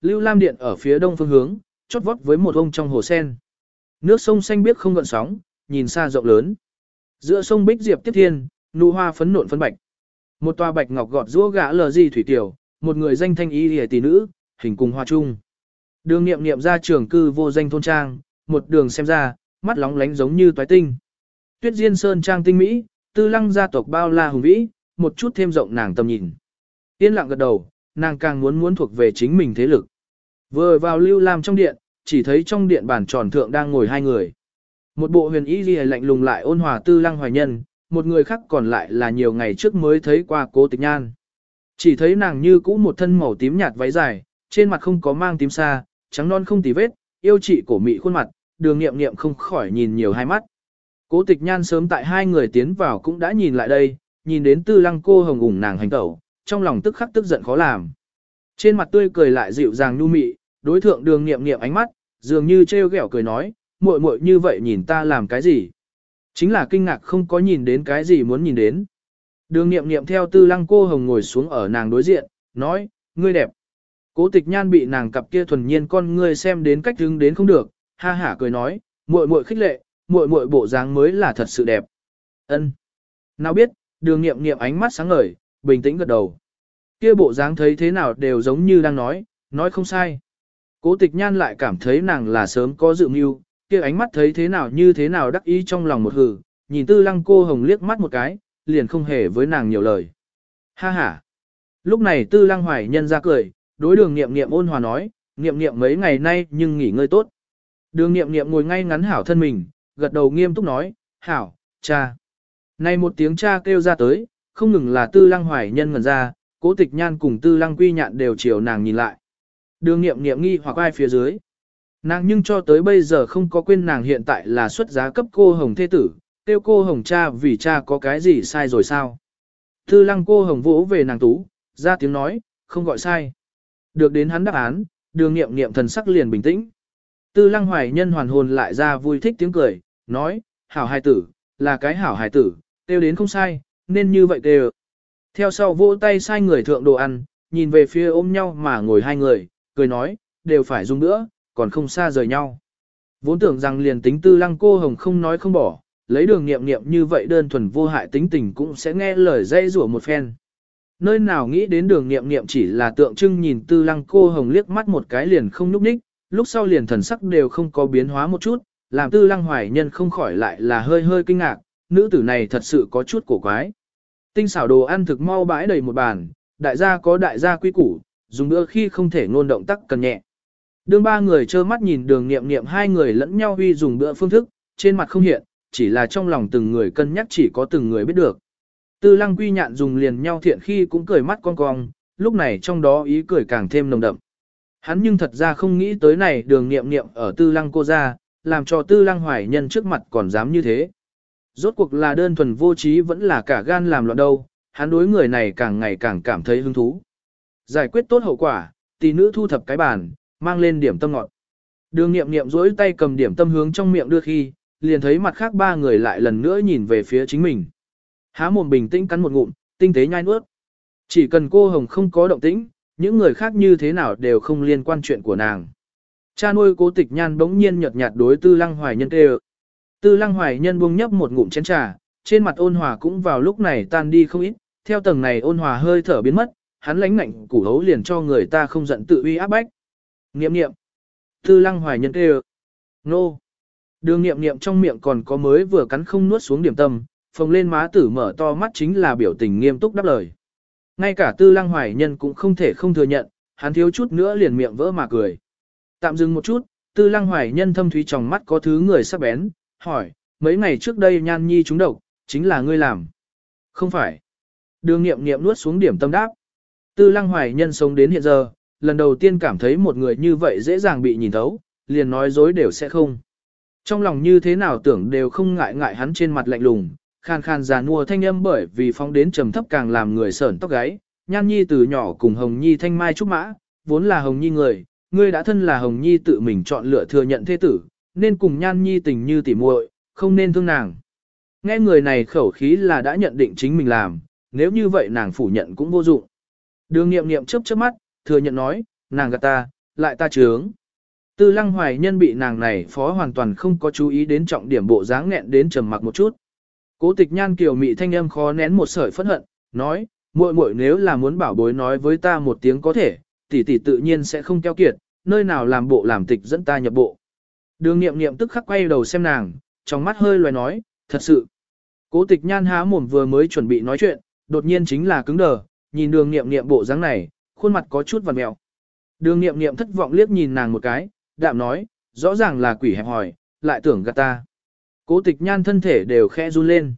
Lưu Lam Điện ở phía đông phương hướng, chót vót với một ông trong hồ sen. Nước sông xanh biếc không gợn sóng, nhìn xa rộng lớn. Giữa sông Bích Diệp tiếp thiên, nụ hoa phấn nộn phấn bạch. Một tòa bạch ngọc gọt rũa gã lờ gì thủy tiểu, một người danh thanh y hề tỷ nữ, hình cùng hoa chung. Đường nghiệm nghiệm ra trường cư vô danh thôn trang, một đường xem ra, mắt lóng lánh giống như toái tinh. Tuyết Diên Sơn trang tinh mỹ, tư lăng gia tộc bao la hùng vĩ, một chút thêm rộng nàng tầm nhìn. Yên lặng gật đầu, nàng càng muốn muốn thuộc về chính mình thế lực. Vừa vào lưu lam trong điện, chỉ thấy trong điện bản tròn thượng đang ngồi hai người. Một bộ huyền y ghi lạnh lùng lại ôn hòa tư lăng hoài nhân, một người khác còn lại là nhiều ngày trước mới thấy qua cố tịch nhan. Chỉ thấy nàng như cũ một thân màu tím nhạt váy dài, trên mặt không có mang tím xa, trắng non không tì vết, yêu chị cổ mị khuôn mặt, đường nghiệm nghiệm không khỏi nhìn nhiều hai mắt. Cố tịch nhan sớm tại hai người tiến vào cũng đã nhìn lại đây, nhìn đến tư lăng cô hồng ủng nàng hành tẩu, trong lòng tức khắc tức giận khó làm. Trên mặt tươi cười lại dịu dàng nhu mị, đối thượng đường nghiệm nghiệm ánh mắt, dường như trêu ghẹo cười nói, muội muội như vậy nhìn ta làm cái gì? Chính là kinh ngạc không có nhìn đến cái gì muốn nhìn đến. Đường nghiệm nghiệm theo tư lăng cô hồng ngồi xuống ở nàng đối diện, nói, ngươi đẹp. Cố tịch nhan bị nàng cặp kia thuần nhiên con ngươi xem đến cách hứng đến không được, ha hả cười nói, muội muội khích lệ, muội muội bộ dáng mới là thật sự đẹp. Ân. Nào biết, đường nghiệm nghiệm ánh mắt sáng ngời, bình tĩnh gật đầu. Kia bộ dáng thấy thế nào đều giống như đang nói, nói không sai. Cố tịch nhan lại cảm thấy nàng là sớm có dự mưu, kia ánh mắt thấy thế nào như thế nào đắc ý trong lòng một hử, nhìn tư lăng cô hồng liếc mắt một cái, liền không hề với nàng nhiều lời. Ha ha. Lúc này tư lăng hoài nhân ra cười, đối đường nghiệm nghiệm ôn hòa nói, nghiệm nghiệm mấy ngày nay nhưng nghỉ ngơi tốt. Đường nghiệm nghiệm ngồi ngay ngắn hảo thân mình, gật đầu nghiêm túc nói, hảo, cha. Này một tiếng cha kêu ra tới, không ngừng là tư lăng hoài nhân ngần ra, cố tịch nhan cùng tư lăng quy nhạn đều chiều nàng nhìn lại. Đường nghiệm nghiệm nghi hoặc ai phía dưới. Nàng nhưng cho tới bây giờ không có quên nàng hiện tại là xuất giá cấp cô hồng thế tử, tiêu cô hồng cha vì cha có cái gì sai rồi sao. Tư lăng cô hồng vỗ về nàng tú, ra tiếng nói, không gọi sai. Được đến hắn đáp án, đường nghiệm nghiệm thần sắc liền bình tĩnh. Tư lăng hoài nhân hoàn hồn lại ra vui thích tiếng cười, nói, hảo hài tử, là cái hảo hài tử, tiêu đến không sai, nên như vậy đều. Theo sau vỗ tay sai người thượng đồ ăn, nhìn về phía ôm nhau mà ngồi hai người, cười nói, đều phải dùng nữa, còn không xa rời nhau. Vốn tưởng rằng liền tính tư lăng cô hồng không nói không bỏ, lấy đường nghiệm nghiệm như vậy đơn thuần vô hại tính tình cũng sẽ nghe lời dây rủa một phen. Nơi nào nghĩ đến đường nghiệm nghiệm chỉ là tượng trưng nhìn tư lăng cô hồng liếc mắt một cái liền không núp ních, lúc sau liền thần sắc đều không có biến hóa một chút, làm tư lăng hoài nhân không khỏi lại là hơi hơi kinh ngạc, nữ tử này thật sự có chút cổ quái. Tinh xảo đồ ăn thực mau bãi đầy một bàn, đại gia có đại gia quy củ, dùng bữa khi không thể ngôn động tắc cần nhẹ. Đường ba người trơ mắt nhìn đường nghiệm nghiệm hai người lẫn nhau huy dùng bữa phương thức, trên mặt không hiện, chỉ là trong lòng từng người cân nhắc chỉ có từng người biết được. Tư lăng quy nhạn dùng liền nhau thiện khi cũng cười mắt con cong, lúc này trong đó ý cười càng thêm nồng đậm. Hắn nhưng thật ra không nghĩ tới này đường nghiệm nghiệm ở tư lăng cô ra, làm cho tư lăng hoài nhân trước mặt còn dám như thế. Rốt cuộc là đơn thuần vô trí vẫn là cả gan làm loạn đâu, hắn đối người này càng ngày càng cảm thấy hứng thú. Giải quyết tốt hậu quả, tỷ nữ thu thập cái bàn, mang lên điểm tâm ngọt. Đường nghiệm nghiệm duỗi tay cầm điểm tâm hướng trong miệng đưa khi, liền thấy mặt khác ba người lại lần nữa nhìn về phía chính mình. Há mồm bình tĩnh cắn một ngụm, tinh tế nhai nuốt. Chỉ cần cô Hồng không có động tĩnh, những người khác như thế nào đều không liên quan chuyện của nàng. Cha nuôi cố tịch nhan bỗng nhiên nhợt nhạt đối tư lăng hoài nhân kê Tư lăng hoài nhân buông nhấp một ngụm chén trà, trên mặt ôn hòa cũng vào lúc này tan đi không ít, theo tầng này ôn hòa hơi thở biến mất, hắn lánh ngạnh củ hấu liền cho người ta không giận tự uy áp bách. Niệm niệm. Tư lăng hoài nhân kêu. Nô. Đường niệm niệm trong miệng còn có mới vừa cắn không nuốt xuống điểm tâm, phồng lên má tử mở to mắt chính là biểu tình nghiêm túc đáp lời. Ngay cả tư lăng hoài nhân cũng không thể không thừa nhận, hắn thiếu chút nữa liền miệng vỡ mà cười. Tạm dừng một chút, tư lăng hoài nhân thâm thúy trong mắt có thứ người sắc bén, hỏi, mấy ngày trước đây nhan nhi trúng độc, chính là ngươi làm. Không phải. Đường nghiệm nghiệm nuốt xuống điểm tâm đáp. Tư lăng hoài nhân sống đến hiện giờ, lần đầu tiên cảm thấy một người như vậy dễ dàng bị nhìn thấu, liền nói dối đều sẽ không. Trong lòng như thế nào tưởng đều không ngại ngại hắn trên mặt lạnh lùng, khan khan già nua thanh âm bởi vì phóng đến trầm thấp càng làm người sởn tóc gáy. Nhan Nhi từ nhỏ cùng Hồng Nhi thanh mai trúc mã, vốn là Hồng Nhi người, ngươi đã thân là Hồng Nhi tự mình chọn lựa thừa nhận thế tử, nên cùng Nhan Nhi tình như tỉ muội, không nên thương nàng. Nghe người này khẩu khí là đã nhận định chính mình làm, nếu như vậy nàng phủ nhận cũng vô dụng. Đường nghiệm nghiệm chớp chớp mắt, thừa nhận nói, nàng gạt ta, lại ta trướng. Tư lăng hoài nhân bị nàng này phó hoàn toàn không có chú ý đến trọng điểm bộ dáng nghẹn đến trầm mặc một chút. Cố tịch nhan kiều mị thanh âm khó nén một sợi phẫn hận, nói, muội muội nếu là muốn bảo bối nói với ta một tiếng có thể, tỷ tỷ tự nhiên sẽ không keo kiệt, nơi nào làm bộ làm tịch dẫn ta nhập bộ. Đường nghiệm nghiệm tức khắc quay đầu xem nàng, trong mắt hơi loài nói, thật sự. Cố tịch nhan há mồm vừa mới chuẩn bị nói chuyện, đột nhiên chính là cứng đờ, nhìn đường nghiệm nghiệm bộ dáng này, khuôn mặt có chút vằn mẹo. Đường nghiệm nghiệm thất vọng liếc nhìn nàng một cái, đạm nói, rõ ràng là quỷ hẹp hỏi, lại tưởng gạt ta. Cố tịch nhan thân thể đều khẽ run lên.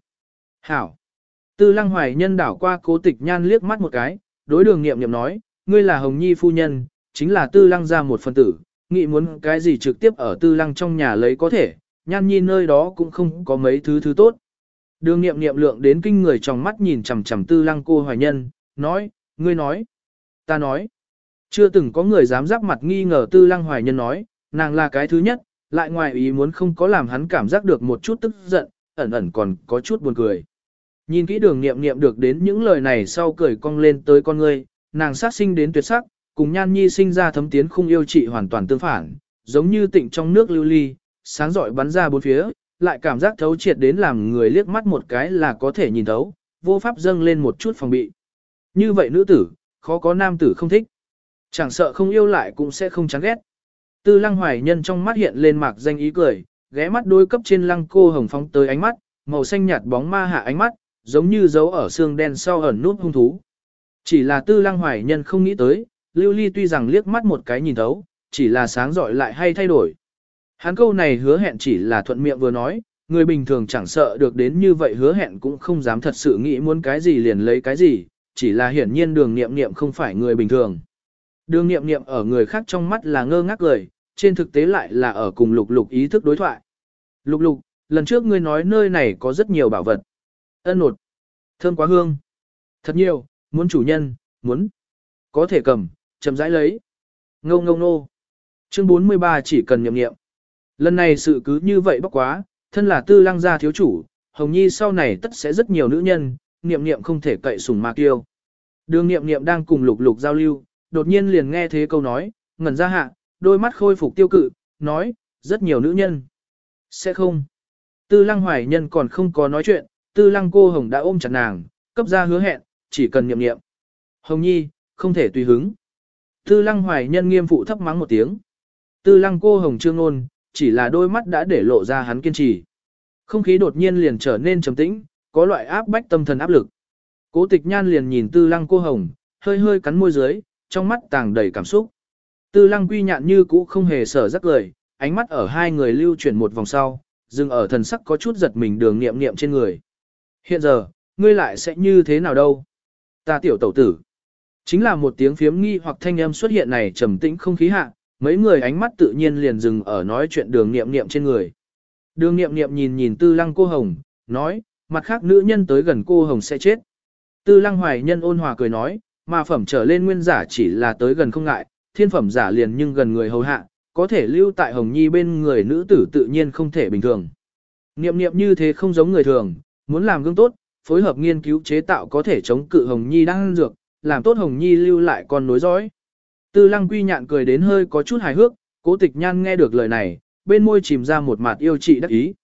Hảo. Tư lăng hoài nhân đảo qua cố tịch nhan liếc mắt một cái, đối đường nghiệm nghiệm nói, ngươi là hồng nhi phu nhân, chính là tư lăng ra một phân tử, nghĩ muốn cái gì trực tiếp ở tư lăng trong nhà lấy có thể, nhan nhi nơi đó cũng không có mấy thứ thứ tốt. Đường nghiệm nghiệm lượng đến kinh người trong mắt nhìn chằm chằm tư lăng cô hoài nhân, nói, ngươi nói, ta nói. Chưa từng có người dám giáp mặt nghi ngờ tư lăng hoài nhân nói, nàng là cái thứ nhất, lại ngoài ý muốn không có làm hắn cảm giác được một chút tức giận, ẩn ẩn còn có chút buồn cười. Nhìn kỹ đường nghiệm nghiệm được đến những lời này sau cười cong lên tới con ngươi, nàng sát sinh đến tuyệt sắc, cùng nhan nhi sinh ra thấm tiến không yêu trị hoàn toàn tương phản, giống như tịnh trong nước lưu ly, sáng rọi bắn ra bốn phía, lại cảm giác thấu triệt đến làm người liếc mắt một cái là có thể nhìn thấu, vô pháp dâng lên một chút phòng bị. Như vậy nữ tử, khó có nam tử không thích. Chẳng sợ không yêu lại cũng sẽ không chán ghét. Tư lăng hoài nhân trong mắt hiện lên mạc danh ý cười, ghé mắt đôi cấp trên lăng cô hồng phóng tới ánh mắt, màu xanh nhạt bóng ma hạ ánh mắt, giống như dấu ở xương đen sau ẩn nút hung thú. Chỉ là tư lăng hoài nhân không nghĩ tới, lưu ly tuy rằng liếc mắt một cái nhìn thấu, chỉ là sáng giỏi lại hay thay đổi. Hắn câu này hứa hẹn chỉ là thuận miệng vừa nói, người bình thường chẳng sợ được đến như vậy hứa hẹn cũng không dám thật sự nghĩ muốn cái gì liền lấy cái gì, chỉ là hiển nhiên đường nghiệm nghiệm không phải người bình thường. Đường nghiệm nghiệm ở người khác trong mắt là ngơ ngác cười, trên thực tế lại là ở cùng lục lục ý thức đối thoại. Lục lục, lần trước ngươi nói nơi này có rất nhiều bảo vật. Ân nột. Thơm quá hương. Thật nhiều, muốn chủ nhân, muốn. Có thể cầm, chậm rãi lấy. Ngâu ngâu nô. Chương 43 chỉ cần nhậm nghiệm. Lần này sự cứ như vậy bóc quá, thân là tư lăng gia thiếu chủ, Hồng Nhi sau này tất sẽ rất nhiều nữ nhân, niệm niệm không thể cậy sùng mà kiêu. Đường niệm niệm đang cùng lục lục giao lưu, đột nhiên liền nghe thế câu nói, ngẩn ra hạ, đôi mắt khôi phục tiêu cự, nói, rất nhiều nữ nhân. Sẽ không. Tư lăng hoài nhân còn không có nói chuyện, tư lăng cô hồng đã ôm chặt nàng, cấp ra hứa hẹn, chỉ cần niệm niệm. Hồng nhi, không thể tùy hứng. Tư lăng hoài nhân nghiêm phụ thấp mắng một tiếng. Tư lăng cô hồng trương ôn, chỉ là đôi mắt đã để lộ ra hắn kiên trì. Không khí đột nhiên liền trở nên trầm tĩnh, có loại áp bách tâm thần áp lực. Cố tịch nhan liền nhìn tư lăng cô hồng, hơi hơi cắn môi dưới, trong mắt tàng đầy cảm xúc. Tư lăng quy nhạn như cũ không hề sở rắc lời, ánh mắt ở hai người lưu chuyển một vòng sau, dừng ở thần sắc có chút giật mình đường niệm niệm trên người. Hiện giờ, ngươi lại sẽ như thế nào đâu? Ta tiểu tẩu tử. Chính là một tiếng phiếm nghi hoặc thanh âm xuất hiện này trầm tĩnh không khí hạ, mấy người ánh mắt tự nhiên liền dừng ở nói chuyện đường niệm niệm trên người. Đường niệm niệm nhìn nhìn tư lăng cô hồng, nói, mặt khác nữ nhân tới gần cô hồng sẽ chết. Tư lăng hoài nhân ôn hòa cười nói, mà phẩm trở lên nguyên giả chỉ là tới gần không ngại, thiên phẩm giả liền nhưng gần người hầu hạ, có thể lưu tại hồng nhi bên người nữ tử tự nhiên không thể bình thường. Niệm niệm như thế không giống người thường, muốn làm gương tốt, phối hợp nghiên cứu chế tạo có thể chống cự hồng nhi đang dược, làm tốt hồng nhi lưu lại con nối dõi. Tư lăng quy nhạn cười đến hơi có chút hài hước, cố tịch nhan nghe được lời này, bên môi chìm ra một mặt yêu trị đắc ý.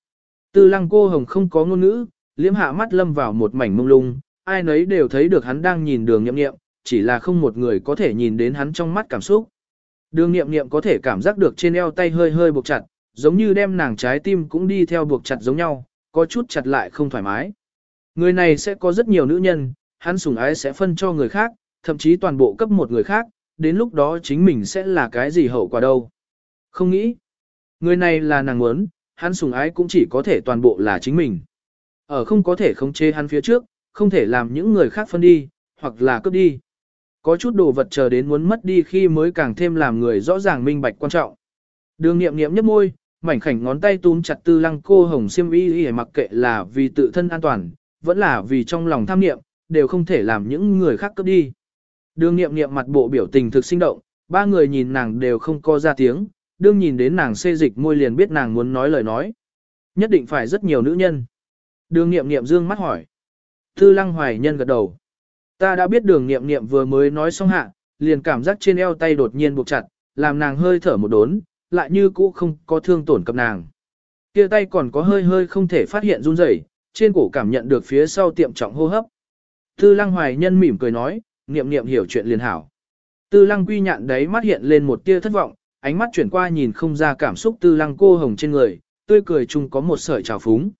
Tư lăng cô hồng không có ngôn ngữ, liếm hạ mắt lâm vào một mảnh mông lung, ai nấy đều thấy được hắn đang nhìn đường nhậm nghiệm, chỉ là không một người có thể nhìn đến hắn trong mắt cảm xúc. Đường nghiệm nghiệm có thể cảm giác được trên eo tay hơi hơi buộc chặt, giống như đem nàng trái tim cũng đi theo buộc chặt giống nhau, có chút chặt lại không thoải mái. Người này sẽ có rất nhiều nữ nhân, hắn sủng ái sẽ phân cho người khác, thậm chí toàn bộ cấp một người khác, đến lúc đó chính mình sẽ là cái gì hậu quả đâu. Không nghĩ. Người này là nàng muốn, hắn sủng ái cũng chỉ có thể toàn bộ là chính mình. Ở không có thể khống chế hắn phía trước, không thể làm những người khác phân đi, hoặc là cướp đi. Có chút đồ vật chờ đến muốn mất đi khi mới càng thêm làm người rõ ràng minh bạch quan trọng. Đường nghiệm nghiệm nhấp môi, mảnh khảnh ngón tay túm chặt tư lăng cô hồng xiêm y y mặc kệ là vì tự thân an toàn, vẫn là vì trong lòng tham niệm, đều không thể làm những người khác cướp đi. Đường nghiệm nghiệm mặt bộ biểu tình thực sinh động, ba người nhìn nàng đều không co ra tiếng, đương nhìn đến nàng xê dịch môi liền biết nàng muốn nói lời nói. Nhất định phải rất nhiều nữ nhân. Đường nghiệm nghiệm dương mắt hỏi. Tư lăng hoài nhân gật đầu. Ta đã biết đường nghiệm nghiệm vừa mới nói xong hạ, liền cảm giác trên eo tay đột nhiên buộc chặt, làm nàng hơi thở một đốn, lại như cũ không có thương tổn cập nàng. Kia tay còn có hơi hơi không thể phát hiện run rẩy, trên cổ cảm nhận được phía sau tiệm trọng hô hấp. Tư lăng hoài nhân mỉm cười nói, niệm niệm hiểu chuyện liền hảo. Tư lăng quy nhạn đấy mắt hiện lên một tia thất vọng, ánh mắt chuyển qua nhìn không ra cảm xúc tư lăng cô hồng trên người, tươi cười chung có một sợi trào phúng.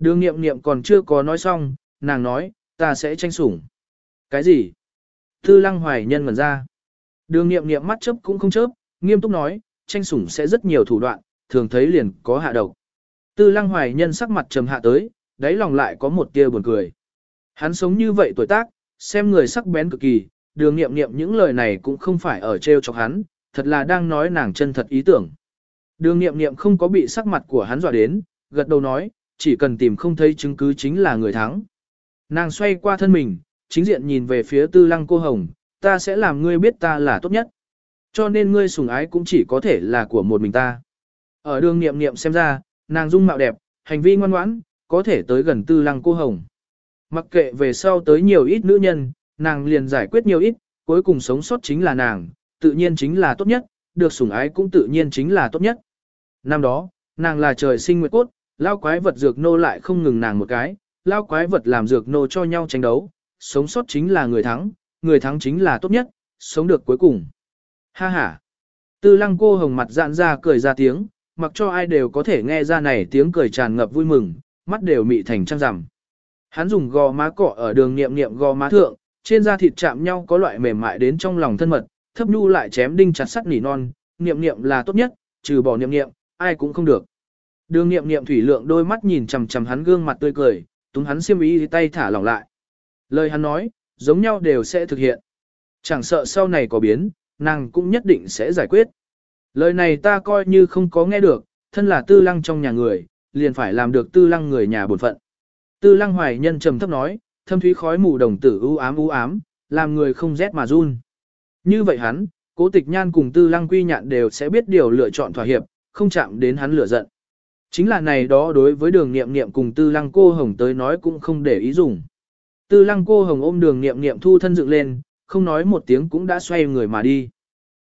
Đường niệm niệm còn chưa có nói xong, nàng nói, ta sẽ tranh sủng. Cái gì? Tư lăng hoài nhân ngẩn ra. Đường niệm niệm mắt chớp cũng không chớp, nghiêm túc nói, tranh sủng sẽ rất nhiều thủ đoạn, thường thấy liền có hạ độc. Tư lăng hoài nhân sắc mặt trầm hạ tới, đáy lòng lại có một tia buồn cười. Hắn sống như vậy tuổi tác, xem người sắc bén cực kỳ, đường nghiệm nghiệm những lời này cũng không phải ở trêu chọc hắn, thật là đang nói nàng chân thật ý tưởng. Đường nghiệm nghiệm không có bị sắc mặt của hắn dọa đến, gật đầu nói, chỉ cần tìm không thấy chứng cứ chính là người thắng. Nàng xoay qua thân mình, chính diện nhìn về phía tư lăng cô hồng, ta sẽ làm ngươi biết ta là tốt nhất. Cho nên ngươi sủng ái cũng chỉ có thể là của một mình ta. Ở đường niệm niệm xem ra, nàng dung mạo đẹp, hành vi ngoan ngoãn, có thể tới gần tư lăng cô hồng. Mặc kệ về sau tới nhiều ít nữ nhân, nàng liền giải quyết nhiều ít, cuối cùng sống sót chính là nàng, tự nhiên chính là tốt nhất, được sủng ái cũng tự nhiên chính là tốt nhất. Năm đó, nàng là trời sinh nguyệt cốt, lao quái vật dược nô lại không ngừng nàng một cái, lao quái vật làm dược nô cho nhau tranh đấu, sống sót chính là người thắng, người thắng chính là tốt nhất, sống được cuối cùng. Ha ha. Tư lăng cô hồng mặt dạn ra cười ra tiếng, mặc cho ai đều có thể nghe ra này tiếng cười tràn ngập vui mừng, mắt đều mị thành trăng rằm. Hắn dùng gò má cọ ở đường niệm niệm gò má thượng, trên da thịt chạm nhau có loại mềm mại đến trong lòng thân mật, thấp nhu lại chém đinh chặt sắt nỉ non, niệm niệm là tốt nhất, trừ bỏ niệm niệm, ai cũng không được. Đường niệm niệm thủy lượng đôi mắt nhìn chằm chằm hắn gương mặt tươi cười, túng hắn xiêm ý tay thả lỏng lại. Lời hắn nói, giống nhau đều sẽ thực hiện. Chẳng sợ sau này có biến, nàng cũng nhất định sẽ giải quyết. Lời này ta coi như không có nghe được, thân là tư lăng trong nhà người, liền phải làm được tư lăng người nhà bổn phận. Tư lăng hoài nhân trầm thấp nói, thâm thúy khói mù đồng tử u ám u ám, làm người không rét mà run. Như vậy hắn, cố tịch nhan cùng tư lăng quy nhạn đều sẽ biết điều lựa chọn thỏa hiệp, không chạm đến hắn lửa giận. Chính là này đó đối với đường nghiệm nghiệm cùng tư lăng cô hồng tới nói cũng không để ý dùng. Tư lăng cô hồng ôm đường nghiệm nghiệm thu thân dựng lên, không nói một tiếng cũng đã xoay người mà đi.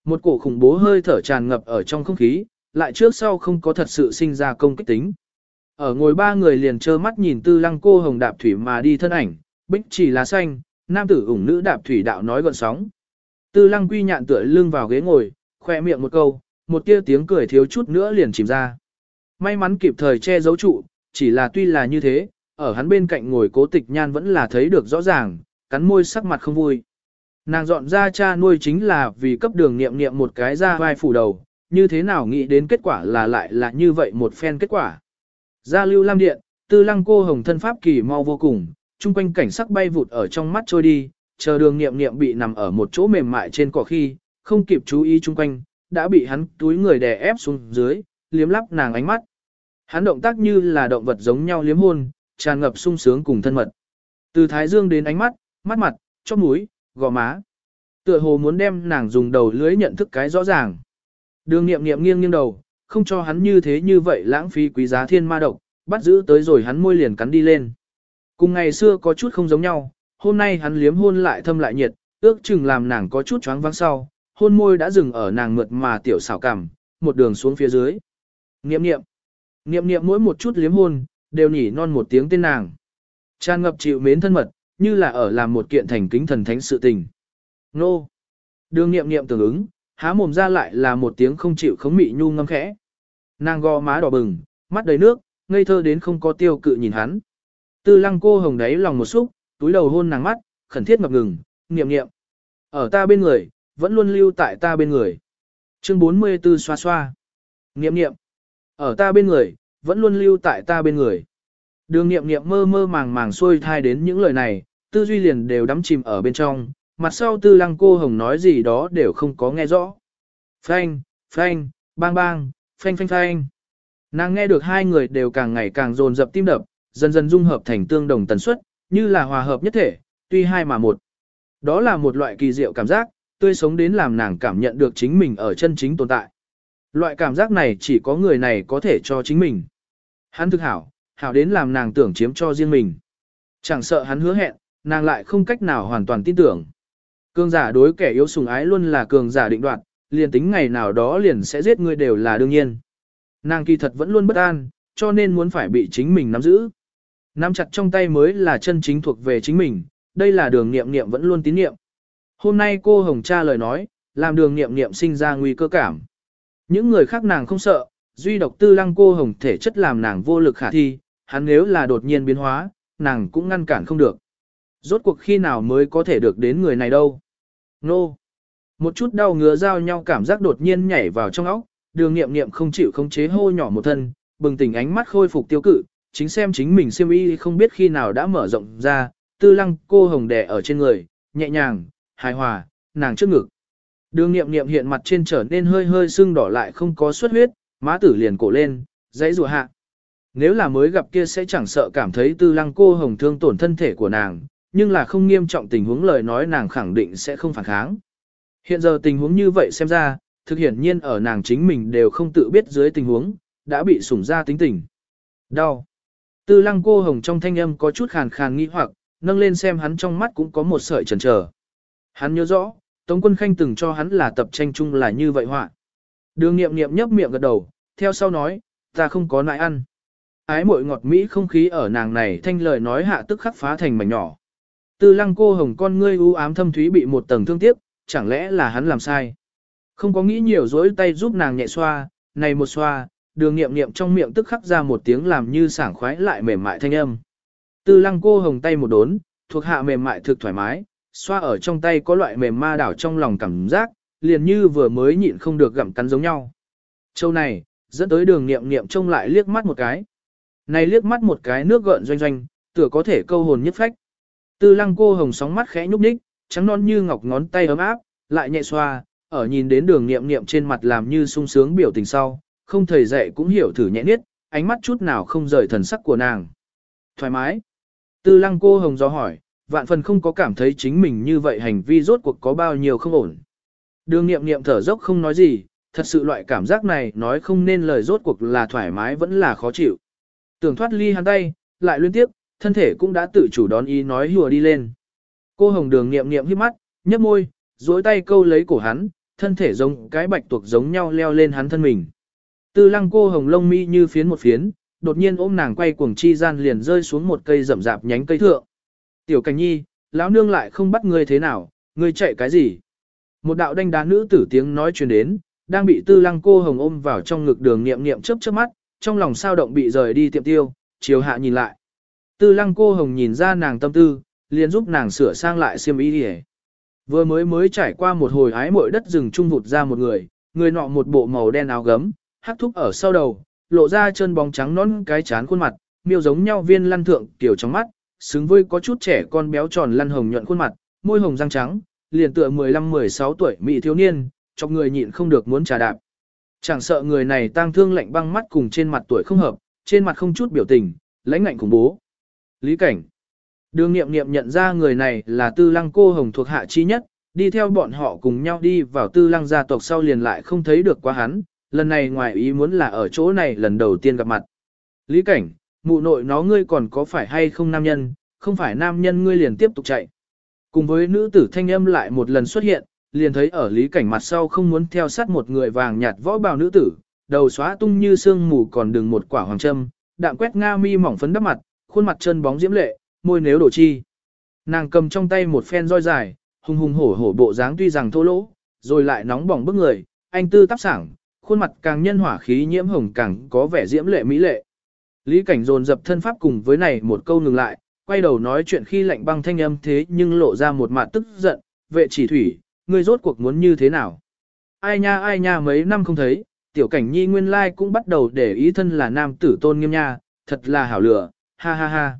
Một cổ khủng bố hơi thở tràn ngập ở trong không khí, lại trước sau không có thật sự sinh ra công kích tính. Ở ngồi ba người liền trơ mắt nhìn tư lăng cô hồng đạp thủy mà đi thân ảnh, bích chỉ lá xanh, nam tử ủng nữ đạp thủy đạo nói gọn sóng. Tư lăng quy nhạn tựa lưng vào ghế ngồi, khoe miệng một câu, một tia tiếng cười thiếu chút nữa liền chìm ra. May mắn kịp thời che giấu trụ, chỉ là tuy là như thế, ở hắn bên cạnh ngồi cố tịch nhan vẫn là thấy được rõ ràng, cắn môi sắc mặt không vui. Nàng dọn ra cha nuôi chính là vì cấp đường nghiệm nghiệm một cái ra vai phủ đầu, như thế nào nghĩ đến kết quả là lại là như vậy một phen kết quả. gia lưu lam điện, tư lăng cô hồng thân pháp kỳ mau vô cùng, chung quanh cảnh sắc bay vụt ở trong mắt trôi đi, chờ đường nghiệm nghiệm bị nằm ở một chỗ mềm mại trên cỏ khi, không kịp chú ý chung quanh, đã bị hắn túi người đè ép xuống dưới, liếm lắp nàng ánh mắt. Hắn động tác như là động vật giống nhau liếm hôn, tràn ngập sung sướng cùng thân mật. Từ thái dương đến ánh mắt, mắt mặt, chóp mũi, gò má. Tựa hồ muốn đem nàng dùng đầu lưới nhận thức cái rõ ràng. Đường nghiệm nghiệm nghiêng nghiêng đầu, không cho hắn như thế như vậy lãng phí quý giá thiên ma độc, bắt giữ tới rồi hắn môi liền cắn đi lên. Cùng ngày xưa có chút không giống nhau, hôm nay hắn liếm hôn lại thâm lại nhiệt, ước chừng làm nàng có chút choáng váng sau, hôn môi đã dừng ở nàng mượt mà tiểu xảo cảm, một đường xuống phía dưới. Niệm niệm, niệm niệm mỗi một chút liếm hôn, đều nhỉ non một tiếng tên nàng. Tràn ngập chịu mến thân mật, như là ở làm một kiện thành kính thần thánh sự tình. Nô! Đường niệm niệm tưởng ứng, há mồm ra lại là một tiếng không chịu khống mị nhu ngâm khẽ. Nàng gò má đỏ bừng, mắt đầy nước, ngây thơ đến không có tiêu cự nhìn hắn. Tư lăng cô hồng đáy lòng một xúc, túi đầu hôn nàng mắt, khẩn thiết ngập ngừng, niệm niệm. Ở ta bên người, vẫn luôn lưu tại ta bên người. Chương 44 xoa xoa. Niệm niệm. Ở ta bên người, vẫn luôn lưu tại ta bên người. Đường niệm niệm mơ mơ màng màng xuôi thai đến những lời này, tư duy liền đều đắm chìm ở bên trong, mặt sau tư lăng cô hồng nói gì đó đều không có nghe rõ. Phanh, phanh, bang bang, phanh phanh phanh. Nàng nghe được hai người đều càng ngày càng dồn dập tim đập, dần dần dung hợp thành tương đồng tần suất, như là hòa hợp nhất thể, tuy hai mà một. Đó là một loại kỳ diệu cảm giác, tươi sống đến làm nàng cảm nhận được chính mình ở chân chính tồn tại. Loại cảm giác này chỉ có người này có thể cho chính mình. Hắn thực hảo, hảo đến làm nàng tưởng chiếm cho riêng mình. Chẳng sợ hắn hứa hẹn, nàng lại không cách nào hoàn toàn tin tưởng. Cường giả đối kẻ yếu sùng ái luôn là cường giả định đoạt, liền tính ngày nào đó liền sẽ giết người đều là đương nhiên. Nàng kỳ thật vẫn luôn bất an, cho nên muốn phải bị chính mình nắm giữ. Nắm chặt trong tay mới là chân chính thuộc về chính mình, đây là đường nghiệm nghiệm vẫn luôn tín niệm. Hôm nay cô Hồng Cha lời nói, làm đường nghiệm nghiệm sinh ra nguy cơ cảm. Những người khác nàng không sợ, duy độc tư lăng cô Hồng thể chất làm nàng vô lực khả thi, hắn nếu là đột nhiên biến hóa, nàng cũng ngăn cản không được. Rốt cuộc khi nào mới có thể được đến người này đâu. Nô! No. Một chút đau ngứa giao nhau cảm giác đột nhiên nhảy vào trong óc, đường nghiệm nghiệm không chịu khống chế hô nhỏ một thân, bừng tỉnh ánh mắt khôi phục tiêu cự, chính xem chính mình siêm y không biết khi nào đã mở rộng ra, tư lăng cô hồng đè ở trên người, nhẹ nhàng, hài hòa, nàng trước ngực. Đường nghiệm nghiệm hiện mặt trên trở nên hơi hơi sưng đỏ lại không có xuất huyết, má tử liền cổ lên, dãy rùa hạ. Nếu là mới gặp kia sẽ chẳng sợ cảm thấy tư lăng cô hồng thương tổn thân thể của nàng, nhưng là không nghiêm trọng tình huống lời nói nàng khẳng định sẽ không phản kháng. Hiện giờ tình huống như vậy xem ra, thực hiển nhiên ở nàng chính mình đều không tự biết dưới tình huống, đã bị sủng ra tính tình. Đau. Tư lăng cô hồng trong thanh âm có chút khàn khàn nghi hoặc, nâng lên xem hắn trong mắt cũng có một sợi chần chờ. Hắn nhớ rõ, Tống quân khanh từng cho hắn là tập tranh chung là như vậy họa. Đường nghiệm nghiệm nhấp miệng gật đầu, theo sau nói, ta không có nại ăn. Ái muội ngọt mỹ không khí ở nàng này thanh lời nói hạ tức khắc phá thành mảnh nhỏ. Tư lăng cô hồng con ngươi u ám thâm thúy bị một tầng thương tiếc, chẳng lẽ là hắn làm sai. Không có nghĩ nhiều dối tay giúp nàng nhẹ xoa, này một xoa, đường nghiệm nghiệm trong miệng tức khắc ra một tiếng làm như sảng khoái lại mềm mại thanh âm. Tư lăng cô hồng tay một đốn, thuộc hạ mềm mại thực thoải mái, xoa ở trong tay có loại mềm ma đảo trong lòng cảm giác, liền như vừa mới nhịn không được gặm cắn giống nhau. Châu này, dẫn tới đường nghiệm nghiệm trông lại liếc mắt một cái. Này liếc mắt một cái nước gợn doanh doanh, tựa có thể câu hồn nhất phách. Tư lăng cô hồng sóng mắt khẽ nhúc nhích, trắng non như ngọc ngón tay ấm áp, lại nhẹ xoa, ở nhìn đến đường nghiệm nghiệm trên mặt làm như sung sướng biểu tình sau, không thầy dạy cũng hiểu thử nhẹ niết, ánh mắt chút nào không rời thần sắc của nàng. Thoải mái. Tư lăng cô hồng gió hỏi, vạn phần không có cảm thấy chính mình như vậy hành vi rốt cuộc có bao nhiêu không ổn. Đường nghiệm nghiệm thở dốc không nói gì, thật sự loại cảm giác này nói không nên lời rốt cuộc là thoải mái vẫn là khó chịu. Tưởng thoát ly hắn tay, lại liên tiếp, thân thể cũng đã tự chủ đón ý nói hùa đi lên. Cô hồng đường nghiệm nghiệm hít mắt, nhấp môi, duỗi tay câu lấy cổ hắn, thân thể giống cái bạch tuộc giống nhau leo lên hắn thân mình. Tư lăng cô hồng lông mi như phiến một phiến, đột nhiên ôm nàng quay cuồng chi gian liền rơi xuống một cây rậm rạp nhánh cây thượng. Tiểu cảnh nhi, lão nương lại không bắt ngươi thế nào, ngươi chạy cái gì? Một đạo đanh đá nữ tử tiếng nói truyền đến, đang bị tư lăng cô hồng ôm vào trong ngực đường nghiệm nghiệm chớp chớp mắt, trong lòng sao động bị rời đi tiệm tiêu, chiều hạ nhìn lại. Tư lăng cô hồng nhìn ra nàng tâm tư, liền giúp nàng sửa sang lại xiêm y đi Vừa mới mới trải qua một hồi ái mội đất rừng trung vụt ra một người, người nọ một bộ màu đen áo gấm, hắc thúc ở sau đầu, lộ ra chân bóng trắng nón cái chán khuôn mặt, miêu giống nhau viên lăn thượng tiểu trong mắt, xứng với có chút trẻ con béo tròn lăn hồng nhuận khuôn mặt, môi hồng răng trắng, liền tựa 15-16 tuổi mỹ thiếu niên, chọc người nhịn không được muốn trà đạp. Chẳng sợ người này tang thương lạnh băng mắt cùng trên mặt tuổi không hợp, trên mặt không chút biểu tình, lãnh ngạnh khủng bố. Lý cảnh. Đường nghiệm nghiệm nhận ra người này là tư lăng cô hồng thuộc hạ chi nhất, đi theo bọn họ cùng nhau đi vào tư lăng gia tộc sau liền lại không thấy được quá hắn, lần này ngoài ý muốn là ở chỗ này lần đầu tiên gặp mặt. Lý cảnh, mụ nội nó ngươi còn có phải hay không nam nhân, không phải nam nhân ngươi liền tiếp tục chạy. Cùng với nữ tử thanh âm lại một lần xuất hiện, liền thấy ở lý cảnh mặt sau không muốn theo sát một người vàng nhạt võ bào nữ tử, đầu xóa tung như sương mù còn đừng một quả hoàng châm, đạm quét nga mi mỏng phấn đắp mặt, khuôn mặt chân bóng diễm lệ, môi nếu đổ chi. Nàng cầm trong tay một phen roi dài, hùng hùng hổ hổ bộ dáng tuy rằng thô lỗ, rồi lại nóng bỏng bức người, anh tư tắp sảng, khuôn mặt càng nhân hỏa khí nhiễm hồng càng có vẻ diễm lệ mỹ lệ. Lý cảnh dồn dập thân pháp cùng với này một câu ngừng lại, quay đầu nói chuyện khi lạnh băng thanh âm thế nhưng lộ ra một mặt tức giận, vệ chỉ thủy, ngươi rốt cuộc muốn như thế nào? Ai nha ai nha mấy năm không thấy, tiểu cảnh nhi nguyên lai cũng bắt đầu để ý thân là nam tử tôn nghiêm nha, thật là hảo lửa, ha ha ha.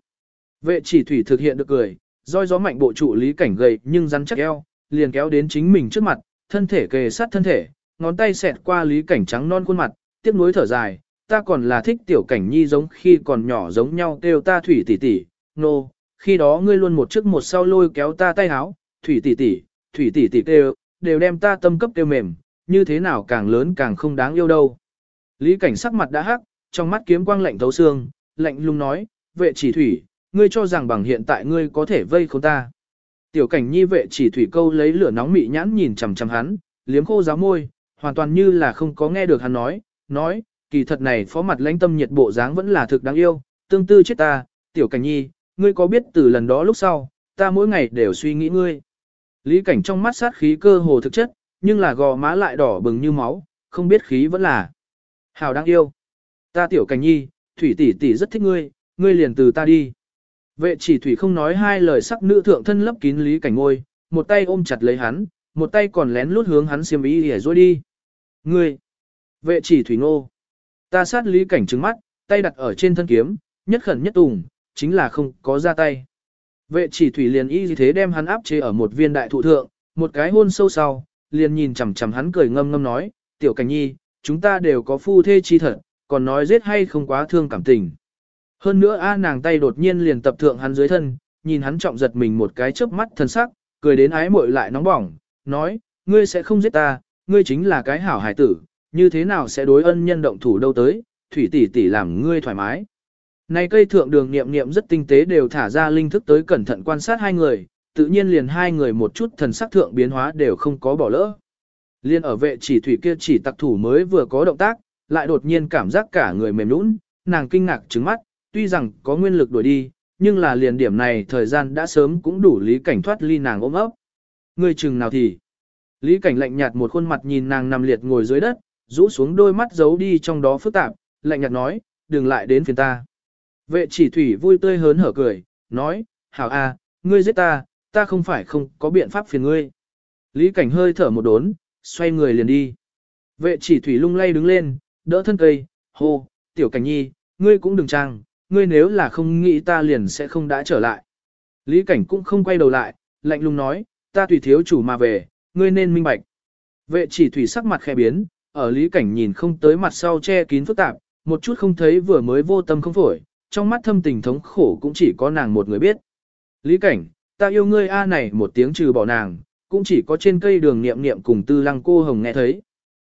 Vệ chỉ thủy thực hiện được cười, roi gió mạnh bộ trụ lý cảnh gầy nhưng rắn chắc eo, liền kéo đến chính mình trước mặt, thân thể kề sát thân thể, ngón tay xẹt qua lý cảnh trắng non khuôn mặt, tiếc nuối thở dài, ta còn là thích tiểu cảnh nhi giống khi còn nhỏ giống nhau kêu ta thủy tỷ tỷ, nô, no, khi đó ngươi luôn một trước một sau lôi kéo ta tay háo, thủy tỷ tỷ, thủy tỷ tỷ kêu, đều đem ta tâm cấp kêu mềm, như thế nào càng lớn càng không đáng yêu đâu. Lý cảnh sắc mặt đã hắc, trong mắt kiếm quang lạnh thấu xương, lạnh lùng nói, vệ chỉ thủy, ngươi cho rằng bằng hiện tại ngươi có thể vây khốn ta. Tiểu cảnh nhi vệ chỉ thủy câu lấy lửa nóng mị nhãn nhìn chằm chằm hắn, liếm khô giáo môi, hoàn toàn như là không có nghe được hắn nói, nói, kỳ thật này phó mặt lãnh tâm nhiệt bộ dáng vẫn là thực đáng yêu, tương tư chết ta, tiểu cảnh nhi, ngươi có biết từ lần đó lúc sau, ta mỗi ngày đều suy nghĩ ngươi. Lý cảnh trong mắt sát khí cơ hồ thực chất, nhưng là gò má lại đỏ bừng như máu, không biết khí vẫn là. Hào đáng yêu. Ta tiểu cảnh nhi, thủy tỷ tỷ rất thích ngươi, ngươi liền từ ta đi. Vệ chỉ thủy không nói hai lời sắc nữ thượng thân lấp kín lý cảnh ngôi, một tay ôm chặt lấy hắn, một tay còn lén lút hướng hắn xiêm ý để rồi đi. Ngươi. Vệ chỉ thủy ngô. Ta sát lý cảnh trứng mắt, tay đặt ở trên thân kiếm, nhất khẩn nhất tùng, chính là không có ra tay. Vệ chỉ thủy liền y thế đem hắn áp chế ở một viên đại thụ thượng, một cái hôn sâu sau, liền nhìn chằm chằm hắn cười ngâm ngâm nói, tiểu cảnh nhi, chúng ta đều có phu thê chi thật, còn nói giết hay không quá thương cảm tình. Hơn nữa a nàng tay đột nhiên liền tập thượng hắn dưới thân, nhìn hắn trọng giật mình một cái chớp mắt thân sắc, cười đến ái muội lại nóng bỏng, nói, ngươi sẽ không giết ta, ngươi chính là cái hảo hải tử, như thế nào sẽ đối ân nhân động thủ đâu tới, thủy tỷ tỷ làm ngươi thoải mái. Này cây thượng đường niệm niệm rất tinh tế đều thả ra linh thức tới cẩn thận quan sát hai người, tự nhiên liền hai người một chút thần sắc thượng biến hóa đều không có bỏ lỡ. Liên ở vệ chỉ thủy kia chỉ tặc thủ mới vừa có động tác, lại đột nhiên cảm giác cả người mềm nũng, nàng kinh ngạc trứng mắt, tuy rằng có nguyên lực đuổi đi, nhưng là liền điểm này thời gian đã sớm cũng đủ lý cảnh thoát ly nàng ôm ấp. Người chừng nào thì. Lý cảnh lạnh nhạt một khuôn mặt nhìn nàng nằm liệt ngồi dưới đất, rũ xuống đôi mắt giấu đi trong đó phức tạp, lạnh nhạt nói, đừng lại đến phiền ta. Vệ chỉ thủy vui tươi hớn hở cười, nói, hảo a, ngươi giết ta, ta không phải không có biện pháp phiền ngươi. Lý cảnh hơi thở một đốn, xoay người liền đi. Vệ chỉ thủy lung lay đứng lên, đỡ thân cây, hô, tiểu cảnh nhi, ngươi cũng đừng trang, ngươi nếu là không nghĩ ta liền sẽ không đã trở lại. Lý cảnh cũng không quay đầu lại, lạnh lùng nói, ta tùy thiếu chủ mà về, ngươi nên minh bạch. Vệ chỉ thủy sắc mặt khẽ biến, ở lý cảnh nhìn không tới mặt sau che kín phức tạp, một chút không thấy vừa mới vô tâm không phổi, trong mắt thâm tình thống khổ cũng chỉ có nàng một người biết. Lý cảnh, ta yêu ngươi A này một tiếng trừ bỏ nàng, cũng chỉ có trên cây đường niệm niệm cùng tư lăng cô hồng nghe thấy.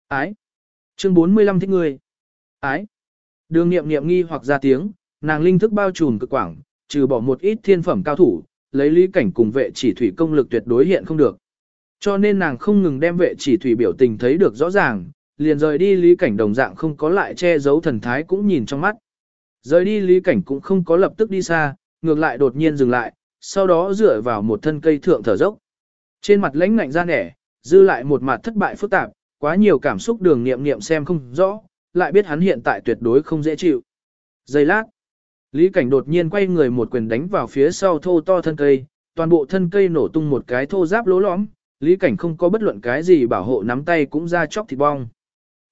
Ái. Chương 45 thích ngươi. Ái. Đường niệm niệm nghi hoặc ra tiếng, nàng linh thức bao trùm cực quảng, trừ bỏ một ít thiên phẩm cao thủ, lấy lý cảnh cùng vệ chỉ thủy công lực tuyệt đối hiện không được. Cho nên nàng không ngừng đem vệ chỉ thủy biểu tình thấy được rõ ràng, liền rời đi lý cảnh đồng dạng không có lại che giấu thần thái cũng nhìn trong mắt. Rời đi lý cảnh cũng không có lập tức đi xa, ngược lại đột nhiên dừng lại, sau đó dựa vào một thân cây thượng thở dốc. Trên mặt lãnh ngạnh ra nẻ, dư lại một mặt thất bại phức tạp, quá nhiều cảm xúc đường nghiệm nghiệm xem không rõ, lại biết hắn hiện tại tuyệt đối không dễ chịu. Giây lát, Lý Cảnh đột nhiên quay người một quyền đánh vào phía sau thô to thân cây, toàn bộ thân cây nổ tung một cái thô giáp lỗ lõm, Lý Cảnh không có bất luận cái gì bảo hộ nắm tay cũng ra chóc thịt bong.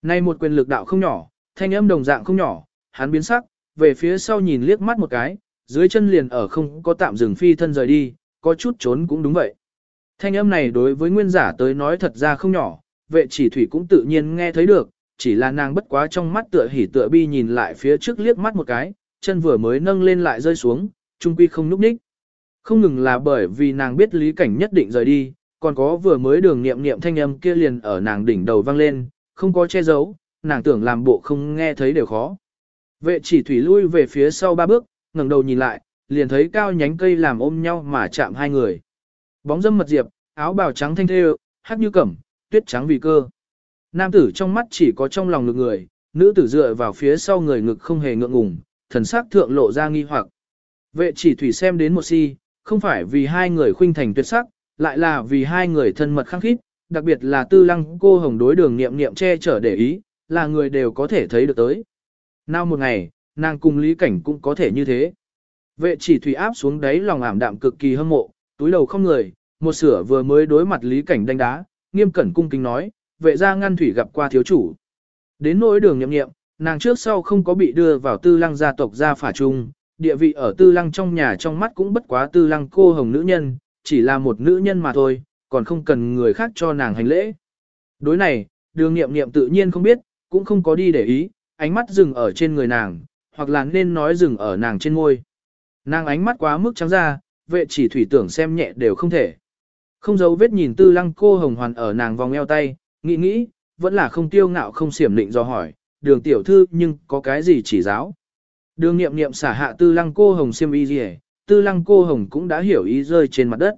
Nay một quyền lực đạo không nhỏ, thanh âm đồng dạng không nhỏ, hắn biến sắc, về phía sau nhìn liếc mắt một cái, dưới chân liền ở không có tạm dừng phi thân rời đi, có chút trốn cũng đúng vậy. Thanh âm này đối với nguyên giả tới nói thật ra không nhỏ, vệ chỉ thủy cũng tự nhiên nghe thấy được, chỉ là nàng bất quá trong mắt tựa hỉ tựa bi nhìn lại phía trước liếc mắt một cái, chân vừa mới nâng lên lại rơi xuống, trung quy không núp ních. Không ngừng là bởi vì nàng biết lý cảnh nhất định rời đi, còn có vừa mới đường niệm niệm thanh âm kia liền ở nàng đỉnh đầu vang lên, không có che giấu, nàng tưởng làm bộ không nghe thấy đều khó. Vệ chỉ thủy lui về phía sau ba bước, ngẩng đầu nhìn lại, liền thấy cao nhánh cây làm ôm nhau mà chạm hai người. Bóng dâm mật diệp, áo bào trắng thanh thêu, hát như cẩm, tuyết trắng vì cơ. Nam tử trong mắt chỉ có trong lòng ngực người, nữ tử dựa vào phía sau người ngực không hề ngượng ngùng, thần sắc thượng lộ ra nghi hoặc. Vệ chỉ thủy xem đến một si, không phải vì hai người khuynh thành tuyệt sắc, lại là vì hai người thân mật khăng khít, đặc biệt là tư lăng cô hồng đối đường niệm niệm che chở để ý, là người đều có thể thấy được tới. Nào một ngày, nàng cùng lý cảnh cũng có thể như thế. Vệ chỉ thủy áp xuống đáy lòng ảm đạm cực kỳ hâm mộ, túi đầu không người, một sửa vừa mới đối mặt lý cảnh đánh đá, nghiêm cẩn cung kính nói, vệ ra ngăn thủy gặp qua thiếu chủ. Đến nỗi đường nhậm nghiệm, nàng trước sau không có bị đưa vào tư lăng gia tộc gia phả trung, địa vị ở tư lăng trong nhà trong mắt cũng bất quá tư lăng cô hồng nữ nhân, chỉ là một nữ nhân mà thôi, còn không cần người khác cho nàng hành lễ. Đối này, đường nghiệm nghiệm tự nhiên không biết, cũng không có đi để ý, ánh mắt dừng ở trên người nàng, hoặc là nên nói dừng ở nàng trên ngôi. Nàng ánh mắt quá mức trắng ra, vệ chỉ thủy tưởng xem nhẹ đều không thể. Không giấu vết nhìn tư lăng cô hồng hoàn ở nàng vòng eo tay, nghĩ nghĩ, vẫn là không tiêu ngạo không xiểm định do hỏi, đường tiểu thư nhưng có cái gì chỉ giáo. Đường nghiệm nghiệm xả hạ tư lăng cô hồng xiêm y gì tư lăng cô hồng cũng đã hiểu ý rơi trên mặt đất.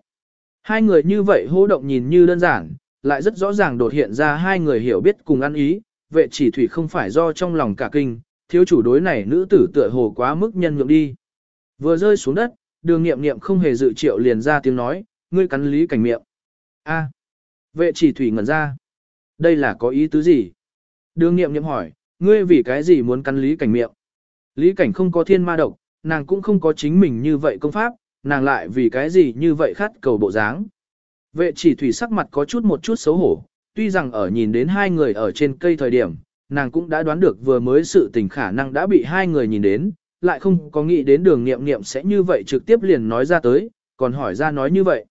Hai người như vậy hô động nhìn như đơn giản, lại rất rõ ràng đột hiện ra hai người hiểu biết cùng ăn ý, vệ chỉ thủy không phải do trong lòng cả kinh, thiếu chủ đối này nữ tử tựa hồ quá mức nhân nhượng đi. Vừa rơi xuống đất, đường nghiệm nghiệm không hề dự triệu liền ra tiếng nói, ngươi cắn lý cảnh miệng. a vệ chỉ thủy ngẩn ra. Đây là có ý tứ gì? Đường nghiệm nghiệm hỏi, ngươi vì cái gì muốn cắn lý cảnh miệng? Lý cảnh không có thiên ma độc, nàng cũng không có chính mình như vậy công pháp, nàng lại vì cái gì như vậy khát cầu bộ dáng. Vệ chỉ thủy sắc mặt có chút một chút xấu hổ, tuy rằng ở nhìn đến hai người ở trên cây thời điểm, nàng cũng đã đoán được vừa mới sự tình khả năng đã bị hai người nhìn đến, lại không có nghĩ đến đường nghiệm nghiệm sẽ như vậy trực tiếp liền nói ra tới, còn hỏi ra nói như vậy.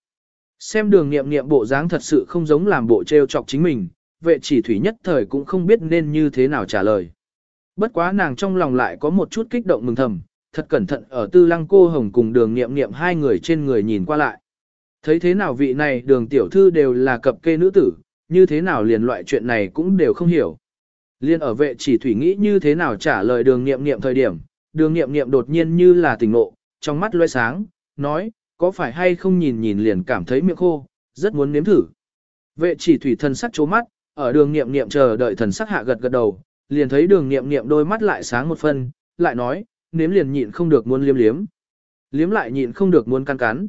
Xem đường nghiệm nghiệm bộ dáng thật sự không giống làm bộ treo chọc chính mình, vệ chỉ thủy nhất thời cũng không biết nên như thế nào trả lời. Bất quá nàng trong lòng lại có một chút kích động mừng thầm, thật cẩn thận ở tư lăng cô hồng cùng đường nghiệm nghiệm hai người trên người nhìn qua lại. Thấy thế nào vị này đường tiểu thư đều là cập kê nữ tử, như thế nào liền loại chuyện này cũng đều không hiểu. Liên ở vệ chỉ thủy nghĩ như thế nào trả lời đường nghiệm nghiệm thời điểm, đường nghiệm nghiệm đột nhiên như là tỉnh ngộ, trong mắt loe sáng, nói, có phải hay không nhìn nhìn liền cảm thấy miệng khô, rất muốn nếm thử. Vệ chỉ thủy thần sắc chố mắt, ở đường nghiệm nghiệm chờ đợi thần sắc hạ gật gật đầu, liền thấy đường nghiệm nghiệm đôi mắt lại sáng một phân, lại nói, nếm liền nhịn không được muốn liếm liếm. Liếm lại nhịn không được muốn cắn cắn.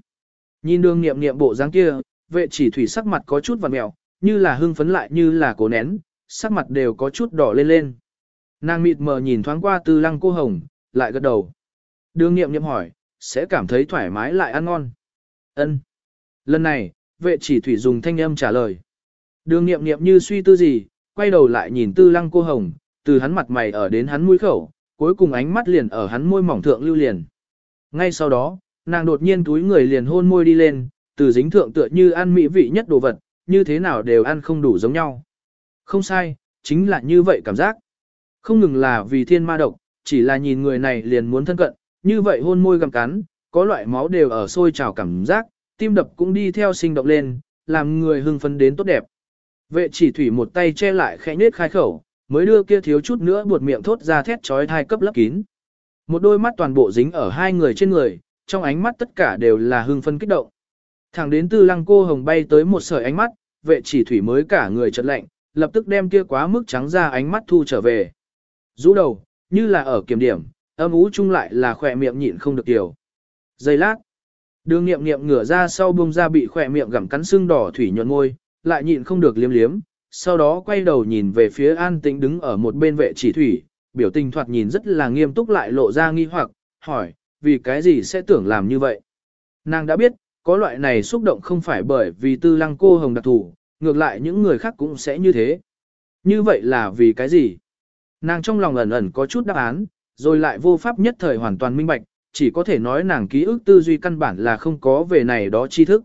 Nhìn đường nghiệm nghiệm bộ dáng kia, vệ chỉ thủy sắc mặt có chút vằn mèo, như là hưng phấn lại như là cố nén, sắc mặt đều có chút đỏ lên lên. Nàng mịt mờ nhìn thoáng qua tư lăng cô hồng, lại gật đầu. Đường nghiệm nghiệm hỏi, sẽ cảm thấy thoải mái lại ăn ngon. ân Lần này, vệ chỉ thủy dùng thanh âm trả lời. Đường nghiệm nghiệm như suy tư gì, quay đầu lại nhìn tư lăng cô hồng, từ hắn mặt mày ở đến hắn mũi khẩu, cuối cùng ánh mắt liền ở hắn môi mỏng thượng lưu liền. Ngay sau đó, nàng đột nhiên túi người liền hôn môi đi lên, từ dính thượng tựa như ăn mỹ vị nhất đồ vật, như thế nào đều ăn không đủ giống nhau. Không sai, chính là như vậy cảm giác. Không ngừng là vì thiên ma độc, chỉ là nhìn người này liền muốn thân cận, như vậy hôn môi gặm cắn, có loại máu đều ở sôi trào cảm giác, tim đập cũng đi theo sinh động lên, làm người hưng phấn đến tốt đẹp. Vệ chỉ thủy một tay che lại khẽ nết khai khẩu, mới đưa kia thiếu chút nữa buột miệng thốt ra thét trói thai cấp lấp kín. Một đôi mắt toàn bộ dính ở hai người trên người, trong ánh mắt tất cả đều là hưng phân kích động. Thẳng đến tư lăng cô hồng bay tới một sợi ánh mắt, vệ chỉ thủy mới cả người chợt lạnh, lập tức đem kia quá mức trắng ra ánh mắt thu trở về. Rũ đầu, như là ở kiểm điểm, âm ú chung lại là khỏe miệng nhịn không được tiểu. Giây lát, đường nghiệm nghiệm ngửa ra sau bông ra bị khỏe miệng gặm cắn xương đỏ thủy nhuận môi, lại nhịn không được liếm liếm, sau đó quay đầu nhìn về phía an tĩnh đứng ở một bên vệ chỉ thủy, biểu tình thoạt nhìn rất là nghiêm túc lại lộ ra nghi hoặc, hỏi, vì cái gì sẽ tưởng làm như vậy? Nàng đã biết, có loại này xúc động không phải bởi vì tư lăng cô hồng đặc thủ, ngược lại những người khác cũng sẽ như thế. Như vậy là vì cái gì? Nàng trong lòng ẩn ẩn có chút đáp án, rồi lại vô pháp nhất thời hoàn toàn minh bạch, chỉ có thể nói nàng ký ức tư duy căn bản là không có về này đó tri thức.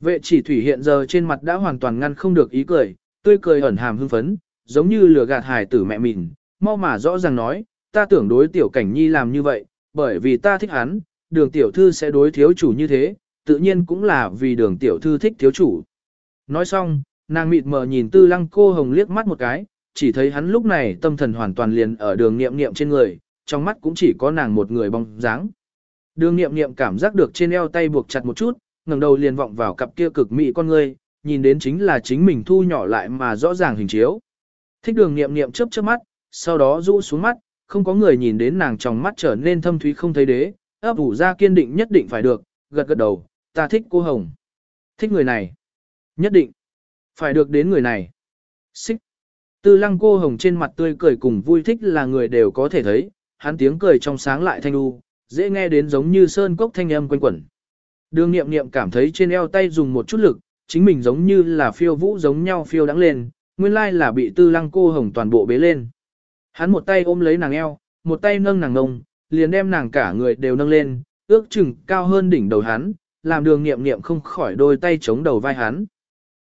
Vệ chỉ thủy hiện giờ trên mặt đã hoàn toàn ngăn không được ý cười, tươi cười ẩn hàm hưng phấn, giống như lừa gạt hài tử mẹ mình, mau mà rõ ràng nói, ta tưởng đối tiểu cảnh nhi làm như vậy, bởi vì ta thích hắn, đường tiểu thư sẽ đối thiếu chủ như thế, tự nhiên cũng là vì đường tiểu thư thích thiếu chủ. Nói xong, nàng mịt mờ nhìn tư lăng cô hồng liếc mắt một cái, chỉ thấy hắn lúc này tâm thần hoàn toàn liền ở đường niệm niệm trên người, trong mắt cũng chỉ có nàng một người bóng dáng. Đường niệm niệm cảm giác được trên eo tay buộc chặt một chút, ngẩng đầu liền vọng vào cặp kia cực mỹ con người, nhìn đến chính là chính mình thu nhỏ lại mà rõ ràng hình chiếu. Thích đường niệm niệm chớp chớp mắt, sau đó rũ xuống mắt, không có người nhìn đến nàng trong mắt trở nên thâm thúy không thấy đế, ấp ủ ra kiên định nhất định phải được, gật gật đầu, ta thích cô Hồng. Thích người này. Nhất định. Phải được đến người này. Xích. Tư lăng cô Hồng trên mặt tươi cười cùng vui thích là người đều có thể thấy, hắn tiếng cười trong sáng lại thanh u, dễ nghe đến giống như sơn cốc thanh âm quanh quẩn. Đường nghiệm nghiệm cảm thấy trên eo tay dùng một chút lực, chính mình giống như là phiêu vũ giống nhau phiêu đắng lên, nguyên lai là bị tư lăng cô hồng toàn bộ bế lên. Hắn một tay ôm lấy nàng eo, một tay nâng nàng ngông, liền đem nàng cả người đều nâng lên, ước chừng cao hơn đỉnh đầu hắn, làm đường nghiệm nghiệm không khỏi đôi tay chống đầu vai hắn.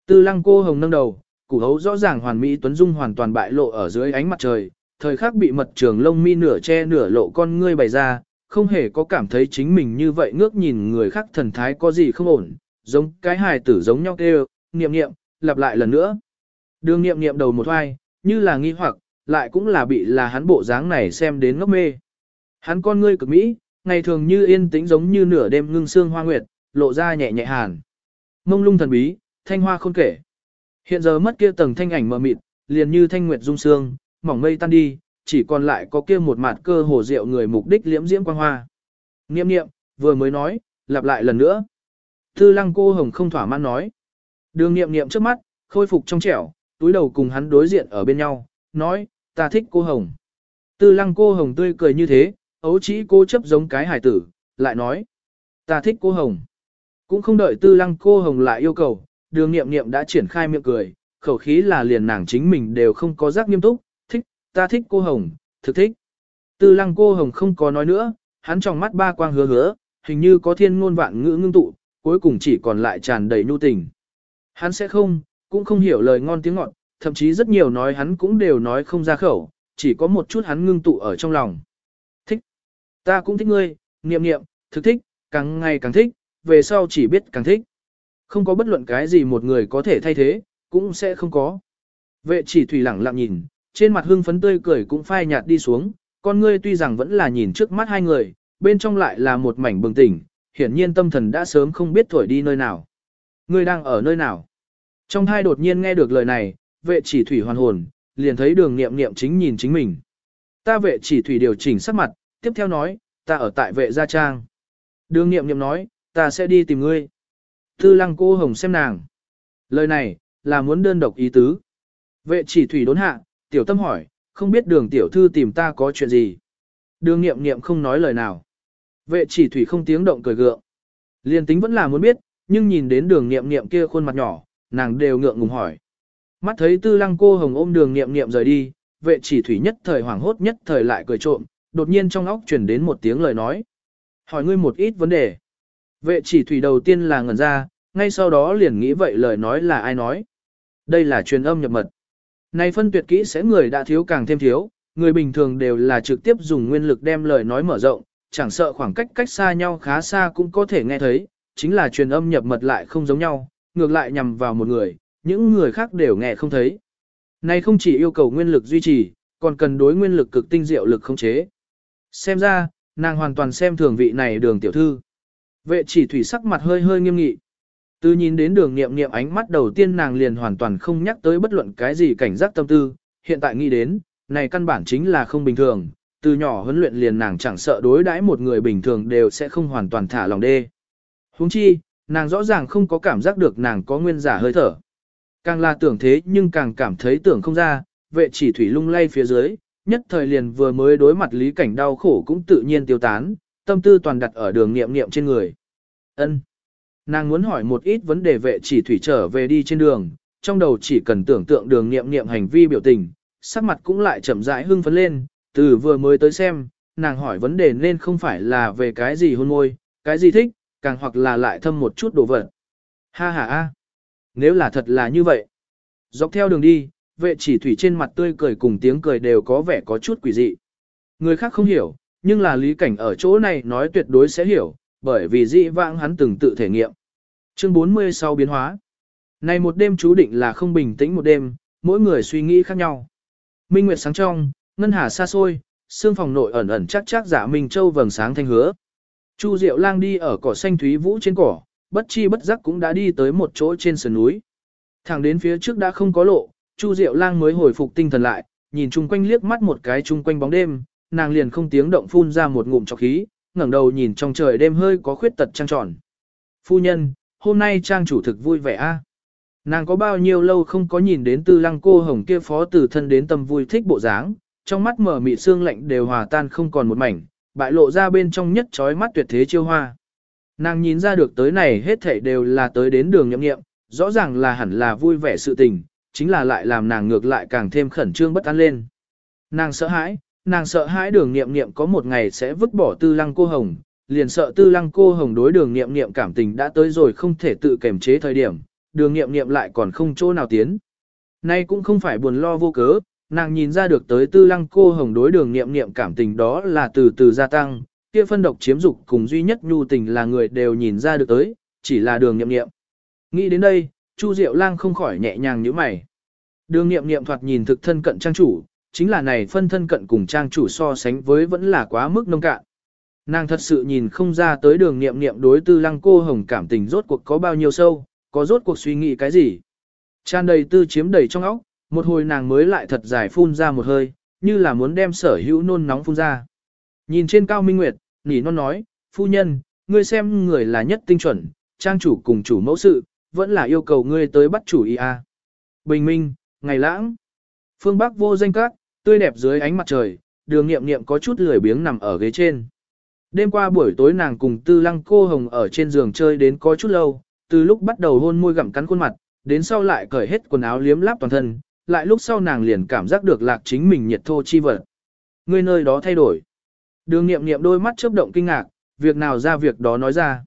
Tư lăng cô hồng nâng đầu, củ hấu rõ ràng hoàn mỹ tuấn dung hoàn toàn bại lộ ở dưới ánh mặt trời, thời khắc bị mật trường lông mi nửa che nửa lộ con ngươi bày ra, không hề có cảm thấy chính mình như vậy ngước nhìn người khác thần thái có gì không ổn, giống cái hài tử giống nhau kêu, niệm niệm, lặp lại lần nữa. Đường niệm niệm đầu một hoai, như là nghi hoặc, lại cũng là bị là hắn bộ dáng này xem đến ngốc mê. Hắn con ngươi cực mỹ, ngày thường như yên tĩnh giống như nửa đêm ngưng sương hoa nguyệt, lộ ra nhẹ nhẹ hàn. Mông lung thần bí, thanh hoa khôn kể. Hiện giờ mất kia tầng thanh ảnh mờ mịt, liền như thanh nguyệt dung sương, mỏng mây tan đi, chỉ còn lại có kia một mặt cơ hồ rượu người mục đích liễm diễm quang hoa. Niệm niệm, vừa mới nói, lặp lại lần nữa. Tư lăng cô hồng không thỏa mãn nói. Đường niệm niệm trước mắt, khôi phục trong trẻo, túi đầu cùng hắn đối diện ở bên nhau, nói, ta thích cô hồng. Tư lăng cô hồng tươi cười như thế, ấu chỉ cô chấp giống cái hải tử, lại nói, ta thích cô hồng. Cũng không đợi tư lăng cô hồng lại yêu cầu, đường niệm niệm đã triển khai miệng cười, khẩu khí là liền nàng chính mình đều không có giác nghiêm túc, thích, ta thích cô hồng, thực thích. Tư lăng cô hồng không có nói nữa, hắn trong mắt ba quang hứa hứa, hình như có thiên ngôn vạn ngữ ngưng tụ, cuối cùng chỉ còn lại tràn đầy nhu tình. Hắn sẽ không, cũng không hiểu lời ngon tiếng ngọt, thậm chí rất nhiều nói hắn cũng đều nói không ra khẩu, chỉ có một chút hắn ngưng tụ ở trong lòng. Thích. Ta cũng thích ngươi, niệm niệm, thực thích, càng ngày càng thích, về sau chỉ biết càng thích. Không có bất luận cái gì một người có thể thay thế, cũng sẽ không có. Vệ chỉ thủy lẳng lặng nhìn, trên mặt hưng phấn tươi cười cũng phai nhạt đi xuống, con ngươi tuy rằng vẫn là nhìn trước mắt hai người, bên trong lại là một mảnh bừng tỉnh, hiển nhiên tâm thần đã sớm không biết thổi đi nơi nào. Ngươi đang ở nơi nào? Trong thai đột nhiên nghe được lời này, vệ chỉ thủy hoàn hồn, liền thấy đường nghiệm nghiệm chính nhìn chính mình. Ta vệ chỉ thủy điều chỉnh sắc mặt, tiếp theo nói, ta ở tại vệ gia trang. Đường nghiệm nghiệm nói, ta sẽ đi tìm ngươi. Tư lăng cô hồng xem nàng. Lời này, là muốn đơn độc ý tứ. Vệ chỉ thủy đốn hạ, tiểu tâm hỏi, không biết đường tiểu thư tìm ta có chuyện gì. Đường nghiệm nghiệm không nói lời nào. Vệ chỉ thủy không tiếng động cười gượng. Liên tính vẫn là muốn biết, nhưng nhìn đến đường nghiệm nghiệm kia khuôn mặt nhỏ, nàng đều ngượng ngùng hỏi. Mắt thấy tư lăng cô hồng ôm đường nghiệm nghiệm rời đi, vệ chỉ thủy nhất thời hoảng hốt nhất thời lại cười trộm, đột nhiên trong óc truyền đến một tiếng lời nói. Hỏi ngươi một ít vấn đề. Vệ chỉ thủy đầu tiên là ngẩn ra, ngay sau đó liền nghĩ vậy lời nói là ai nói. Đây là truyền âm nhập mật. Này phân tuyệt kỹ sẽ người đã thiếu càng thêm thiếu, người bình thường đều là trực tiếp dùng nguyên lực đem lời nói mở rộng, chẳng sợ khoảng cách cách xa nhau khá xa cũng có thể nghe thấy, chính là truyền âm nhập mật lại không giống nhau, ngược lại nhằm vào một người, những người khác đều nghe không thấy. Này không chỉ yêu cầu nguyên lực duy trì, còn cần đối nguyên lực cực tinh diệu lực khống chế. Xem ra, nàng hoàn toàn xem thường vị này đường tiểu thư. Vệ chỉ thủy sắc mặt hơi hơi nghiêm nghị. Từ nhìn đến đường nghiệm nghiệm ánh mắt đầu tiên nàng liền hoàn toàn không nhắc tới bất luận cái gì cảnh giác tâm tư, hiện tại nghĩ đến, này căn bản chính là không bình thường, từ nhỏ huấn luyện liền nàng chẳng sợ đối đãi một người bình thường đều sẽ không hoàn toàn thả lòng đê. Huống chi, nàng rõ ràng không có cảm giác được nàng có nguyên giả hơi thở. Càng là tưởng thế nhưng càng cảm thấy tưởng không ra, vệ chỉ thủy lung lay phía dưới, nhất thời liền vừa mới đối mặt lý cảnh đau khổ cũng tự nhiên tiêu tán, tâm tư toàn đặt ở đường nghiệm nghiệm trên người. ân Nàng muốn hỏi một ít vấn đề vệ chỉ thủy trở về đi trên đường, trong đầu chỉ cần tưởng tượng đường nghiệm nghiệm hành vi biểu tình, sắc mặt cũng lại chậm rãi hưng phấn lên, từ vừa mới tới xem, nàng hỏi vấn đề nên không phải là về cái gì hôn môi, cái gì thích, càng hoặc là lại thâm một chút đồ vật. Ha ha ha. Nếu là thật là như vậy. Dọc theo đường đi, vệ chỉ thủy trên mặt tươi cười cùng tiếng cười đều có vẻ có chút quỷ dị. Người khác không hiểu, nhưng là lý cảnh ở chỗ này nói tuyệt đối sẽ hiểu, bởi vì dị vãng hắn từng tự thể nghiệm. Chương 40 sau biến hóa. Này một đêm chú định là không bình tĩnh một đêm, mỗi người suy nghĩ khác nhau. Minh Nguyệt sáng trong, ngân hà xa xôi, xương phòng nội ẩn ẩn chắc chắc giả Minh Châu vầng sáng thanh hứa. Chu Diệu Lang đi ở cỏ xanh thúy vũ trên cỏ, bất chi bất giác cũng đã đi tới một chỗ trên sườn núi. Thẳng đến phía trước đã không có lộ, Chu Diệu Lang mới hồi phục tinh thần lại, nhìn chung quanh liếc mắt một cái chung quanh bóng đêm, nàng liền không tiếng động phun ra một ngụm trọc khí, ngẩng đầu nhìn trong trời đêm hơi có khuyết tật trăng tròn. Phu nhân, hôm nay trang chủ thực vui vẻ a. Nàng có bao nhiêu lâu không có nhìn đến tư lăng cô hồng kia phó từ thân đến tâm vui thích bộ dáng, trong mắt mở mị xương lạnh đều hòa tan không còn một mảnh, bại lộ ra bên trong nhất trói mắt tuyệt thế chiêu hoa. Nàng nhìn ra được tới này hết thảy đều là tới đến đường nhậm nghiệm, rõ ràng là hẳn là vui vẻ sự tình, chính là lại làm nàng ngược lại càng thêm khẩn trương bất an lên. Nàng sợ hãi, nàng sợ hãi đường nghiệm nghiệm có một ngày sẽ vứt bỏ tư lăng cô hồng, liền sợ tư lăng cô hồng đối đường nghiệm nghiệm cảm tình đã tới rồi không thể tự kềm chế thời điểm, đường nghiệm nghiệm lại còn không chỗ nào tiến. Nay cũng không phải buồn lo vô cớ, nàng nhìn ra được tới tư lăng cô hồng đối đường nghiệm nghiệm cảm tình đó là từ từ gia tăng, kia phân độc chiếm dục cùng duy nhất nhu tình là người đều nhìn ra được tới, chỉ là đường nghiệm nghiệm. Nghĩ đến đây, Chu Diệu Lang không khỏi nhẹ nhàng như mày. Đường nghiệm nghiệm thoạt nhìn thực thân cận trang chủ, chính là này phân thân cận cùng trang chủ so sánh với vẫn là quá mức nông cạn. Nàng thật sự nhìn không ra tới đường nghiệm nghiệm đối tư lăng cô hồng cảm tình rốt cuộc có bao nhiêu sâu, có rốt cuộc suy nghĩ cái gì. Tràn đầy tư chiếm đầy trong óc, một hồi nàng mới lại thật dài phun ra một hơi, như là muốn đem sở hữu nôn nóng phun ra. Nhìn trên cao minh nguyệt, nỉ non nói, phu nhân, ngươi xem người là nhất tinh chuẩn, trang chủ cùng chủ mẫu sự, vẫn là yêu cầu ngươi tới bắt chủ ý a. Bình minh, ngày lãng. Phương Bắc vô danh các, tươi đẹp dưới ánh mặt trời, đường nghiệm nghiệm có chút lười biếng nằm ở ghế trên. Đêm qua buổi tối nàng cùng tư lăng cô hồng ở trên giường chơi đến có chút lâu, từ lúc bắt đầu hôn môi gặm cắn khuôn mặt, đến sau lại cởi hết quần áo liếm láp toàn thân, lại lúc sau nàng liền cảm giác được lạc chính mình nhiệt thô chi vật. Người nơi đó thay đổi. Đường nghiệm nghiệm đôi mắt chớp động kinh ngạc, việc nào ra việc đó nói ra.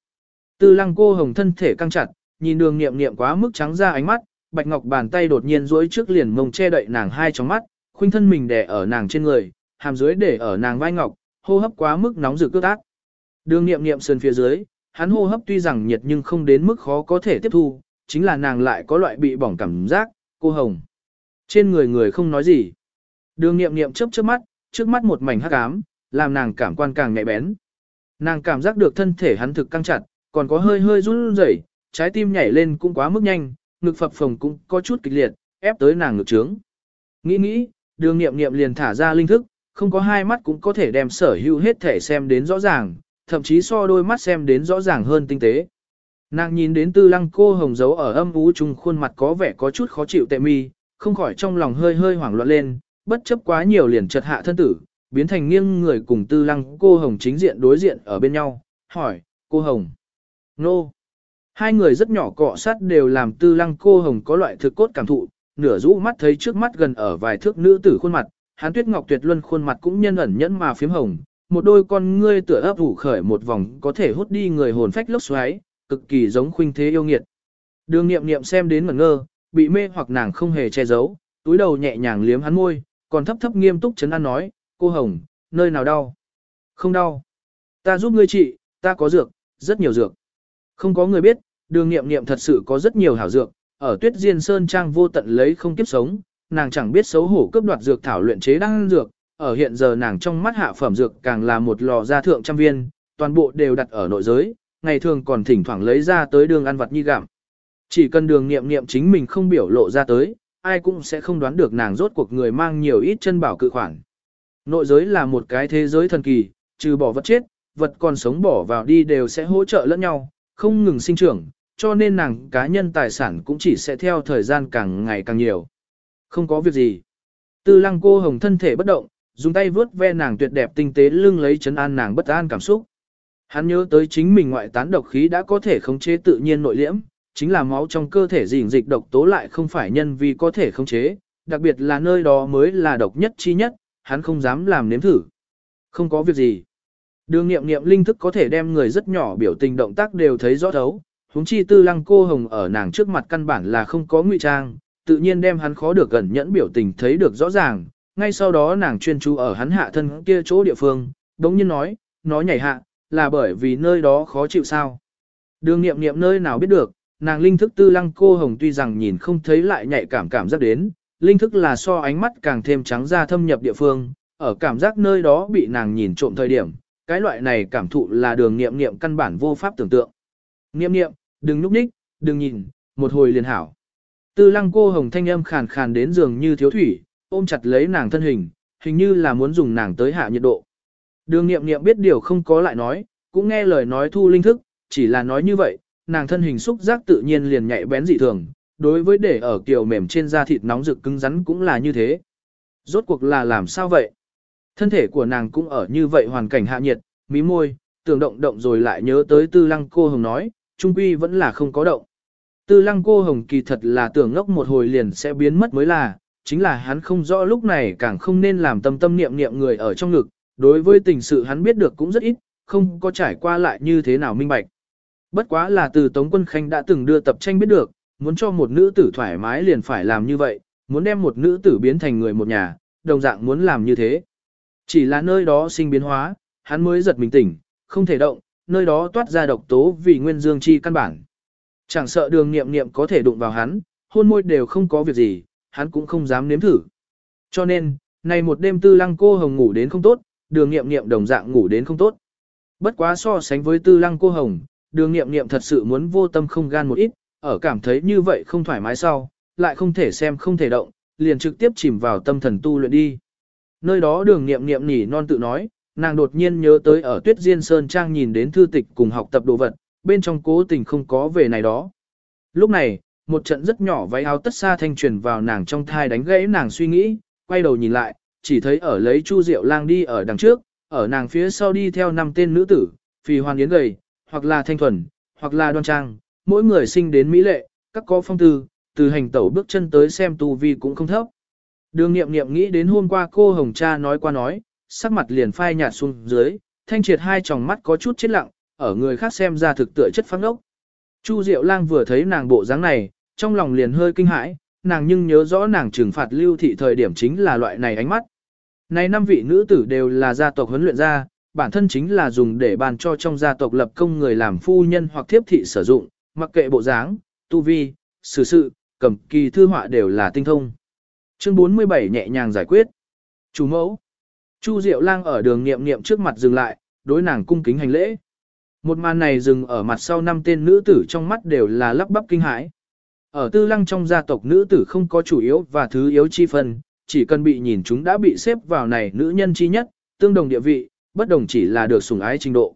Tư lăng cô hồng thân thể căng chặt, nhìn đường nghiệm nghiệm quá mức trắng ra ánh mắt, bạch ngọc bàn tay đột nhiên duỗi trước liền mông che đậy nàng hai trong mắt, khuynh thân mình đè ở nàng trên người, hàm dưới để ở nàng vai ngọc, hô hấp quá mức nóng rực cướp ác. Đường nghiệm nghiệm sườn phía dưới, hắn hô hấp tuy rằng nhiệt nhưng không đến mức khó có thể tiếp thu, chính là nàng lại có loại bị bỏng cảm giác, cô hồng. Trên người người không nói gì. Đường nghiệm nghiệm chớp chớp mắt, trước mắt một mảnh hắc ám, làm nàng cảm quan càng nhạy bén. Nàng cảm giác được thân thể hắn thực căng chặt, còn có hơi hơi run rẩy, trái tim nhảy lên cũng quá mức nhanh, ngực phập phồng cũng có chút kịch liệt, ép tới nàng ngực trướng. Nghĩ nghĩ, đường nghiệm nghiệm liền thả ra linh thức, không có hai mắt cũng có thể đem sở hữu hết thể xem đến rõ ràng, thậm chí so đôi mắt xem đến rõ ràng hơn tinh tế. Nàng nhìn đến tư lăng cô hồng dấu ở âm ú trùng khuôn mặt có vẻ có chút khó chịu tệ mi, không khỏi trong lòng hơi hơi hoảng loạn lên, bất chấp quá nhiều liền chật hạ thân tử, biến thành nghiêng người cùng tư lăng cô hồng chính diện đối diện ở bên nhau, hỏi, cô hồng, nô. Hai người rất nhỏ cọ sát đều làm tư lăng cô hồng có loại thực cốt cảm thụ, nửa rũ mắt thấy trước mắt gần ở vài thước nữ tử khuôn mặt, hán tuyết ngọc tuyệt luân khuôn mặt cũng nhân ẩn nhẫn mà phím hồng, một đôi con ngươi tựa ấp ủ khởi một vòng có thể hút đi người hồn phách lốc xoáy, cực kỳ giống khuynh thế yêu nghiệt. Đường nghiệm nghiệm xem đến ngẩn ngơ, bị mê hoặc nàng không hề che giấu, túi đầu nhẹ nhàng liếm hắn môi, còn thấp thấp nghiêm túc chấn an nói, cô Hồng, nơi nào đau? Không đau. Ta giúp ngươi trị, ta có dược, rất nhiều dược. Không có người biết, đường nghiệm nghiệm thật sự có rất nhiều hảo dược, ở tuyết diên sơn trang vô tận lấy không kiếp sống, nàng chẳng biết xấu hổ cướp đoạt dược thảo luyện chế đăng dược, ở hiện giờ nàng trong mắt hạ phẩm dược càng là một lò gia thượng trăm viên, toàn bộ đều đặt ở nội giới, ngày thường còn thỉnh thoảng lấy ra tới đường ăn vặt như gặm. Chỉ cần đường nghiệm nghiệm chính mình không biểu lộ ra tới, ai cũng sẽ không đoán được nàng rốt cuộc người mang nhiều ít chân bảo cự khoản. Nội giới là một cái thế giới thần kỳ, trừ bỏ vật chết, vật còn sống bỏ vào đi đều sẽ hỗ trợ lẫn nhau, không ngừng sinh trưởng, cho nên nàng cá nhân tài sản cũng chỉ sẽ theo thời gian càng ngày càng nhiều. Không có việc gì. Tư lăng cô hồng thân thể bất động, dùng tay vướt ve nàng tuyệt đẹp tinh tế lưng lấy chấn an nàng bất an cảm xúc. Hắn nhớ tới chính mình ngoại tán độc khí đã có thể khống chế tự nhiên nội liễm, chính là máu trong cơ thể dình dịch độc tố lại không phải nhân vì có thể khống chế, đặc biệt là nơi đó mới là độc nhất chi nhất, hắn không dám làm nếm thử. Không có việc gì. Đường nghiệm nghiệm linh thức có thể đem người rất nhỏ biểu tình động tác đều thấy rõ thấu, huống chi tư lăng cô hồng ở nàng trước mặt căn bản là không có ngụy trang, tự nhiên đem hắn khó được gần nhẫn biểu tình thấy được rõ ràng, ngay sau đó nàng chuyên chú ở hắn hạ thân kia chỗ địa phương, đống nhiên nói, nó nhảy hạ, là bởi vì nơi đó khó chịu sao. Đường nghiệm nghiệm nơi nào biết được, nàng linh thức tư lăng cô hồng tuy rằng nhìn không thấy lại nhạy cảm cảm giác đến, linh thức là so ánh mắt càng thêm trắng ra thâm nhập địa phương, ở cảm giác nơi đó bị nàng nhìn trộm thời điểm, cái loại này cảm thụ là đường nghiệm nghiệm căn bản vô pháp tưởng tượng. Nghiệm nghiệm, đừng nhúc nhích, đừng nhìn, một hồi liền hảo. Tư lăng cô hồng thanh âm khàn khàn đến giường như thiếu thủy, ôm chặt lấy nàng thân hình, hình như là muốn dùng nàng tới hạ nhiệt độ. Đường nghiệm nghiệm biết điều không có lại nói, cũng nghe lời nói thu linh thức, chỉ là nói như vậy, nàng thân hình xúc giác tự nhiên liền nhạy bén dị thường, đối với để ở kiều mềm trên da thịt nóng rực cứng rắn cũng là như thế. Rốt cuộc là làm sao vậy? Thân thể của nàng cũng ở như vậy hoàn cảnh hạ nhiệt, mí môi, tưởng động động rồi lại nhớ tới tư lăng cô hồng nói, trung quy vẫn là không có động. Tư lăng cô hồng kỳ thật là tưởng ngốc một hồi liền sẽ biến mất mới là, chính là hắn không rõ lúc này càng không nên làm tâm tâm niệm niệm người ở trong ngực, đối với tình sự hắn biết được cũng rất ít, không có trải qua lại như thế nào minh bạch. Bất quá là từ Tống Quân Khanh đã từng đưa tập tranh biết được, muốn cho một nữ tử thoải mái liền phải làm như vậy, muốn đem một nữ tử biến thành người một nhà, đồng dạng muốn làm như thế. Chỉ là nơi đó sinh biến hóa, hắn mới giật mình tỉnh, không thể động, nơi đó toát ra độc tố vì nguyên dương chi căn bản. Chẳng sợ đường nghiệm nghiệm có thể đụng vào hắn, hôn môi đều không có việc gì, hắn cũng không dám nếm thử. Cho nên, này một đêm tư lăng cô hồng ngủ đến không tốt, đường nghiệm nghiệm đồng dạng ngủ đến không tốt. Bất quá so sánh với tư lăng cô hồng, đường nghiệm nghiệm thật sự muốn vô tâm không gan một ít, ở cảm thấy như vậy không thoải mái sau, lại không thể xem không thể động, liền trực tiếp chìm vào tâm thần tu luyện đi. Nơi đó đường nghiệm nghiệm nhỉ non tự nói, nàng đột nhiên nhớ tới ở tuyết diên sơn trang nhìn đến thư tịch cùng học tập đồ vật, bên trong cố tình không có về này đó. Lúc này, một trận rất nhỏ váy áo tất xa thanh truyền vào nàng trong thai đánh gãy nàng suy nghĩ, quay đầu nhìn lại, chỉ thấy ở lấy Chu Diệu Lang đi ở đằng trước, ở nàng phía sau đi theo năm tên nữ tử, phì hoàn yến gầy, hoặc là thanh thuần, hoặc là đoan trang, mỗi người sinh đến mỹ lệ, các có phong tư, từ hành tẩu bước chân tới xem tu vi cũng không thấp. Đường nghiệm nghiệm nghĩ đến hôm qua cô Hồng Cha nói qua nói, sắc mặt liền phai nhạt xuống dưới, thanh triệt hai tròng mắt có chút chết lặng, ở người khác xem ra thực tựa chất phát ốc. Chu Diệu Lang vừa thấy nàng bộ dáng này, trong lòng liền hơi kinh hãi, nàng nhưng nhớ rõ nàng trừng phạt lưu thị thời điểm chính là loại này ánh mắt. Này năm vị nữ tử đều là gia tộc huấn luyện ra, bản thân chính là dùng để bàn cho trong gia tộc lập công người làm phu nhân hoặc thiếp thị sử dụng, mặc kệ bộ dáng, tu vi, xử sự, cầm kỳ thư họa đều là tinh thông. Chương 47 nhẹ nhàng giải quyết. Chủ mẫu. Chu Diệu Lang ở đường nghiệm nghiệm trước mặt dừng lại, đối nàng cung kính hành lễ. Một màn này dừng ở mặt sau năm tên nữ tử trong mắt đều là lắp bắp kinh hãi. Ở tư lăng trong gia tộc nữ tử không có chủ yếu và thứ yếu chi phân, chỉ cần bị nhìn chúng đã bị xếp vào này nữ nhân chi nhất, tương đồng địa vị, bất đồng chỉ là được sủng ái trình độ.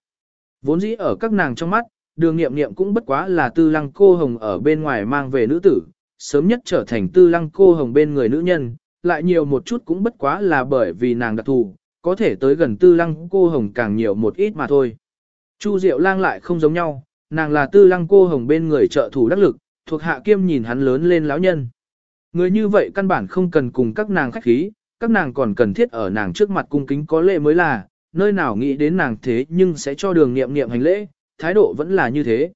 Vốn dĩ ở các nàng trong mắt, đường nghiệm nghiệm cũng bất quá là tư lăng cô hồng ở bên ngoài mang về nữ tử, sớm nhất trở thành tư lăng cô hồng bên người nữ nhân, lại nhiều một chút cũng bất quá là bởi vì nàng đặc thù, có thể tới gần tư lăng cô hồng càng nhiều một ít mà thôi. Chu Diệu Lang lại không giống nhau, nàng là tư lăng cô hồng bên người trợ thủ đắc lực, thuộc hạ kiêm nhìn hắn lớn lên lão nhân. Người như vậy căn bản không cần cùng các nàng khách khí, các nàng còn cần thiết ở nàng trước mặt cung kính có lệ mới là, nơi nào nghĩ đến nàng thế nhưng sẽ cho đường nghiệm nghiệm hành lễ, thái độ vẫn là như thế.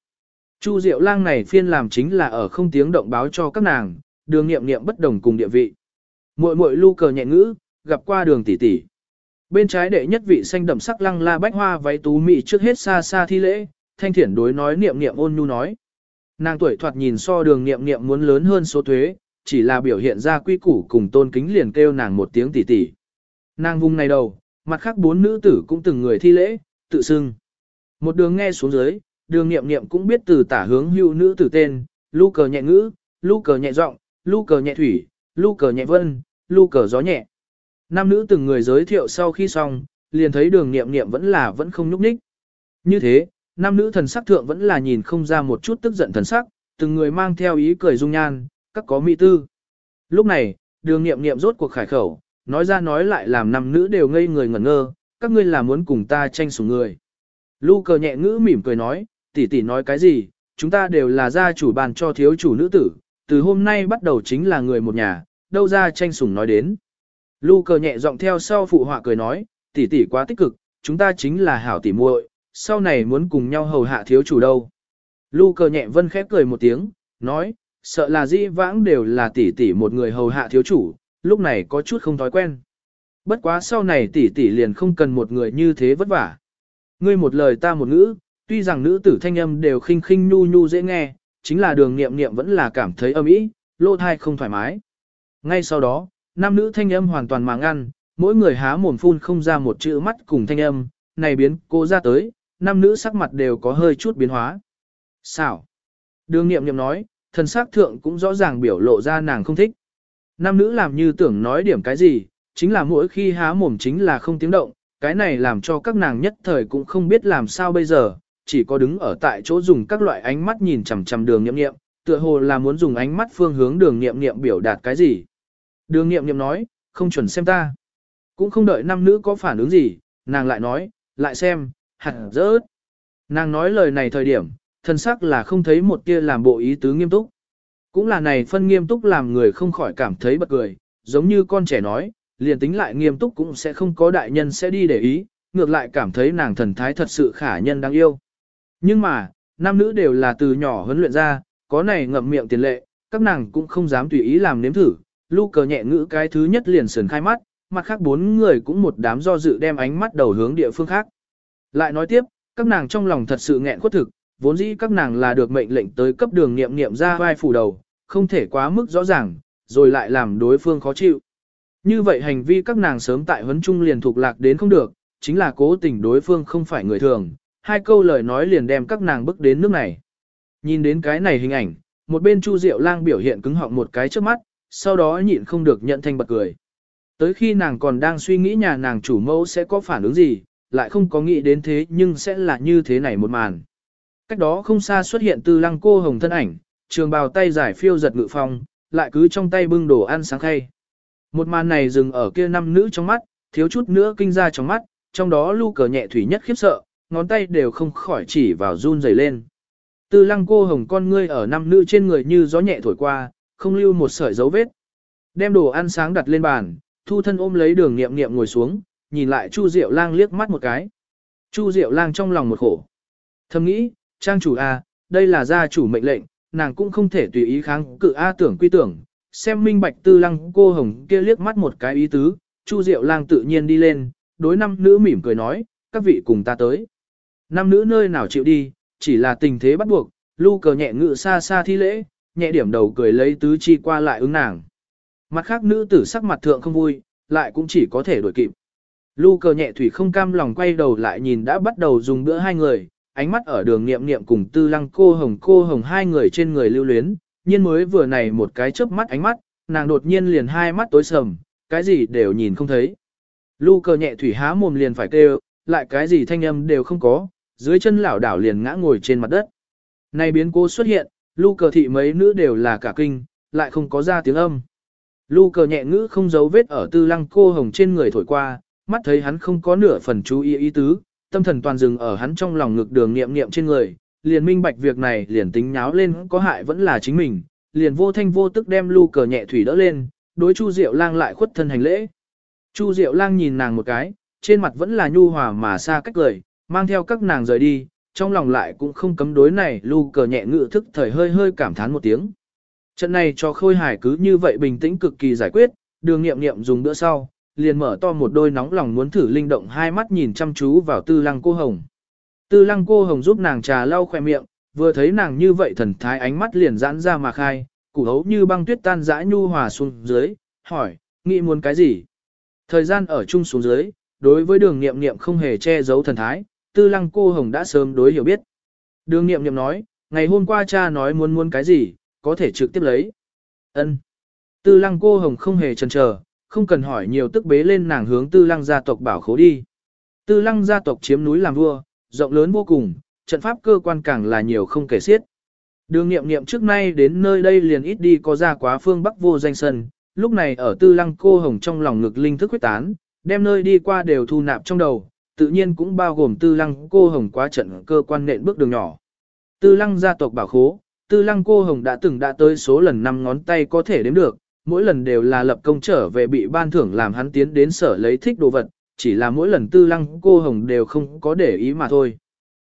Chu Diệu Lang này phiên làm chính là ở không tiếng động báo cho các nàng, đường nghiệm nghiệm bất đồng cùng địa vị. Muội muội lu cờ nhẹ ngữ, gặp qua đường tỷ tỷ. Bên trái đệ nhất vị xanh đậm sắc lăng la bách hoa váy tú mị trước hết xa xa thi lễ, thanh thiển đối nói niệm niệm ôn nhu nói. Nàng tuổi thoạt nhìn so đường niệm niệm muốn lớn hơn số thuế, chỉ là biểu hiện ra quy củ cùng tôn kính liền kêu nàng một tiếng tỷ tỷ. Nàng vùng này đầu, mặt khác bốn nữ tử cũng từng người thi lễ, tự xưng. Một đường nghe xuống dưới, đường niệm niệm cũng biết từ tả hướng hưu nữ tử tên, lu cờ nhẹ ngữ, lu cờ nhẹ giọng, lu cờ nhẹ thủy, lu cờ nhẹ vân, lu cờ gió nhẹ. Nam nữ từng người giới thiệu sau khi xong, liền thấy đường niệm niệm vẫn là vẫn không nhúc nhích. Như thế, nam nữ thần sắc thượng vẫn là nhìn không ra một chút tức giận thần sắc, từng người mang theo ý cười dung nhan, các có mỹ tư. Lúc này, đường niệm niệm rốt cuộc khải khẩu, nói ra nói lại làm nam nữ đều ngây người ngẩn ngơ, các ngươi là muốn cùng ta tranh sủng người. Lu cờ nhẹ ngữ mỉm cười nói, tỷ tỷ nói cái gì, chúng ta đều là gia chủ bàn cho thiếu chủ nữ tử, từ hôm nay bắt đầu chính là người một nhà, đâu ra tranh sủng nói đến. Lu cờ nhẹ giọng theo sau phụ họa cười nói, tỷ tỷ quá tích cực, chúng ta chính là hảo tỷ muội, sau này muốn cùng nhau hầu hạ thiếu chủ đâu. Lu cờ nhẹ vân khép cười một tiếng, nói, sợ là di vãng đều là tỷ tỷ một người hầu hạ thiếu chủ, lúc này có chút không thói quen. Bất quá sau này tỷ tỷ liền không cần một người như thế vất vả. Ngươi một lời ta một ngữ, tuy rằng nữ tử thanh âm đều khinh khinh nhu nhu dễ nghe, chính là đường nghiệm nghiệm vẫn là cảm thấy âm ý, lô thai không thoải mái. Ngay sau đó, nam nữ thanh âm hoàn toàn mà ngăn, mỗi người há mồm phun không ra một chữ mắt cùng thanh âm, này biến cô ra tới, nam nữ sắc mặt đều có hơi chút biến hóa. Sao? Đường nghiệm nghiệm nói, thần sắc thượng cũng rõ ràng biểu lộ ra nàng không thích. Nam nữ làm như tưởng nói điểm cái gì, chính là mỗi khi há mồm chính là không tiếng động, cái này làm cho các nàng nhất thời cũng không biết làm sao bây giờ, chỉ có đứng ở tại chỗ dùng các loại ánh mắt nhìn chằm chằm đường nghiệm nghiệm, tựa hồ là muốn dùng ánh mắt phương hướng đường nghiệm nghiệm biểu đạt cái gì. Đường nghiệm nghiệm nói, không chuẩn xem ta. Cũng không đợi nam nữ có phản ứng gì, nàng lại nói, lại xem, hẳn rớt. Nàng nói lời này thời điểm, thân sắc là không thấy một tia làm bộ ý tứ nghiêm túc. Cũng là này phân nghiêm túc làm người không khỏi cảm thấy bật cười, giống như con trẻ nói, liền tính lại nghiêm túc cũng sẽ không có đại nhân sẽ đi để ý, ngược lại cảm thấy nàng thần thái thật sự khả nhân đáng yêu. Nhưng mà, nam nữ đều là từ nhỏ huấn luyện ra, có này ngậm miệng tiền lệ, các nàng cũng không dám tùy ý làm nếm thử, lu cờ nhẹ ngữ cái thứ nhất liền sườn khai mắt, mặt khác bốn người cũng một đám do dự đem ánh mắt đầu hướng địa phương khác. Lại nói tiếp, các nàng trong lòng thật sự nghẹn khuất thực, vốn dĩ các nàng là được mệnh lệnh tới cấp đường nghiệm nghiệm ra vai phủ đầu, không thể quá mức rõ ràng, rồi lại làm đối phương khó chịu. Như vậy hành vi các nàng sớm tại huấn trung liền thuộc lạc đến không được, chính là cố tình đối phương không phải người thường, hai câu lời nói liền đem các nàng bước đến nước này. Nhìn đến cái này hình ảnh, một bên Chu Diệu Lang biểu hiện cứng họng một cái trước mắt, sau đó nhịn không được nhận thanh bật cười. Tới khi nàng còn đang suy nghĩ nhà nàng chủ mẫu sẽ có phản ứng gì, lại không có nghĩ đến thế nhưng sẽ là như thế này một màn. Cách đó không xa xuất hiện tư lăng cô hồng thân ảnh, trường bào tay giải phiêu giật ngự phong, lại cứ trong tay bưng đồ ăn sáng khay. Một màn này dừng ở kia năm nữ trong mắt, thiếu chút nữa kinh ra trong mắt, trong đó lưu cờ nhẹ thủy nhất khiếp sợ, ngón tay đều không khỏi chỉ vào run rẩy lên. Tư lăng cô hồng con ngươi ở năm nữ trên người như gió nhẹ thổi qua, không lưu một sợi dấu vết. Đem đồ ăn sáng đặt lên bàn, thu thân ôm lấy đường nghiệm nghiệm ngồi xuống, nhìn lại Chu Diệu Lang liếc mắt một cái. Chu Diệu Lang trong lòng một khổ. Thầm nghĩ, trang chủ A, đây là gia chủ mệnh lệnh, nàng cũng không thể tùy ý kháng cự A tưởng quy tưởng. Xem minh bạch tư lăng cô hồng kia liếc mắt một cái ý tứ, Chu Diệu Lang tự nhiên đi lên, đối năm nữ mỉm cười nói, các vị cùng ta tới. Năm nữ nơi nào chịu đi, chỉ là tình thế bắt buộc, Lu cờ nhẹ ngự xa xa thi lễ, nhẹ điểm đầu cười lấy tứ chi qua lại ứng nàng. Mặt khác nữ tử sắc mặt thượng không vui, lại cũng chỉ có thể đổi kịp. Lu cờ nhẹ thủy không cam lòng quay đầu lại nhìn đã bắt đầu dùng bữa hai người, ánh mắt ở đường niệm niệm cùng tư lăng cô hồng cô hồng hai người trên người lưu luyến, nhiên mới vừa này một cái chớp mắt ánh mắt, nàng đột nhiên liền hai mắt tối sầm, cái gì đều nhìn không thấy. Lu cờ nhẹ thủy há mồm liền phải kêu, lại cái gì thanh âm đều không có, dưới chân lảo đảo liền ngã ngồi trên mặt đất. Nay biến cố xuất hiện, lu cờ thị mấy nữ đều là cả kinh, lại không có ra tiếng âm. Lu cờ nhẹ ngữ không giấu vết ở tư lăng cô hồng trên người thổi qua, mắt thấy hắn không có nửa phần chú ý ý tứ, tâm thần toàn dừng ở hắn trong lòng ngực đường niệm niệm trên người, liền minh bạch việc này liền tính nháo lên có hại vẫn là chính mình, liền vô thanh vô tức đem lưu cờ nhẹ thủy đỡ lên, đối Chu Diệu Lang lại khuất thân hành lễ. Chu Diệu Lang nhìn nàng một cái, trên mặt vẫn là nhu hòa mà xa cách cười, mang theo các nàng rời đi, trong lòng lại cũng không cấm đối này lưu cờ nhẹ ngự thức thời hơi hơi cảm thán một tiếng. Trận này cho khôi hải cứ như vậy bình tĩnh cực kỳ giải quyết, đường nghiệm nghiệm dùng bữa sau, liền mở to một đôi nóng lòng muốn thử linh động hai mắt nhìn chăm chú vào tư lăng cô hồng. Tư lăng cô hồng giúp nàng trà lau khoe miệng, vừa thấy nàng như vậy thần thái ánh mắt liền giãn ra mà khai, củ hấu như băng tuyết tan dã nhu hòa xuống dưới, hỏi, nghĩ muốn cái gì? Thời gian ở chung xuống dưới, đối với đường nghiệm nghiệm không hề che giấu thần thái, tư lăng cô hồng đã sớm đối hiểu biết. Đường nghiệm nghiệm nói, ngày hôm qua cha nói muốn muốn cái gì, có thể trực tiếp lấy. ân Tư lăng cô hồng không hề chần chờ, không cần hỏi nhiều tức bế lên nàng hướng tư lăng gia tộc bảo khố đi. Tư lăng gia tộc chiếm núi làm vua, rộng lớn vô cùng, trận pháp cơ quan càng là nhiều không kể xiết. Đường nghiệm nghiệm trước nay đến nơi đây liền ít đi có ra quá phương bắc vô danh sân, lúc này ở tư lăng cô hồng trong lòng ngực linh thức quyết tán, đem nơi đi qua đều thu nạp trong đầu, tự nhiên cũng bao gồm tư lăng cô hồng quá trận cơ quan nện bước đường nhỏ. Tư lăng gia tộc bảo khố, tư lăng cô hồng đã từng đã tới số lần năm ngón tay có thể đếm được, mỗi lần đều là lập công trở về bị ban thưởng làm hắn tiến đến sở lấy thích đồ vật, chỉ là mỗi lần tư lăng cô hồng đều không có để ý mà thôi.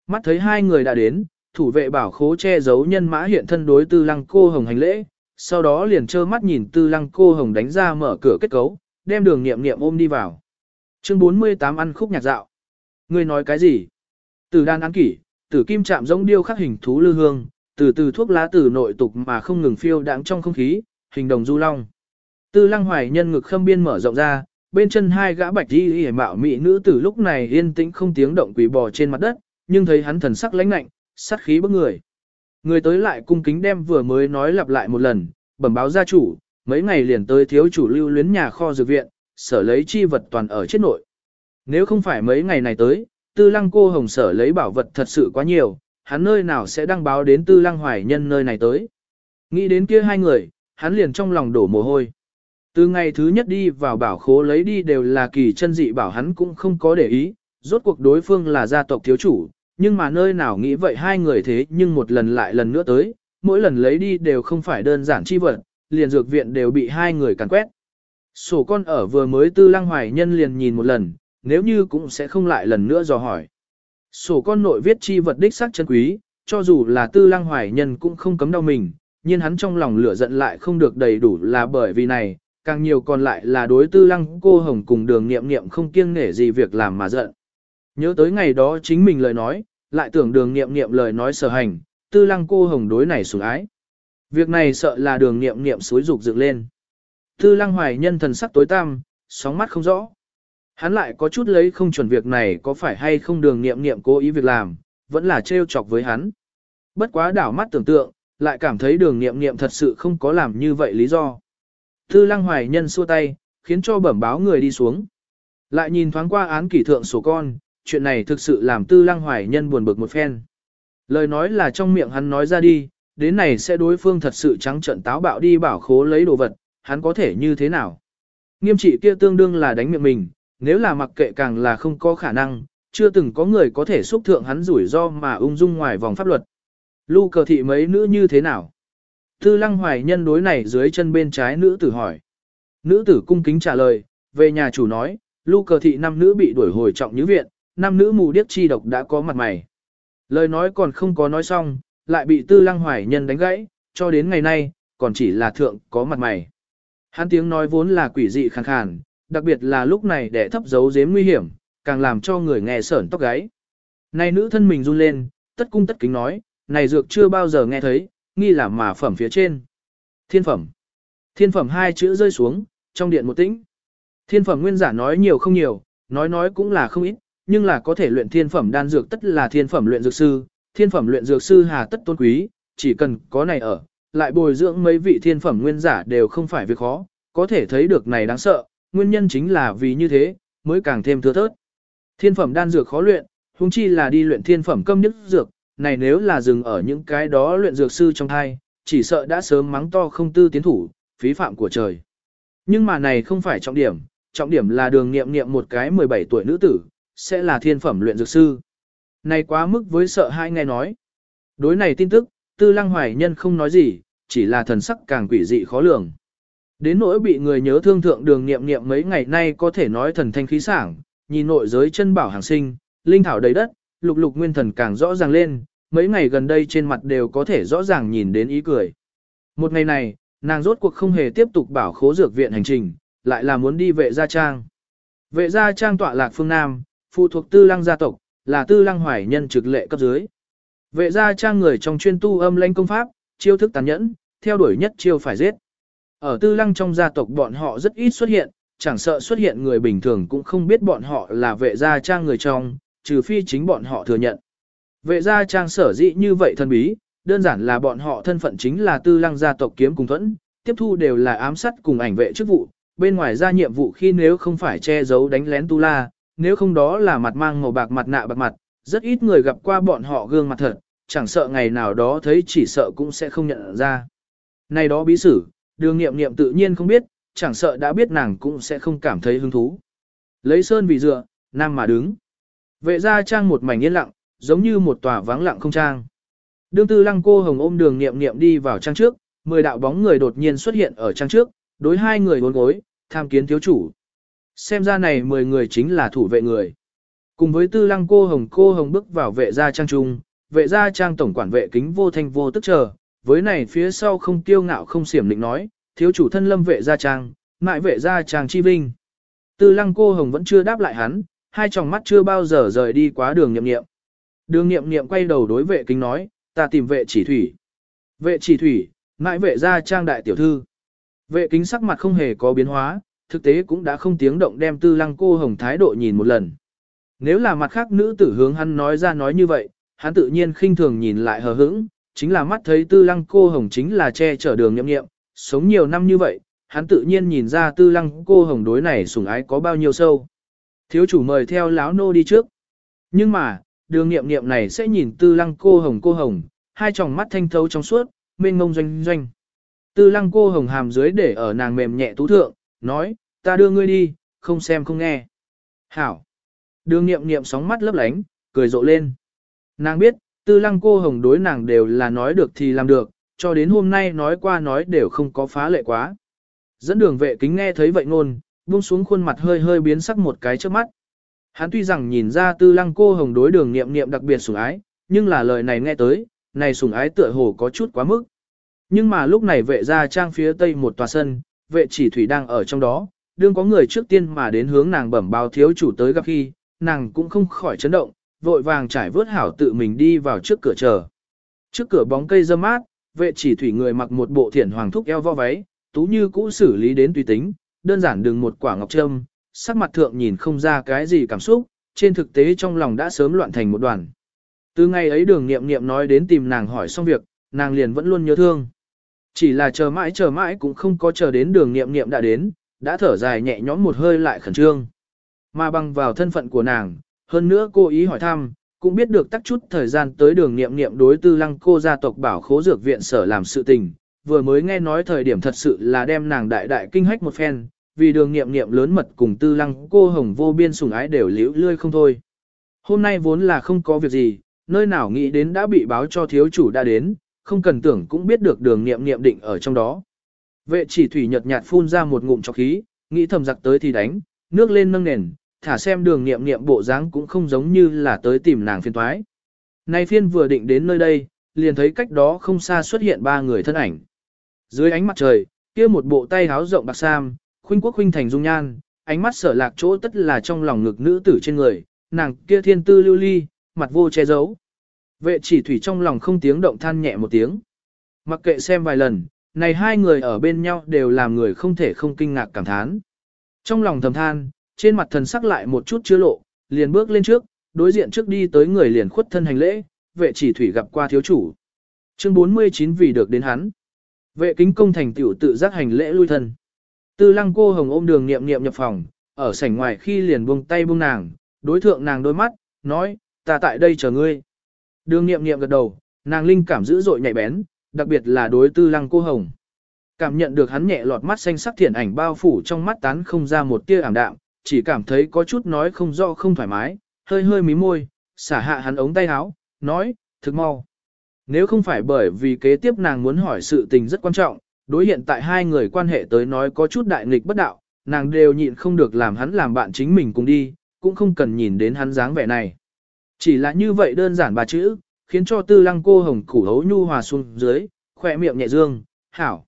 Mắt thấy hai người đã đến, thủ vệ bảo khố che giấu nhân mã hiện thân đối tư lăng cô hồng hành lễ, sau đó liền trơ mắt nhìn tư lăng cô hồng đánh ra mở cửa kết cấu, đem đường nghiệm nghiệm ôm đi vào. Chương 48 ăn khúc nhạc dạo. Ngươi nói cái gì? Từ đan án kỷ, từ kim chạm giống điêu khắc hình thú lư hương, từ từ thuốc lá từ nội tục mà không ngừng phiêu đáng trong không khí, hình đồng du long. Tư lăng hoài nhân ngực khâm biên mở rộng ra, bên chân hai gã bạch đi hề mạo mỹ nữ tử lúc này yên tĩnh không tiếng động quỷ bò trên mặt đất, nhưng thấy hắn thần sắc lãnh lạnh, sát khí bức người. Người tới lại cung kính đem vừa mới nói lặp lại một lần, bẩm báo gia chủ, mấy ngày liền tới thiếu chủ lưu luyến nhà kho dược viện, sở lấy chi vật toàn ở chết nội. Nếu không phải mấy ngày này tới, tư lăng cô hồng sở lấy bảo vật thật sự quá nhiều, hắn nơi nào sẽ đăng báo đến tư lăng hoài nhân nơi này tới. Nghĩ đến kia hai người, hắn liền trong lòng đổ mồ hôi. Từ ngày thứ nhất đi vào bảo khố lấy đi đều là kỳ chân dị bảo hắn cũng không có để ý, rốt cuộc đối phương là gia tộc thiếu chủ, nhưng mà nơi nào nghĩ vậy hai người thế nhưng một lần lại lần nữa tới, mỗi lần lấy đi đều không phải đơn giản chi vật, liền dược viện đều bị hai người càn quét. Sổ con ở vừa mới tư lăng hoài nhân liền nhìn một lần, nếu như cũng sẽ không lại lần nữa dò hỏi. Sổ con nội viết chi vật đích sắc chân quý, cho dù là tư lăng hoài nhân cũng không cấm đau mình, nhưng hắn trong lòng lửa giận lại không được đầy đủ là bởi vì này, càng nhiều còn lại là đối tư lăng cô hồng cùng đường nghiệm nghiệm không kiêng nể gì việc làm mà giận. Nhớ tới ngày đó chính mình lời nói, lại tưởng đường nghiệm nghiệm lời nói sở hành, tư lăng cô hồng đối này sủng ái. Việc này sợ là đường nghiệm nghiệm suối dục dựng lên. Tư lăng hoài nhân thần sắc tối tăm, sóng mắt không rõ. Hắn lại có chút lấy không chuẩn việc này có phải hay không đường nghiệm nghiệm cố ý việc làm, vẫn là trêu chọc với hắn. Bất quá đảo mắt tưởng tượng, lại cảm thấy đường nghiệm nghiệm thật sự không có làm như vậy lý do. Tư lăng hoài nhân xua tay, khiến cho bẩm báo người đi xuống. Lại nhìn thoáng qua án kỷ thượng sổ con, chuyện này thực sự làm tư lăng hoài nhân buồn bực một phen. Lời nói là trong miệng hắn nói ra đi, đến này sẽ đối phương thật sự trắng trận táo bạo đi bảo khố lấy đồ vật, hắn có thể như thế nào. Nghiêm trị kia tương đương là đánh miệng mình, nếu là mặc kệ càng là không có khả năng, chưa từng có người có thể xúc thượng hắn rủi ro mà ung dung ngoài vòng pháp luật. Lu cờ thị mấy nữ như thế nào? Tư lăng hoài nhân đối này dưới chân bên trái nữ tử hỏi. Nữ tử cung kính trả lời, về nhà chủ nói, lu cờ thị năm nữ bị đuổi hồi trọng như viện, năm nữ mù điếc chi độc đã có mặt mày. Lời nói còn không có nói xong, lại bị tư lăng hoài nhân đánh gãy, cho đến ngày nay, còn chỉ là thượng có mặt mày. Hắn tiếng nói vốn là quỷ dị khàn khàn, đặc biệt là lúc này để thấp giấu giếm nguy hiểm, càng làm cho người nghe sởn tóc gáy. Này nữ thân mình run lên, tất cung tất kính nói, này dược chưa bao giờ nghe thấy, nghi là mà phẩm phía trên. Thiên phẩm. Thiên phẩm hai chữ rơi xuống, trong điện một tĩnh. Thiên phẩm nguyên giả nói nhiều không nhiều, nói nói cũng là không ít, nhưng là có thể luyện thiên phẩm đan dược tất là thiên phẩm luyện dược sư, thiên phẩm luyện dược sư hà tất tôn quý, chỉ cần có này ở, lại bồi dưỡng mấy vị thiên phẩm nguyên giả đều không phải việc khó, có thể thấy được này đáng sợ, nguyên nhân chính là vì như thế, mới càng thêm thưa thớt. Thiên phẩm đan dược khó luyện, huống chi là đi luyện thiên phẩm câm nhất dược, này nếu là dừng ở những cái đó luyện dược sư trong thai, chỉ sợ đã sớm mắng to không tư tiến thủ, phí phạm của trời. Nhưng mà này không phải trọng điểm, trọng điểm là đường nghiệm nghiệm một cái 17 tuổi nữ tử, sẽ là thiên phẩm luyện dược sư. Này quá mức với sợ hai nghe nói. Đối này tin tức, tư lăng hoài nhân không nói gì, chỉ là thần sắc càng quỷ dị khó lường. Đến nỗi bị người nhớ thương thượng đường nghiệm nghiệm mấy ngày nay có thể nói thần thanh khí sảng, nhìn nội giới chân bảo hàng sinh, linh thảo đầy đất, lục lục nguyên thần càng rõ ràng lên, mấy ngày gần đây trên mặt đều có thể rõ ràng nhìn đến ý cười. Một ngày này, nàng rốt cuộc không hề tiếp tục bảo khố dược viện hành trình, lại là muốn đi vệ gia trang. Vệ gia trang tọa lạc phương Nam, phụ thuộc tư lăng gia tộc, là tư lăng hoài nhân trực lệ cấp dưới. Vệ gia trang người trong chuyên tu âm lãnh công pháp, chiêu thức tàn nhẫn, theo đuổi nhất chiêu phải giết. Ở tư lăng trong gia tộc bọn họ rất ít xuất hiện, chẳng sợ xuất hiện người bình thường cũng không biết bọn họ là vệ gia trang người trong, trừ phi chính bọn họ thừa nhận. Vệ gia trang sở dĩ như vậy thân bí, đơn giản là bọn họ thân phận chính là tư lăng gia tộc kiếm cùng thuẫn, tiếp thu đều là ám sát cùng ảnh vệ chức vụ, bên ngoài ra nhiệm vụ khi nếu không phải che giấu đánh lén tu la, nếu không đó là mặt mang màu bạc mặt nạ bạc mặt, rất ít người gặp qua bọn họ gương mặt thật, chẳng sợ ngày nào đó thấy chỉ sợ cũng sẽ không nhận ra. Này đó bí sử, đường nghiệm nghiệm tự nhiên không biết, chẳng sợ đã biết nàng cũng sẽ không cảm thấy hứng thú. Lấy sơn vì dựa, nam mà đứng. Vệ gia trang một mảnh yên lặng, giống như một tòa vắng lặng không trang. Đương tư lăng cô hồng ôm đường nghiệm nghiệm đi vào trang trước, mười đạo bóng người đột nhiên xuất hiện ở trang trước, đối hai người bốn gối, tham kiến thiếu chủ. Xem ra này mười người chính là thủ vệ người. Cùng với tư lăng cô hồng cô hồng bước vào vệ gia trang trung, vệ gia trang tổng quản vệ kính vô thanh vô tức chờ, với này phía sau không tiêu ngạo không xiểm định nói, thiếu chủ thân lâm vệ gia trang, mại vệ gia trang chi vinh. Tư lăng cô hồng vẫn chưa đáp lại hắn, hai tròng mắt chưa bao giờ rời đi quá đường nghiệm nghiệm. Đường nghiệm nghiệm quay đầu đối vệ kính nói, ta tìm vệ chỉ thủy. Vệ chỉ thủy, ngại vệ gia trang đại tiểu thư. Vệ kính sắc mặt không hề có biến hóa, thực tế cũng đã không tiếng động đem tư lăng cô hồng thái độ nhìn một lần. Nếu là mặt khác nữ tử hướng hắn nói ra nói như vậy, hắn tự nhiên khinh thường nhìn lại hờ hững, chính là mắt thấy tư lăng cô hồng chính là che chở đường nhậm nghiệm, sống nhiều năm như vậy, hắn tự nhiên nhìn ra tư lăng cô hồng đối này sủng ái có bao nhiêu sâu. Thiếu chủ mời theo láo nô đi trước. Nhưng mà, đường nghiệm nghiệm này sẽ nhìn tư lăng cô hồng cô hồng, hai tròng mắt thanh thấu trong suốt, mênh mông doanh doanh. Tư lăng cô hồng hàm dưới để ở nàng mềm nhẹ tú thượng, nói, ta đưa ngươi đi, không xem không nghe. Hảo. Đường nghiệm nghiệm sóng mắt lấp lánh, cười rộ lên. Nàng biết, tư lăng cô hồng đối nàng đều là nói được thì làm được, cho đến hôm nay nói qua nói đều không có phá lệ quá. Dẫn đường vệ kính nghe thấy vậy ngôn, buông xuống khuôn mặt hơi hơi biến sắc một cái trước mắt. Hắn tuy rằng nhìn ra tư lăng cô hồng đối đường nghiệm nghiệm đặc biệt sủng ái, nhưng là lời này nghe tới, này sủng ái tựa hồ có chút quá mức. Nhưng mà lúc này vệ ra trang phía tây một tòa sân, vệ chỉ thủy đang ở trong đó, đương có người trước tiên mà đến hướng nàng bẩm báo thiếu chủ tới gặp khi, nàng cũng không khỏi chấn động, vội vàng trải vớt hảo tự mình đi vào trước cửa chờ. Trước cửa bóng cây dâm mát, vệ chỉ thủy người mặc một bộ thiển hoàng thúc eo vo váy, tú như cũ xử lý đến tùy tính, đơn giản đừng một quả ngọc trâm, sắc mặt thượng nhìn không ra cái gì cảm xúc, trên thực tế trong lòng đã sớm loạn thành một đoàn. Từ ngày ấy đường nghiệm nghiệm nói đến tìm nàng hỏi xong việc, nàng liền vẫn luôn nhớ thương. Chỉ là chờ mãi chờ mãi cũng không có chờ đến đường nghiệm nghiệm đã đến, đã thở dài nhẹ nhõm một hơi lại khẩn trương. Mà bằng vào thân phận của nàng, hơn nữa cô ý hỏi thăm, cũng biết được tắc chút thời gian tới đường nghiệm nghiệm đối tư lăng cô gia tộc bảo khố dược viện sở làm sự tình, vừa mới nghe nói thời điểm thật sự là đem nàng đại đại kinh hách một phen, vì đường nghiệm nghiệm lớn mật cùng tư lăng cô hồng vô biên sùng ái đều liễu lươi không thôi. Hôm nay vốn là không có việc gì, nơi nào nghĩ đến đã bị báo cho thiếu chủ đã đến, không cần tưởng cũng biết được đường nghiệm nghiệm định ở trong đó. Vệ chỉ thủy nhật nhạt phun ra một ngụm chọc khí, nghĩ thầm giặc tới thì đánh, nước lên nâng nền, thả xem đường nghiệm nghiệm bộ dáng cũng không giống như là tới tìm nàng phiên thoái. Nay phiên vừa định đến nơi đây, liền thấy cách đó không xa xuất hiện ba người thân ảnh. Dưới ánh mặt trời, kia một bộ tay háo rộng bạc sam, khuynh quốc khuynh thành dung nhan, ánh mắt sở lạc chỗ tất là trong lòng ngực nữ tử trên người, nàng kia thiên tư lưu ly, mặt vô che giấu. Vệ chỉ thủy trong lòng không tiếng động than nhẹ một tiếng. Mặc kệ xem vài lần, này hai người ở bên nhau đều làm người không thể không kinh ngạc cảm thán. Trong lòng thầm than, trên mặt thần sắc lại một chút chưa lộ, liền bước lên trước, đối diện trước đi tới người liền khuất thân hành lễ, vệ chỉ thủy gặp qua thiếu chủ. Chương 49 vì được đến hắn. Vệ kính công thành tiểu tự giác hành lễ lui thân. Tư lăng cô hồng ôm đường nghiệm nghiệm nhập phòng, ở sảnh ngoài khi liền buông tay buông nàng, đối thượng nàng đôi mắt, nói, ta tại đây chờ ngươi. Đường nghiệm nghiệm gật đầu, nàng linh cảm dữ dội nhạy bén, đặc biệt là đối tư lăng cô hồng. Cảm nhận được hắn nhẹ lọt mắt xanh sắc thiện ảnh bao phủ trong mắt tán không ra một tia ảm đạm, chỉ cảm thấy có chút nói không rõ không thoải mái, hơi hơi mí môi, xả hạ hắn ống tay áo, nói, thực mau. Nếu không phải bởi vì kế tiếp nàng muốn hỏi sự tình rất quan trọng, đối hiện tại hai người quan hệ tới nói có chút đại nghịch bất đạo, nàng đều nhịn không được làm hắn làm bạn chính mình cùng đi, cũng không cần nhìn đến hắn dáng vẻ này. Chỉ là như vậy đơn giản ba chữ, khiến cho tư lăng cô hồng củ hấu nhu hòa xuống dưới, khỏe miệng nhẹ dương, hảo.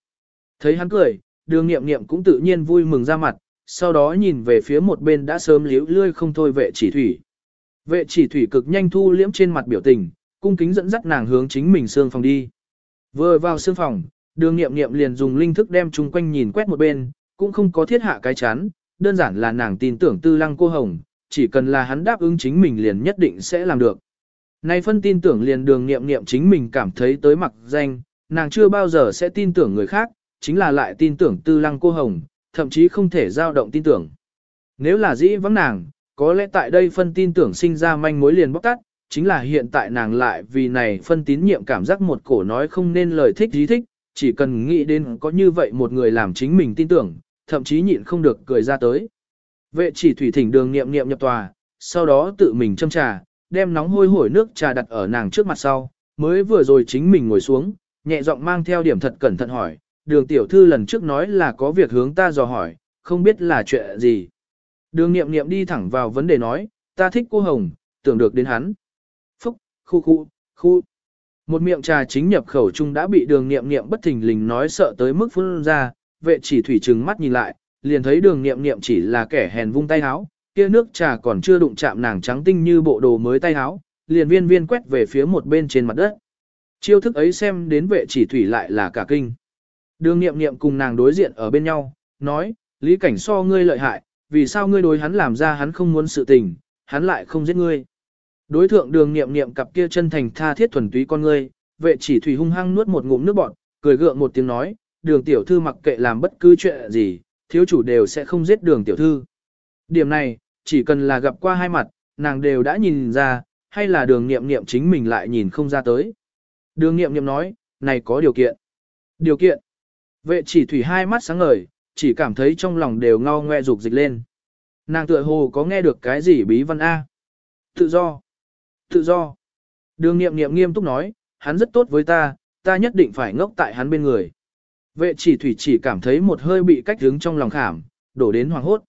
Thấy hắn cười, đường nghiệm nghiệm cũng tự nhiên vui mừng ra mặt, sau đó nhìn về phía một bên đã sớm liếu lươi không thôi vệ chỉ thủy. Vệ chỉ thủy cực nhanh thu liễm trên mặt biểu tình, cung kính dẫn dắt nàng hướng chính mình xương phòng đi. Vừa vào xương phòng, đường nghiệm nghiệm liền dùng linh thức đem chung quanh nhìn quét một bên, cũng không có thiết hạ cái chán, đơn giản là nàng tin tưởng tư lăng cô hồng, chỉ cần là hắn đáp ứng chính mình liền nhất định sẽ làm được. Nay phân tin tưởng liền đường nghiệm nghiệm chính mình cảm thấy tới mặc danh, nàng chưa bao giờ sẽ tin tưởng người khác, chính là lại tin tưởng tư lăng cô hồng, thậm chí không thể dao động tin tưởng. Nếu là dĩ vắng nàng, có lẽ tại đây phân tin tưởng sinh ra manh mối liền bóc tắt, chính là hiện tại nàng lại vì này phân tín nhiệm cảm giác một cổ nói không nên lời thích dí thích, chỉ cần nghĩ đến có như vậy một người làm chính mình tin tưởng, thậm chí nhịn không được cười ra tới. Vệ chỉ thủy thỉnh đường nghiệm nghiệm nhập tòa, sau đó tự mình châm trà, đem nóng hôi hổi nước trà đặt ở nàng trước mặt sau, mới vừa rồi chính mình ngồi xuống, nhẹ giọng mang theo điểm thật cẩn thận hỏi, đường tiểu thư lần trước nói là có việc hướng ta dò hỏi, không biết là chuyện gì. Đường nghiệm nghiệm đi thẳng vào vấn đề nói, ta thích cô Hồng, tưởng được đến hắn. Phúc, khu khu, khu. Một miệng trà chính nhập khẩu chung đã bị đường nghiệm nghiệm bất thình lình nói sợ tới mức phun ra, vệ chỉ thủy trừng mắt nhìn lại, liền thấy đường nghiệm nghiệm chỉ là kẻ hèn vung tay háo, kia nước trà còn chưa đụng chạm nàng trắng tinh như bộ đồ mới tay háo, liền viên viên quét về phía một bên trên mặt đất. Chiêu thức ấy xem đến vệ chỉ thủy lại là cả kinh. Đường nghiệm nghiệm cùng nàng đối diện ở bên nhau, nói, lý cảnh so ngươi lợi hại, vì sao ngươi đối hắn làm ra hắn không muốn sự tình, hắn lại không giết ngươi. Đối thượng đường nghiệm nghiệm cặp kia chân thành tha thiết thuần túy con ngươi, vệ chỉ thủy hung hăng nuốt một ngụm nước bọt, cười gượng một tiếng nói, đường tiểu thư mặc kệ làm bất cứ chuyện gì, thiếu chủ đều sẽ không giết đường tiểu thư. Điểm này, chỉ cần là gặp qua hai mặt, nàng đều đã nhìn ra, hay là đường nghiệm nghiệm chính mình lại nhìn không ra tới. Đường nghiệm nghiệm nói, này có điều kiện. Điều kiện. Vệ chỉ thủy hai mắt sáng ngời, chỉ cảm thấy trong lòng đều ngao ngoe dục dịch lên. Nàng tựa hồ có nghe được cái gì bí văn A. Tự do. Tự do. Đường nghiệm nghiệm nghiêm túc nói, hắn rất tốt với ta, ta nhất định phải ngốc tại hắn bên người. Vệ chỉ thủy chỉ cảm thấy một hơi bị cách hướng trong lòng khảm, đổ đến hoàng hốt.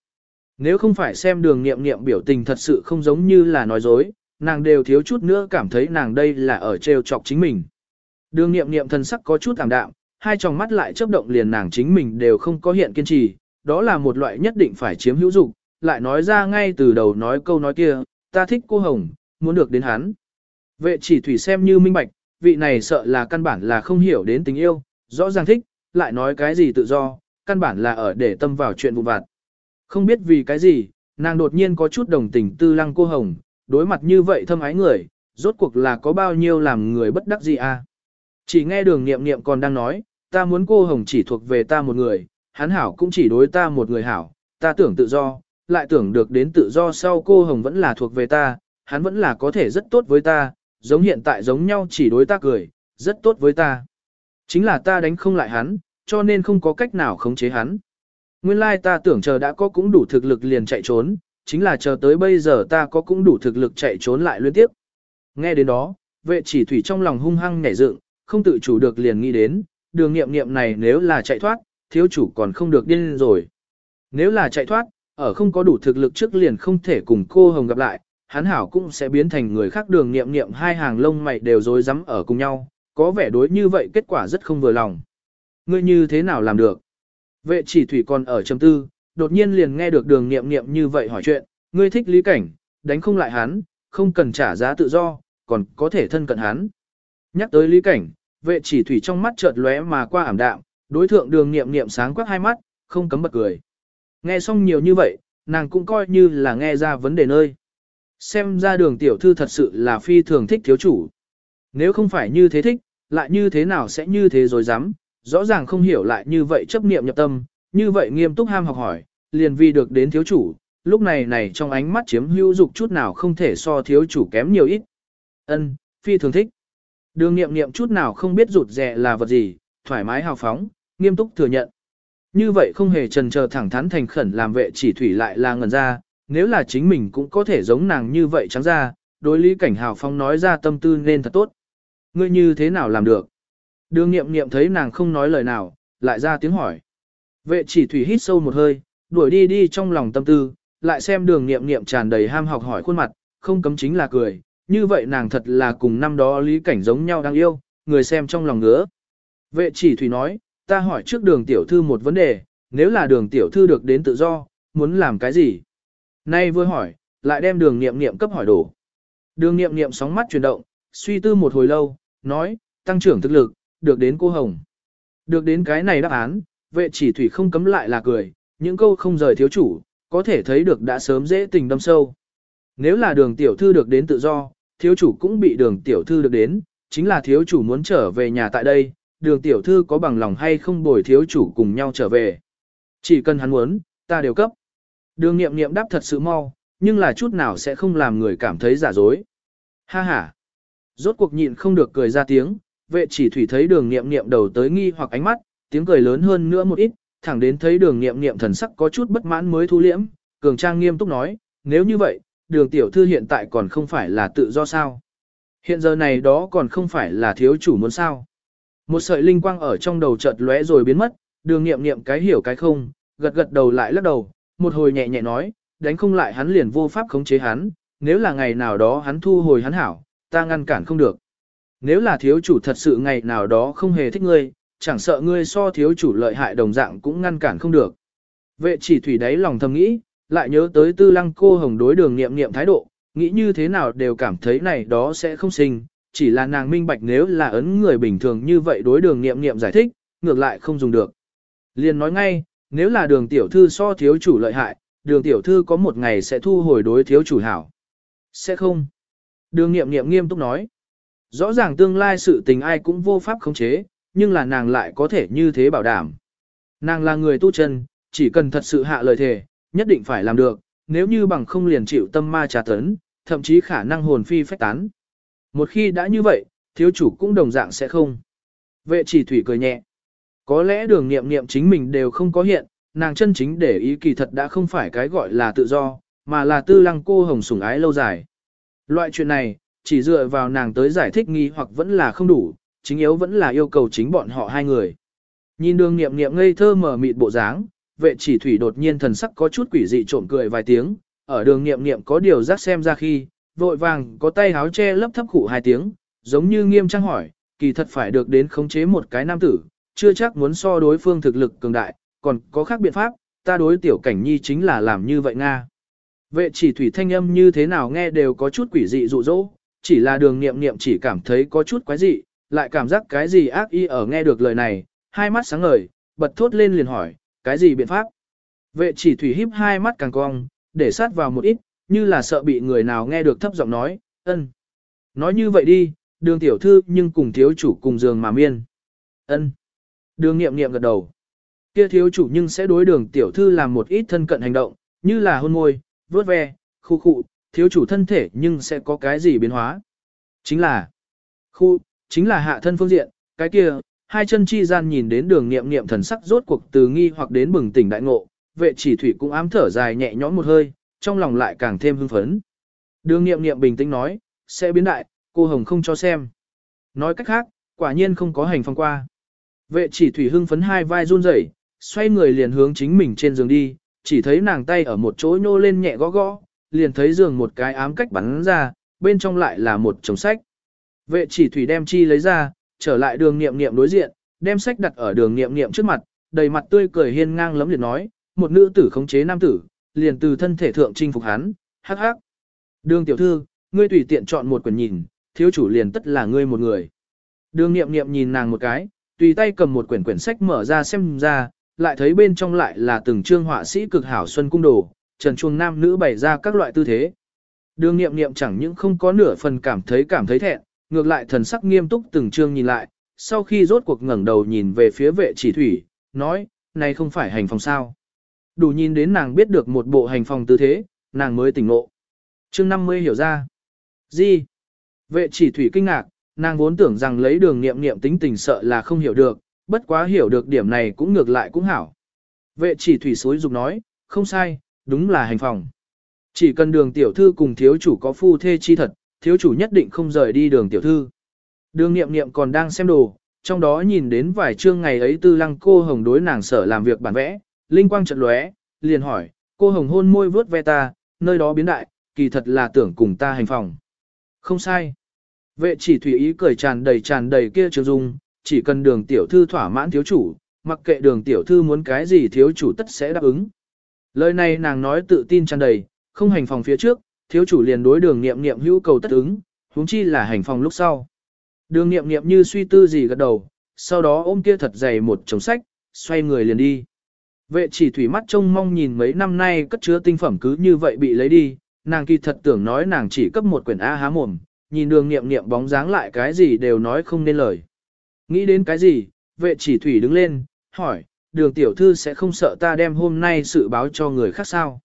Nếu không phải xem đường nghiệm nghiệm biểu tình thật sự không giống như là nói dối, nàng đều thiếu chút nữa cảm thấy nàng đây là ở trêu chọc chính mình. Đường nghiệm nghiệm thân sắc có chút ảm đạm, hai tròng mắt lại chớp động liền nàng chính mình đều không có hiện kiên trì, đó là một loại nhất định phải chiếm hữu dục, lại nói ra ngay từ đầu nói câu nói kia, ta thích cô Hồng, muốn được đến hắn. Vệ chỉ thủy xem như minh bạch, vị này sợ là căn bản là không hiểu đến tình yêu, rõ ràng thích, lại nói cái gì tự do, căn bản là ở để tâm vào chuyện vụ vặt. Không biết vì cái gì, nàng đột nhiên có chút đồng tình tư lăng cô hồng, đối mặt như vậy thâm ái người, rốt cuộc là có bao nhiêu làm người bất đắc gì à. Chỉ nghe đường nghiệm nghiệm còn đang nói, ta muốn cô Hồng chỉ thuộc về ta một người, hắn hảo cũng chỉ đối ta một người hảo, ta tưởng tự do, lại tưởng được đến tự do sau cô Hồng vẫn là thuộc về ta, hắn vẫn là có thể rất tốt với ta, giống hiện tại giống nhau chỉ đối ta cười, rất tốt với ta. Chính là ta đánh không lại hắn, cho nên không có cách nào khống chế hắn. Nguyên lai ta tưởng chờ đã có cũng đủ thực lực liền chạy trốn, chính là chờ tới bây giờ ta có cũng đủ thực lực chạy trốn lại liên tiếp. Nghe đến đó, vệ chỉ thủy trong lòng hung hăng nhảy dựng, không tự chủ được liền nghĩ đến, đường nghiệm nghiệm này nếu là chạy thoát, thiếu chủ còn không được điên rồi. Nếu là chạy thoát, ở không có đủ thực lực trước liền không thể cùng cô Hồng gặp lại, hắn hảo cũng sẽ biến thành người khác đường nghiệm nghiệm hai hàng lông mày đều rối rắm ở cùng nhau, có vẻ đối như vậy kết quả rất không vừa lòng. Ngươi như thế nào làm được? Vệ chỉ thủy còn ở trầm tư, đột nhiên liền nghe được đường nghiệm nghiệm như vậy hỏi chuyện, ngươi thích lý cảnh, đánh không lại hắn, không cần trả giá tự do, còn có thể thân cận hắn. Nhắc tới lý cảnh, vệ chỉ thủy trong mắt chợt lóe mà qua ảm đạm, đối thượng đường nghiệm nghiệm sáng quắc hai mắt, không cấm bật cười. Nghe xong nhiều như vậy, nàng cũng coi như là nghe ra vấn đề nơi. Xem ra đường tiểu thư thật sự là phi thường thích thiếu chủ. Nếu không phải như thế thích, lại như thế nào sẽ như thế rồi dám, rõ ràng không hiểu lại như vậy chấp niệm nhập tâm, như vậy nghiêm túc ham học hỏi, liền vì được đến thiếu chủ, lúc này này trong ánh mắt chiếm hữu dục chút nào không thể so thiếu chủ kém nhiều ít. Ân, phi thường thích. Đường nghiệm nghiệm chút nào không biết rụt rè là vật gì, thoải mái hào phóng, nghiêm túc thừa nhận. Như vậy không hề trần chờ thẳng thắn thành khẩn làm vệ chỉ thủy lại là ngẩn ra, nếu là chính mình cũng có thể giống nàng như vậy trắng ra, đối lý cảnh hào phong nói ra tâm tư nên thật tốt. Ngươi như thế nào làm được? Đường nghiệm nghiệm thấy nàng không nói lời nào, lại ra tiếng hỏi. Vệ chỉ thủy hít sâu một hơi, đuổi đi đi trong lòng tâm tư, lại xem đường nghiệm nghiệm tràn đầy ham học hỏi khuôn mặt, không cấm chính là cười, như vậy nàng thật là cùng năm đó lý cảnh giống nhau đang yêu, người xem trong lòng ngứa. Vệ chỉ thủy nói, ta hỏi trước đường tiểu thư một vấn đề, nếu là đường tiểu thư được đến tự do, muốn làm cái gì? Nay vừa hỏi, lại đem đường nghiệm nghiệm cấp hỏi đổ. Đường nghiệm nghiệm sóng mắt chuyển động, suy tư một hồi lâu, nói, tăng trưởng thực lực, được đến cô Hồng. Được đến cái này đáp án, vệ chỉ thủy không cấm lại là cười, những câu không rời thiếu chủ, có thể thấy được đã sớm dễ tình đâm sâu. Nếu là đường tiểu thư được đến tự do, thiếu chủ cũng bị đường tiểu thư được đến, chính là thiếu chủ muốn trở về nhà tại đây, đường tiểu thư có bằng lòng hay không bồi thiếu chủ cùng nhau trở về. Chỉ cần hắn muốn, ta đều cấp. Đường nghiệm nghiệm đáp thật sự mau, nhưng là chút nào sẽ không làm người cảm thấy giả dối. Ha ha. Rốt cuộc nhịn không được cười ra tiếng, vệ chỉ thủy thấy đường nghiệm nghiệm đầu tới nghi hoặc ánh mắt, tiếng cười lớn hơn nữa một ít, thẳng đến thấy đường nghiệm nghiệm thần sắc có chút bất mãn mới thu liễm, cường trang nghiêm túc nói, nếu như vậy, đường tiểu thư hiện tại còn không phải là tự do sao. Hiện giờ này đó còn không phải là thiếu chủ muốn sao. Một sợi linh quang ở trong đầu chợt lóe rồi biến mất, đường nghiệm nghiệm cái hiểu cái không, gật gật đầu lại lắc đầu, một hồi nhẹ nhẹ nói, đánh không lại hắn liền vô pháp khống chế hắn, nếu là ngày nào đó hắn thu hồi hắn hảo, ta ngăn cản không được. Nếu là thiếu chủ thật sự ngày nào đó không hề thích ngươi, chẳng sợ ngươi so thiếu chủ lợi hại đồng dạng cũng ngăn cản không được. Vệ chỉ thủy đáy lòng thầm nghĩ, lại nhớ tới tư lăng cô hồng đối đường nghiệm nghiệm thái độ, nghĩ như thế nào đều cảm thấy này đó sẽ không sinh, chỉ là nàng minh bạch nếu là ấn người bình thường như vậy đối đường nghiệm nghiệm giải thích, ngược lại không dùng được. Liền nói ngay, nếu là đường tiểu thư so thiếu chủ lợi hại, đường tiểu thư có một ngày sẽ thu hồi đối thiếu chủ hảo. Sẽ không. Đường nghiệm nghiệm nghiêm túc nói. Rõ ràng tương lai sự tình ai cũng vô pháp khống chế, nhưng là nàng lại có thể như thế bảo đảm. Nàng là người tu chân, chỉ cần thật sự hạ lời thề, nhất định phải làm được, nếu như bằng không liền chịu tâm ma trà tấn, thậm chí khả năng hồn phi phách tán. Một khi đã như vậy, thiếu chủ cũng đồng dạng sẽ không. Vệ chỉ thủy cười nhẹ. Có lẽ đường nghiệm nghiệm chính mình đều không có hiện, nàng chân chính để ý kỳ thật đã không phải cái gọi là tự do, mà là tư lăng cô hồng sủng ái lâu dài. Loại chuyện này, chỉ dựa vào nàng tới giải thích nghi hoặc vẫn là không đủ, chính yếu vẫn là yêu cầu chính bọn họ hai người. Nhìn đường nghiệm nghiệm ngây thơ mở mịt bộ dáng, vệ chỉ thủy đột nhiên thần sắc có chút quỷ dị trộm cười vài tiếng, ở đường nghiệm nghiệm có điều giác xem ra khi, vội vàng có tay háo che lấp thấp khủ hai tiếng, giống như nghiêm trang hỏi, kỳ thật phải được đến khống chế một cái nam tử, chưa chắc muốn so đối phương thực lực cường đại, còn có khác biện pháp, ta đối tiểu cảnh nhi chính là làm như vậy Nga. Vệ chỉ thủy thanh âm như thế nào nghe đều có chút quỷ dị dụ dỗ, chỉ là đường nghiệm nghiệm chỉ cảm thấy có chút quái dị, lại cảm giác cái gì ác y ở nghe được lời này, hai mắt sáng ngời, bật thốt lên liền hỏi, cái gì biện pháp? Vệ chỉ thủy híp hai mắt càng cong, để sát vào một ít, như là sợ bị người nào nghe được thấp giọng nói, ân. Nói như vậy đi, đường tiểu thư nhưng cùng thiếu chủ cùng giường mà miên. ân Đường nghiệm nghiệm gật đầu. Kia thiếu chủ nhưng sẽ đối đường tiểu thư làm một ít thân cận hành động, như là hôn môi, vuốt ve, khu khu, thiếu chủ thân thể nhưng sẽ có cái gì biến hóa. Chính là, khu, chính là hạ thân phương diện, cái kia, hai chân chi gian nhìn đến đường nghiệm nghiệm thần sắc rốt cuộc từ nghi hoặc đến bừng tỉnh đại ngộ, vệ chỉ thủy cũng ám thở dài nhẹ nhõm một hơi, trong lòng lại càng thêm hưng phấn. Đường nghiệm nghiệm bình tĩnh nói, sẽ biến đại, cô Hồng không cho xem. Nói cách khác, quả nhiên không có hành phong qua. Vệ chỉ thủy hưng phấn hai vai run rẩy, xoay người liền hướng chính mình trên giường đi, chỉ thấy nàng tay ở một chỗ nhô lên nhẹ gõ gõ, liền thấy giường một cái ám cách bắn ra, bên trong lại là một chồng sách. Vệ chỉ thủy đem chi lấy ra, trở lại đường nghiệm nghiệm đối diện, đem sách đặt ở đường nghiệm nghiệm trước mặt, đầy mặt tươi cười hiên ngang lấm liệt nói, một nữ tử khống chế nam tử, liền từ thân thể thượng chinh phục hắn, hắc hắc. Đường tiểu thư, ngươi tùy tiện chọn một quyển nhìn, thiếu chủ liền tất là ngươi một người. Đường nghiệm nghiệm nhìn nàng một cái, tùy tay cầm một quyển quyển sách mở ra xem ra, lại thấy bên trong lại là từng chương họa sĩ cực hảo xuân cung đồ, trần chuông nam nữ bày ra các loại tư thế. Đường nghiệm nghiệm chẳng những không có nửa phần cảm thấy cảm thấy thẹn, ngược lại thần sắc nghiêm túc từng chương nhìn lại, sau khi rốt cuộc ngẩng đầu nhìn về phía vệ chỉ thủy, nói, này không phải hành phòng sao. Đủ nhìn đến nàng biết được một bộ hành phòng tư thế, nàng mới tỉnh ngộ. Chương 50 hiểu ra. Gì? Vệ chỉ thủy kinh ngạc, nàng vốn tưởng rằng lấy đường nghiệm nghiệm tính tình sợ là không hiểu được, bất quá hiểu được điểm này cũng ngược lại cũng hảo. Vệ chỉ thủy suối dục nói, không sai, đúng là hành phòng. Chỉ cần đường tiểu thư cùng thiếu chủ có phu thê chi thật, thiếu chủ nhất định không rời đi đường tiểu thư. Đường nghiệm nghiệm còn đang xem đồ, trong đó nhìn đến vài chương ngày ấy tư lăng cô hồng đối nàng sở làm việc bản vẽ, linh quang trận lóe, liền hỏi, cô hồng hôn môi vớt ve ta, nơi đó biến đại, kỳ thật là tưởng cùng ta hành phòng. Không sai. Vệ chỉ thủy ý cười tràn đầy tràn đầy kia trường dung, chỉ cần đường tiểu thư thỏa mãn thiếu chủ, mặc kệ đường tiểu thư muốn cái gì thiếu chủ tất sẽ đáp ứng. Lời này nàng nói tự tin tràn đầy, không hành phòng phía trước, thiếu chủ liền đối đường nghiệm nghiệm hữu cầu tất ứng, huống chi là hành phòng lúc sau. Đường nghiệm nghiệm như suy tư gì gật đầu, sau đó ôm kia thật dày một chồng sách, xoay người liền đi. Vệ chỉ thủy mắt trông mong nhìn mấy năm nay cất chứa tinh phẩm cứ như vậy bị lấy đi, nàng kỳ thật tưởng nói nàng chỉ cấp một quyển A há mồm, nhìn đường nghiệm nghiệm bóng dáng lại cái gì đều nói không nên lời. Nghĩ đến cái gì, vệ chỉ thủy đứng lên, hỏi, đường tiểu thư sẽ không sợ ta đem hôm nay sự báo cho người khác sao.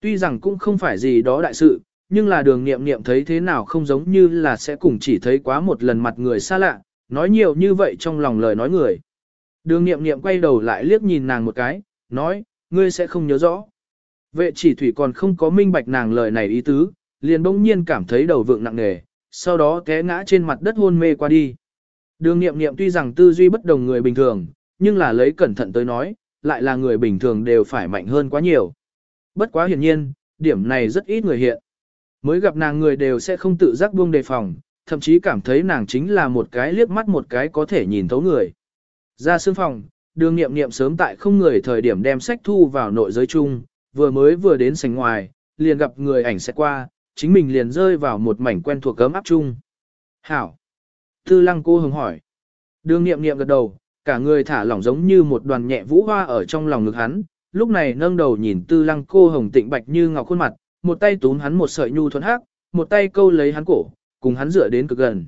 Tuy rằng cũng không phải gì đó đại sự, nhưng là đường nghiệm nghiệm thấy thế nào không giống như là sẽ cùng chỉ thấy quá một lần mặt người xa lạ, nói nhiều như vậy trong lòng lời nói người. Đường nghiệm nghiệm quay đầu lại liếc nhìn nàng một cái, nói, ngươi sẽ không nhớ rõ. Vệ chỉ thủy còn không có minh bạch nàng lời này ý tứ, liền bỗng nhiên cảm thấy đầu vượng nặng nề, sau đó té ngã trên mặt đất hôn mê qua đi. Đường nghiệm nghiệm tuy rằng tư duy bất đồng người bình thường, nhưng là lấy cẩn thận tới nói, lại là người bình thường đều phải mạnh hơn quá nhiều. Bất quá hiển nhiên, điểm này rất ít người hiện. Mới gặp nàng người đều sẽ không tự giác buông đề phòng, thậm chí cảm thấy nàng chính là một cái liếc mắt một cái có thể nhìn thấu người. Ra xương phòng, đường nghiệm nghiệm sớm tại không người thời điểm đem sách thu vào nội giới chung, vừa mới vừa đến sảnh ngoài, liền gặp người ảnh sẽ qua, chính mình liền rơi vào một mảnh quen thuộc cấm áp chung. Hảo! Tư lăng cô hồng hỏi. Đường nghiệm nghiệm gật đầu, cả người thả lỏng giống như một đoàn nhẹ vũ hoa ở trong lòng ngực hắn, lúc này nâng đầu nhìn tư lăng cô hồng tịnh bạch như ngọc khuôn mặt, một tay túm hắn một sợi nhu thuận hắc, một tay câu lấy hắn cổ, cùng hắn dựa đến cực gần.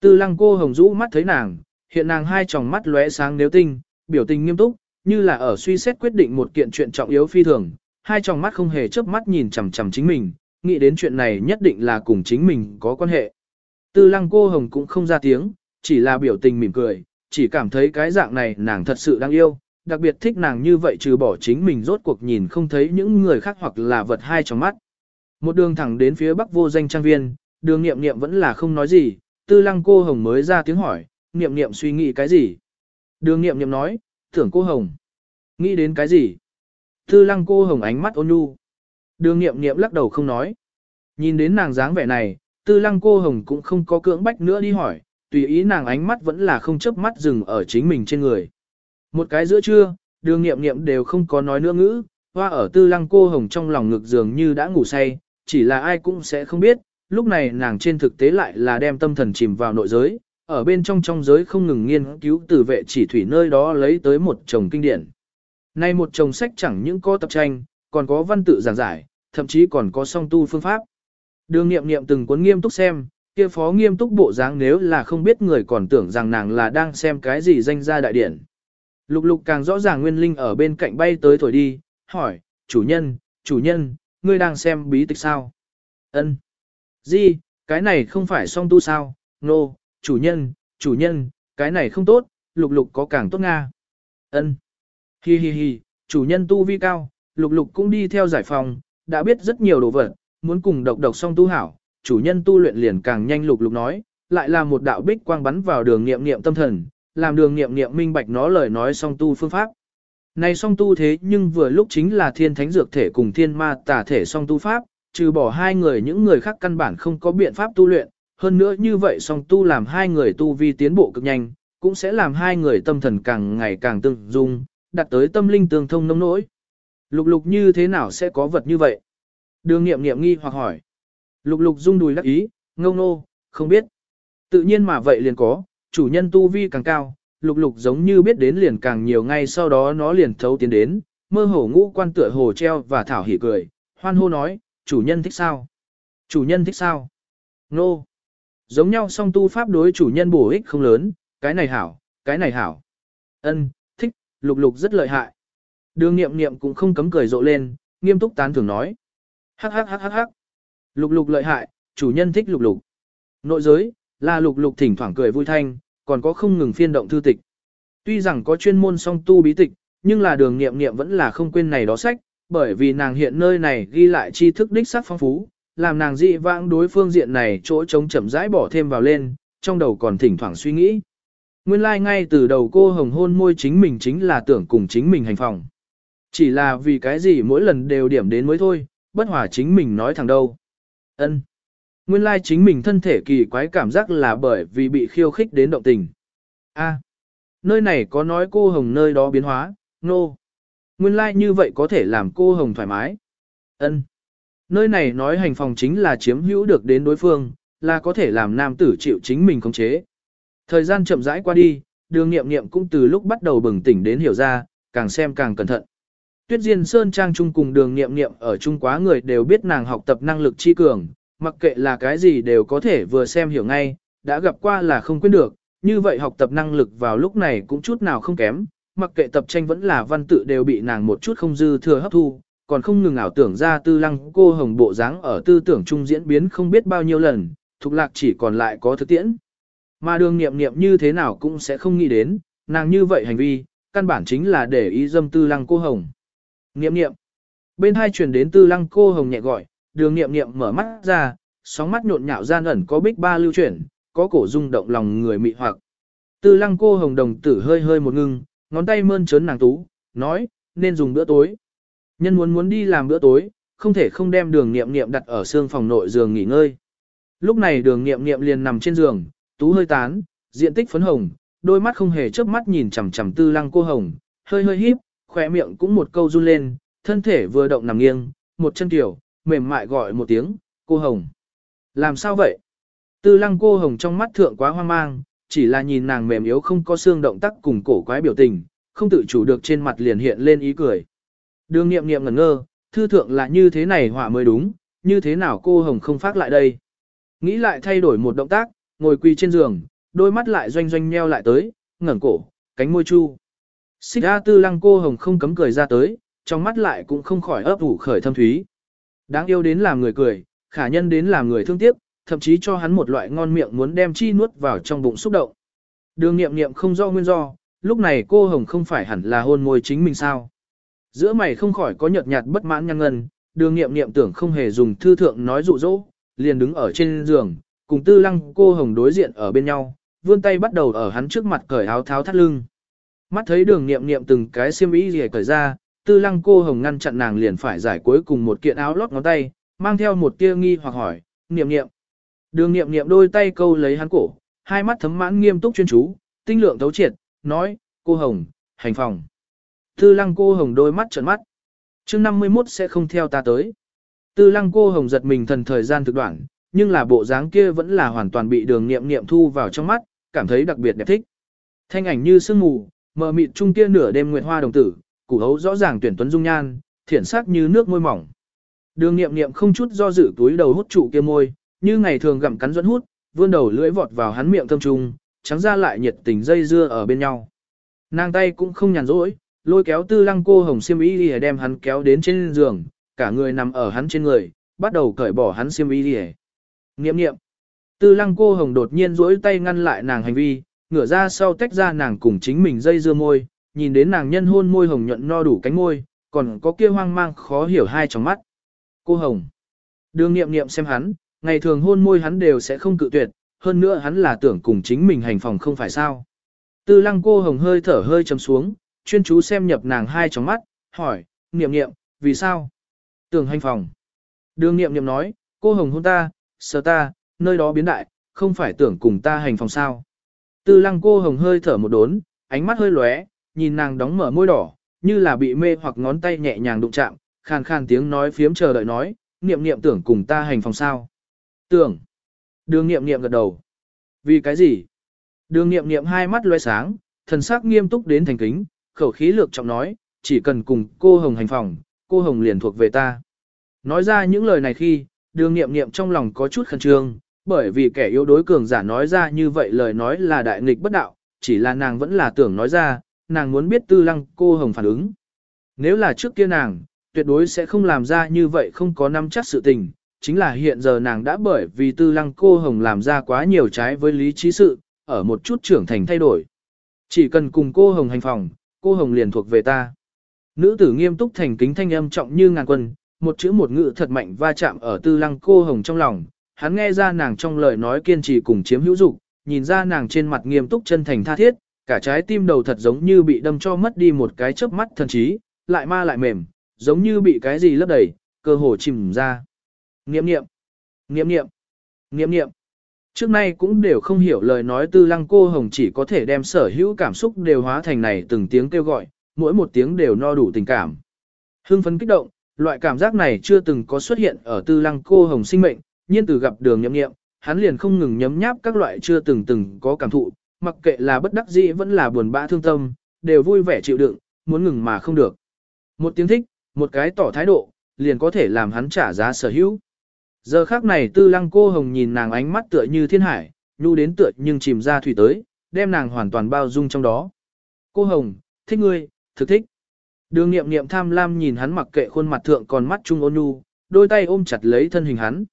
Tư lăng cô hồng rũ mắt thấy nàng, hiện nàng hai tròng mắt lóe sáng nếu tinh, biểu tình nghiêm túc, như là ở suy xét quyết định một kiện chuyện trọng yếu phi thường, hai tròng mắt không hề chớp mắt nhìn chằm chằm chính mình, nghĩ đến chuyện này nhất định là cùng chính mình có quan hệ. Tư lăng cô hồng cũng không ra tiếng, chỉ là biểu tình mỉm cười, chỉ cảm thấy cái dạng này nàng thật sự đáng yêu, đặc biệt thích nàng như vậy trừ bỏ chính mình rốt cuộc nhìn không thấy những người khác hoặc là vật hai trong mắt. Một đường thẳng đến phía bắc vô danh trang viên, đường nghiệm nghiệm vẫn là không nói gì, tư lăng cô hồng mới ra tiếng hỏi, nghiệm nghiệm suy nghĩ cái gì. Đường nghiệm nghiệm nói, tưởng cô hồng. Nghĩ đến cái gì? Tư lăng cô hồng ánh mắt ôn nhu. Đường nghiệm nghiệm lắc đầu không nói. Nhìn đến nàng dáng vẻ này, tư lăng cô hồng cũng không có cưỡng bách nữa đi hỏi, tùy ý nàng ánh mắt vẫn là không chớp mắt dừng ở chính mình trên người. Một cái giữa trưa, đường nghiệm nghiệm đều không có nói nữa ngữ, hoa ở tư lăng cô hồng trong lòng ngực dường như đã ngủ say, chỉ là ai cũng sẽ không biết, lúc này nàng trên thực tế lại là đem tâm thần chìm vào nội giới, ở bên trong trong giới không ngừng nghiên cứu từ vệ chỉ thủy nơi đó lấy tới một chồng kinh điển. Nay một chồng sách chẳng những có tập tranh, còn có văn tự giảng giải, thậm chí còn có song tu phương pháp. Đường nghiệm nghiệm từng cuốn nghiêm túc xem, kia phó nghiêm túc bộ dáng nếu là không biết người còn tưởng rằng nàng là đang xem cái gì danh gia đại điển. Lục lục càng rõ ràng nguyên linh ở bên cạnh bay tới thổi đi, hỏi, chủ nhân, chủ nhân, ngươi đang xem bí tịch sao? Ân. Di, cái này không phải song tu sao? Nô, no, chủ nhân, chủ nhân, cái này không tốt, lục lục có càng tốt nga. Ân. Hi hi hi, chủ nhân tu vi cao, lục lục cũng đi theo giải phòng, đã biết rất nhiều đồ vật, muốn cùng độc độc song tu hảo, chủ nhân tu luyện liền càng nhanh lục lục nói, lại là một đạo bích quang bắn vào đường nghiệm nghiệm tâm thần, làm đường nghiệm nghiệm minh bạch nó lời nói song tu phương pháp. Này song tu thế nhưng vừa lúc chính là thiên thánh dược thể cùng thiên ma tà thể song tu pháp, trừ bỏ hai người những người khác căn bản không có biện pháp tu luyện, hơn nữa như vậy song tu làm hai người tu vi tiến bộ cực nhanh, cũng sẽ làm hai người tâm thần càng ngày càng tương dung, đặt tới tâm linh tương thông nông nỗi. Lục lục như thế nào sẽ có vật như vậy? Đường nghiệm nghiệm nghi hoặc hỏi. Lục lục rung đùi đắc ý, ngông nô, không biết. Tự nhiên mà vậy liền có, chủ nhân tu vi càng cao, lục lục giống như biết đến liền càng nhiều ngay sau đó nó liền thấu tiến đến, mơ hồ ngũ quan tựa hồ treo và thảo hỉ cười, hoan hô nói, chủ nhân thích sao? Chủ nhân thích sao? Nô. Giống nhau song tu pháp đối chủ nhân bổ ích không lớn, cái này hảo, cái này hảo. Ân, thích, lục lục rất lợi hại. Đường nghiệm nghiệm cũng không cấm cười rộ lên, nghiêm túc tán thưởng nói. Hắc hắc hắc hắc hắc. Lục lục lợi hại, chủ nhân thích lục lục. Nội giới, là lục lục thỉnh thoảng cười vui thanh, còn có không ngừng phiên động thư tịch. Tuy rằng có chuyên môn song tu bí tịch, nhưng là đường nghiệm nghiệm vẫn là không quên này đó sách, bởi vì nàng hiện nơi này ghi lại tri thức đích sắc phong phú, làm nàng dị vãng đối phương diện này chỗ trống chậm rãi bỏ thêm vào lên, trong đầu còn thỉnh thoảng suy nghĩ. Nguyên lai like ngay từ đầu cô hồng hôn môi chính mình chính là tưởng cùng chính mình hành phòng. Chỉ là vì cái gì mỗi lần đều điểm đến mới thôi, bất hòa chính mình nói thẳng đâu. ân Nguyên lai chính mình thân thể kỳ quái cảm giác là bởi vì bị khiêu khích đến động tình. A, nơi này có nói cô hồng nơi đó biến hóa, nô. No. Nguyên lai như vậy có thể làm cô hồng thoải mái. ân Nơi này nói hành phòng chính là chiếm hữu được đến đối phương, là có thể làm nam tử chịu chính mình khống chế. Thời gian chậm rãi qua đi, đường nghiệm nghiệm cũng từ lúc bắt đầu bừng tỉnh đến hiểu ra, càng xem càng cẩn thận. Tuyết Diên Sơn Trang chung cùng đường nghiệm nghiệm ở Trung quá người đều biết nàng học tập năng lực chi cường, mặc kệ là cái gì đều có thể vừa xem hiểu ngay, đã gặp qua là không quên được, như vậy học tập năng lực vào lúc này cũng chút nào không kém, mặc kệ tập tranh vẫn là văn tự đều bị nàng một chút không dư thừa hấp thu, còn không ngừng ảo tưởng ra tư lăng cô hồng bộ dáng ở tư tưởng trung diễn biến không biết bao nhiêu lần, thục lạc chỉ còn lại có thực tiễn. Mà đường nghiệm nghiệm như thế nào cũng sẽ không nghĩ đến, nàng như vậy hành vi, căn bản chính là để ý dâm tư lăng cô hồng niệm niệm Bên hai truyền đến tư lăng cô hồng nhẹ gọi, đường niệm niệm mở mắt ra, sóng mắt nhộn nhạo gian ẩn có bích ba lưu chuyển, có cổ rung động lòng người mị hoặc. Tư lăng cô hồng đồng tử hơi hơi một ngưng, ngón tay mơn trớn nàng tú, nói, nên dùng bữa tối. Nhân muốn muốn đi làm bữa tối, không thể không đem đường niệm niệm đặt ở xương phòng nội giường nghỉ ngơi. Lúc này đường niệm niệm liền nằm trên giường, tú hơi tán, diện tích phấn hồng, đôi mắt không hề chớp mắt nhìn chằm chằm tư lăng cô hồng, hơi hơi híp, khỏe miệng cũng một câu run lên, thân thể vừa động nằm nghiêng, một chân tiểu, mềm mại gọi một tiếng, cô hồng. Làm sao vậy? Tư lăng cô hồng trong mắt thượng quá hoang mang, chỉ là nhìn nàng mềm yếu không có xương động tác cùng cổ quái biểu tình, không tự chủ được trên mặt liền hiện lên ý cười. Đường nghiệm nghiệm ngẩn ngơ, thư thượng là như thế này họa mới đúng, như thế nào cô hồng không phát lại đây. Nghĩ lại thay đổi một động tác, ngồi quỳ trên giường, đôi mắt lại doanh doanh nheo lại tới, ngẩng cổ, cánh môi chu. Xích A tư lăng cô hồng không cấm cười ra tới, trong mắt lại cũng không khỏi ấp ủ khởi thâm thúy. Đáng yêu đến làm người cười, khả nhân đến làm người thương tiếc, thậm chí cho hắn một loại ngon miệng muốn đem chi nuốt vào trong bụng xúc động. Đường nghiệm nghiệm không do nguyên do, lúc này cô hồng không phải hẳn là hôn môi chính mình sao. Giữa mày không khỏi có nhợt nhạt bất mãn nhăn ngân, đường nghiệm nghiệm tưởng không hề dùng thư thượng nói dụ dỗ, liền đứng ở trên giường, cùng tư lăng cô hồng đối diện ở bên nhau, vươn tay bắt đầu ở hắn trước mặt cởi áo tháo thắt lưng. Mắt thấy đường nghiệm nghiệm từng cái xiêm y gì cởi ra, tư lăng cô hồng ngăn chặn nàng liền phải giải cuối cùng một kiện áo lót ngón tay, mang theo một tia nghi hoặc hỏi, nghiệm nghiệm. Đường nghiệm nghiệm đôi tay câu lấy hắn cổ, hai mắt thấm mãn nghiêm túc chuyên chú, tinh lượng thấu triệt, nói, cô hồng, hành phòng. Tư lăng cô hồng đôi mắt trợn mắt. chương 51 sẽ không theo ta tới. Tư lăng cô hồng giật mình thần thời gian thực đoạn, nhưng là bộ dáng kia vẫn là hoàn toàn bị đường nghiệm nghiệm thu vào trong mắt, cảm thấy đặc biệt đẹp thích. Thanh ảnh như sương mù, mờ mịt trung kia nửa đêm nguyệt hoa đồng tử, củ hấu rõ ràng tuyển tuấn dung nhan, thiển sắc như nước môi mỏng. Đường nghiệm nghiệm không chút do dự túi đầu hút trụ kia môi, như ngày thường gặm cắn dẫn hút, vươn đầu lưỡi vọt vào hắn miệng thâm trung, trắng ra lại nhiệt tình dây dưa ở bên nhau. Nàng tay cũng không nhàn rỗi, lôi kéo tư lăng cô hồng xiêm y lìa đem hắn kéo đến trên giường, cả người nằm ở hắn trên người, bắt đầu cởi bỏ hắn xiêm y lìa Nghiệm nghiệm. Tư lăng cô hồng đột nhiên rỗi tay ngăn lại nàng hành vi, ngửa ra sau tách ra nàng cùng chính mình dây dưa môi, nhìn đến nàng nhân hôn môi hồng nhuận no đủ cánh môi, còn có kia hoang mang khó hiểu hai trong mắt. Cô hồng. Đường nghiệm nghiệm xem hắn, ngày thường hôn môi hắn đều sẽ không cự tuyệt, hơn nữa hắn là tưởng cùng chính mình hành phòng không phải sao. Tư lăng cô hồng hơi thở hơi chấm xuống, chuyên chú xem nhập nàng hai trong mắt, hỏi, nghiệm nghiệm, vì sao? Tưởng hành phòng. Đường nghiệm nghiệm nói, cô hồng hôn ta, sờ ta, nơi đó biến đại, không phải tưởng cùng ta hành phòng sao. Tư lăng cô hồng hơi thở một đốn, ánh mắt hơi lóe, nhìn nàng đóng mở môi đỏ, như là bị mê hoặc ngón tay nhẹ nhàng đụng chạm, khàn khàn tiếng nói phiếm chờ đợi nói, niệm niệm tưởng cùng ta hành phòng sao. Tưởng. Đường niệm niệm gật đầu. Vì cái gì? Đường niệm niệm hai mắt loe sáng, thần sắc nghiêm túc đến thành kính, khẩu khí lược trọng nói, chỉ cần cùng cô Hồng hành phòng, cô Hồng liền thuộc về ta. Nói ra những lời này khi, đường niệm niệm trong lòng có chút khẩn trương, bởi vì kẻ yếu đối cường giả nói ra như vậy lời nói là đại nghịch bất đạo, chỉ là nàng vẫn là tưởng nói ra, nàng muốn biết tư lăng cô hồng phản ứng. Nếu là trước kia nàng, tuyệt đối sẽ không làm ra như vậy không có nắm chắc sự tình, chính là hiện giờ nàng đã bởi vì tư lăng cô hồng làm ra quá nhiều trái với lý trí sự, ở một chút trưởng thành thay đổi. Chỉ cần cùng cô hồng hành phòng, cô hồng liền thuộc về ta. Nữ tử nghiêm túc thành kính thanh âm trọng như ngàn quân, một chữ một ngữ thật mạnh va chạm ở tư lăng cô hồng trong lòng, hắn nghe ra nàng trong lời nói kiên trì cùng chiếm hữu dục, nhìn ra nàng trên mặt nghiêm túc chân thành tha thiết, cả trái tim đầu thật giống như bị đâm cho mất đi một cái chớp mắt thần trí, lại ma lại mềm, giống như bị cái gì lấp đầy, cơ hồ chìm ra. Niệm niệm, niệm niệm, niệm niệm. Trước nay cũng đều không hiểu lời nói tư lăng cô hồng chỉ có thể đem sở hữu cảm xúc đều hóa thành này từng tiếng kêu gọi, mỗi một tiếng đều no đủ tình cảm. Hưng phấn kích động, loại cảm giác này chưa từng có xuất hiện ở tư lăng cô hồng sinh mệnh, nhiên từ gặp đường nhậm nghiệm, hắn liền không ngừng nhấm nháp các loại chưa từng từng có cảm thụ, mặc kệ là bất đắc dĩ vẫn là buồn bã thương tâm, đều vui vẻ chịu đựng, muốn ngừng mà không được. Một tiếng thích, một cái tỏ thái độ, liền có thể làm hắn trả giá sở hữu. Giờ khác này tư lăng cô hồng nhìn nàng ánh mắt tựa như thiên hải, nhu đến tựa nhưng chìm ra thủy tới, đem nàng hoàn toàn bao dung trong đó. Cô hồng, thích ngươi, thực thích. Đường nghiệm nghiệm tham lam nhìn hắn mặc kệ khuôn mặt thượng còn mắt trung ôn nhu, đôi tay ôm chặt lấy thân hình hắn.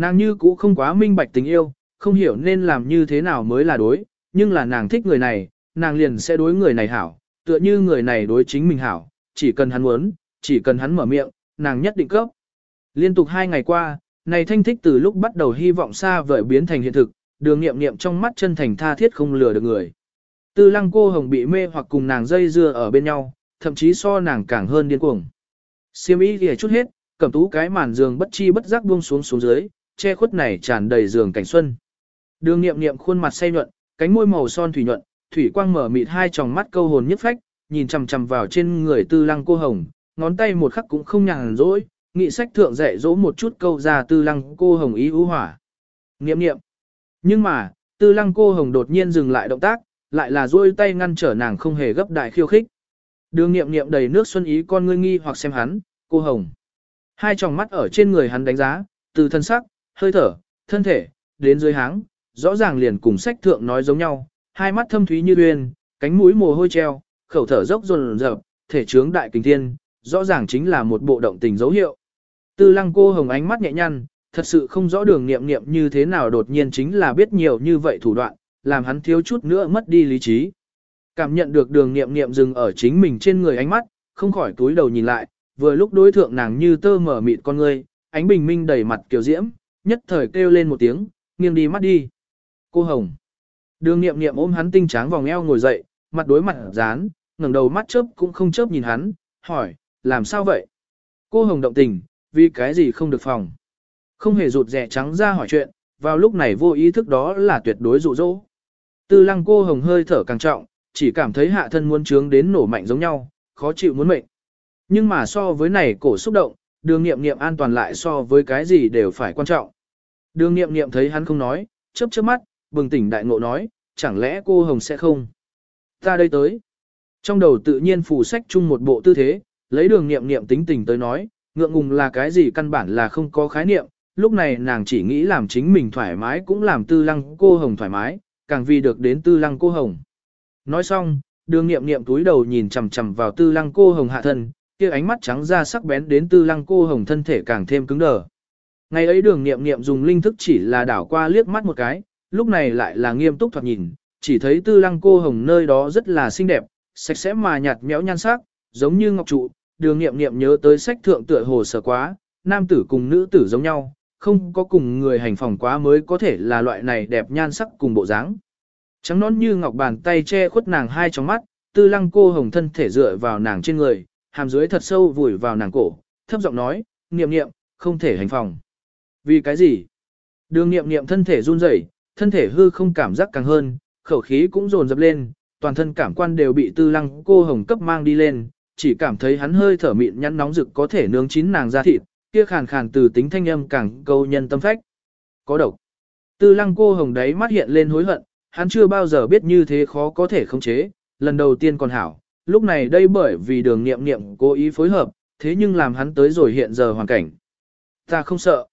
Nàng như cũ không quá minh bạch tình yêu, không hiểu nên làm như thế nào mới là đối, nhưng là nàng thích người này, nàng liền sẽ đối người này hảo, tựa như người này đối chính mình hảo, chỉ cần hắn muốn, chỉ cần hắn mở miệng, nàng nhất định cấp. Liên tục hai ngày qua, này thanh thích từ lúc bắt đầu hy vọng xa vời biến thành hiện thực, đường nghiệm nghiệm trong mắt chân thành tha thiết không lừa được người. Tư lăng cô hồng bị mê hoặc cùng nàng dây dưa ở bên nhau, thậm chí so nàng càng hơn điên cuồng. Siêm ý thì chút hết, cầm tú cái màn giường bất chi bất giác buông xuống xuống dưới, che khuất này tràn đầy giường cảnh xuân. Đường nghiệm nghiệm khuôn mặt say nhuận, cánh môi màu son thủy nhuận, thủy quang mở mịt hai tròng mắt câu hồn nhất phách, nhìn chằm chằm vào trên người tư lăng cô hồng, ngón tay một khắc cũng không nhàn rỗi, nghị sách thượng dạy dỗ một chút câu ra tư lăng cô hồng ý hữu hỏa. Nghiệm nghiệm. Nhưng mà, tư lăng cô hồng đột nhiên dừng lại động tác, lại là duỗi tay ngăn trở nàng không hề gấp đại khiêu khích. Đường nghiệm nghiệm đầy nước xuân ý con ngươi nghi hoặc xem hắn, cô hồng. Hai tròng mắt ở trên người hắn đánh giá, từ thân sắc, hơi thở, thân thể, đến dưới háng, rõ ràng liền cùng sách thượng nói giống nhau, hai mắt thâm thúy như uyên, cánh mũi mồ hôi treo, khẩu thở dốc dồn dập, thể trướng đại kinh thiên, rõ ràng chính là một bộ động tình dấu hiệu. Tư lăng cô hồng ánh mắt nhẹ nhăn, thật sự không rõ đường nghiệm nghiệm như thế nào đột nhiên chính là biết nhiều như vậy thủ đoạn, làm hắn thiếu chút nữa mất đi lý trí. Cảm nhận được đường nghiệm nghiệm dừng ở chính mình trên người ánh mắt, không khỏi túi đầu nhìn lại, vừa lúc đối thượng nàng như tơ mở mịt con ngươi, ánh bình minh đầy mặt kiều diễm, nhất thời kêu lên một tiếng, nghiêng đi mắt đi. Cô Hồng. Đường nghiệm nghiệm ôm hắn tinh tráng vòng eo ngồi dậy, mặt đối mặt dán, ngẩng đầu mắt chớp cũng không chớp nhìn hắn, hỏi, làm sao vậy? Cô Hồng động tình, vì cái gì không được phòng? Không hề rụt rẻ trắng ra hỏi chuyện, vào lúc này vô ý thức đó là tuyệt đối dụ dỗ. Tư lăng cô Hồng hơi thở càng trọng, chỉ cảm thấy hạ thân muốn trướng đến nổ mạnh giống nhau, khó chịu muốn mệnh. Nhưng mà so với này cổ xúc động, đường nghiệm nghiệm an toàn lại so với cái gì đều phải quan trọng. Đường nghiệm nghiệm thấy hắn không nói, chớp chớp mắt, bừng tỉnh đại ngộ nói, chẳng lẽ cô Hồng sẽ không? Ta đây tới. Trong đầu tự nhiên phủ sách chung một bộ tư thế, lấy đường nghiệm nghiệm tính tình tới nói, ngượng ngùng là cái gì căn bản là không có khái niệm, lúc này nàng chỉ nghĩ làm chính mình thoải mái cũng làm tư lăng cô hồng thoải mái, càng vì được đến tư lăng cô hồng. Nói xong, đường nghiệm nghiệm túi đầu nhìn chằm chằm vào tư lăng cô hồng hạ thân, kia ánh mắt trắng ra sắc bén đến tư lăng cô hồng thân thể càng thêm cứng đờ. Ngày ấy đường nghiệm nghiệm dùng linh thức chỉ là đảo qua liếc mắt một cái, lúc này lại là nghiêm túc thoạt nhìn, chỉ thấy tư lăng cô hồng nơi đó rất là xinh đẹp, sạch sẽ mà nhạt nhẽo nhan sắc, giống như ngọc trụ, đường nghiệm nghiệm nhớ tới sách thượng tựa hồ sở quá, nam tử cùng nữ tử giống nhau, không có cùng người hành phòng quá mới có thể là loại này đẹp nhan sắc cùng bộ dáng. Trắng nón như ngọc bàn tay che khuất nàng hai trong mắt, tư lăng cô hồng thân thể dựa vào nàng trên người, hàm dưới thật sâu vùi vào nàng cổ, thấp giọng nói, niệm niệm, không thể hành phòng. Vì cái gì? Đường niệm niệm thân thể run rẩy, thân thể hư không cảm giác càng hơn, khẩu khí cũng dồn dập lên, toàn thân cảm quan đều bị tư lăng cô hồng cấp mang đi lên, chỉ cảm thấy hắn hơi thở mịn nhăn nóng rực có thể nướng chín nàng ra thịt, kia khàn khàn từ tính thanh âm càng câu nhân tâm phách. Có độc. Tư lăng cô hồng đấy mắt hiện lên hối hận, hắn chưa bao giờ biết như thế khó có thể khống chế, lần đầu tiên còn hảo, lúc này đây bởi vì đường nghiệm nghiệm cố ý phối hợp, thế nhưng làm hắn tới rồi hiện giờ hoàn cảnh. Ta không sợ.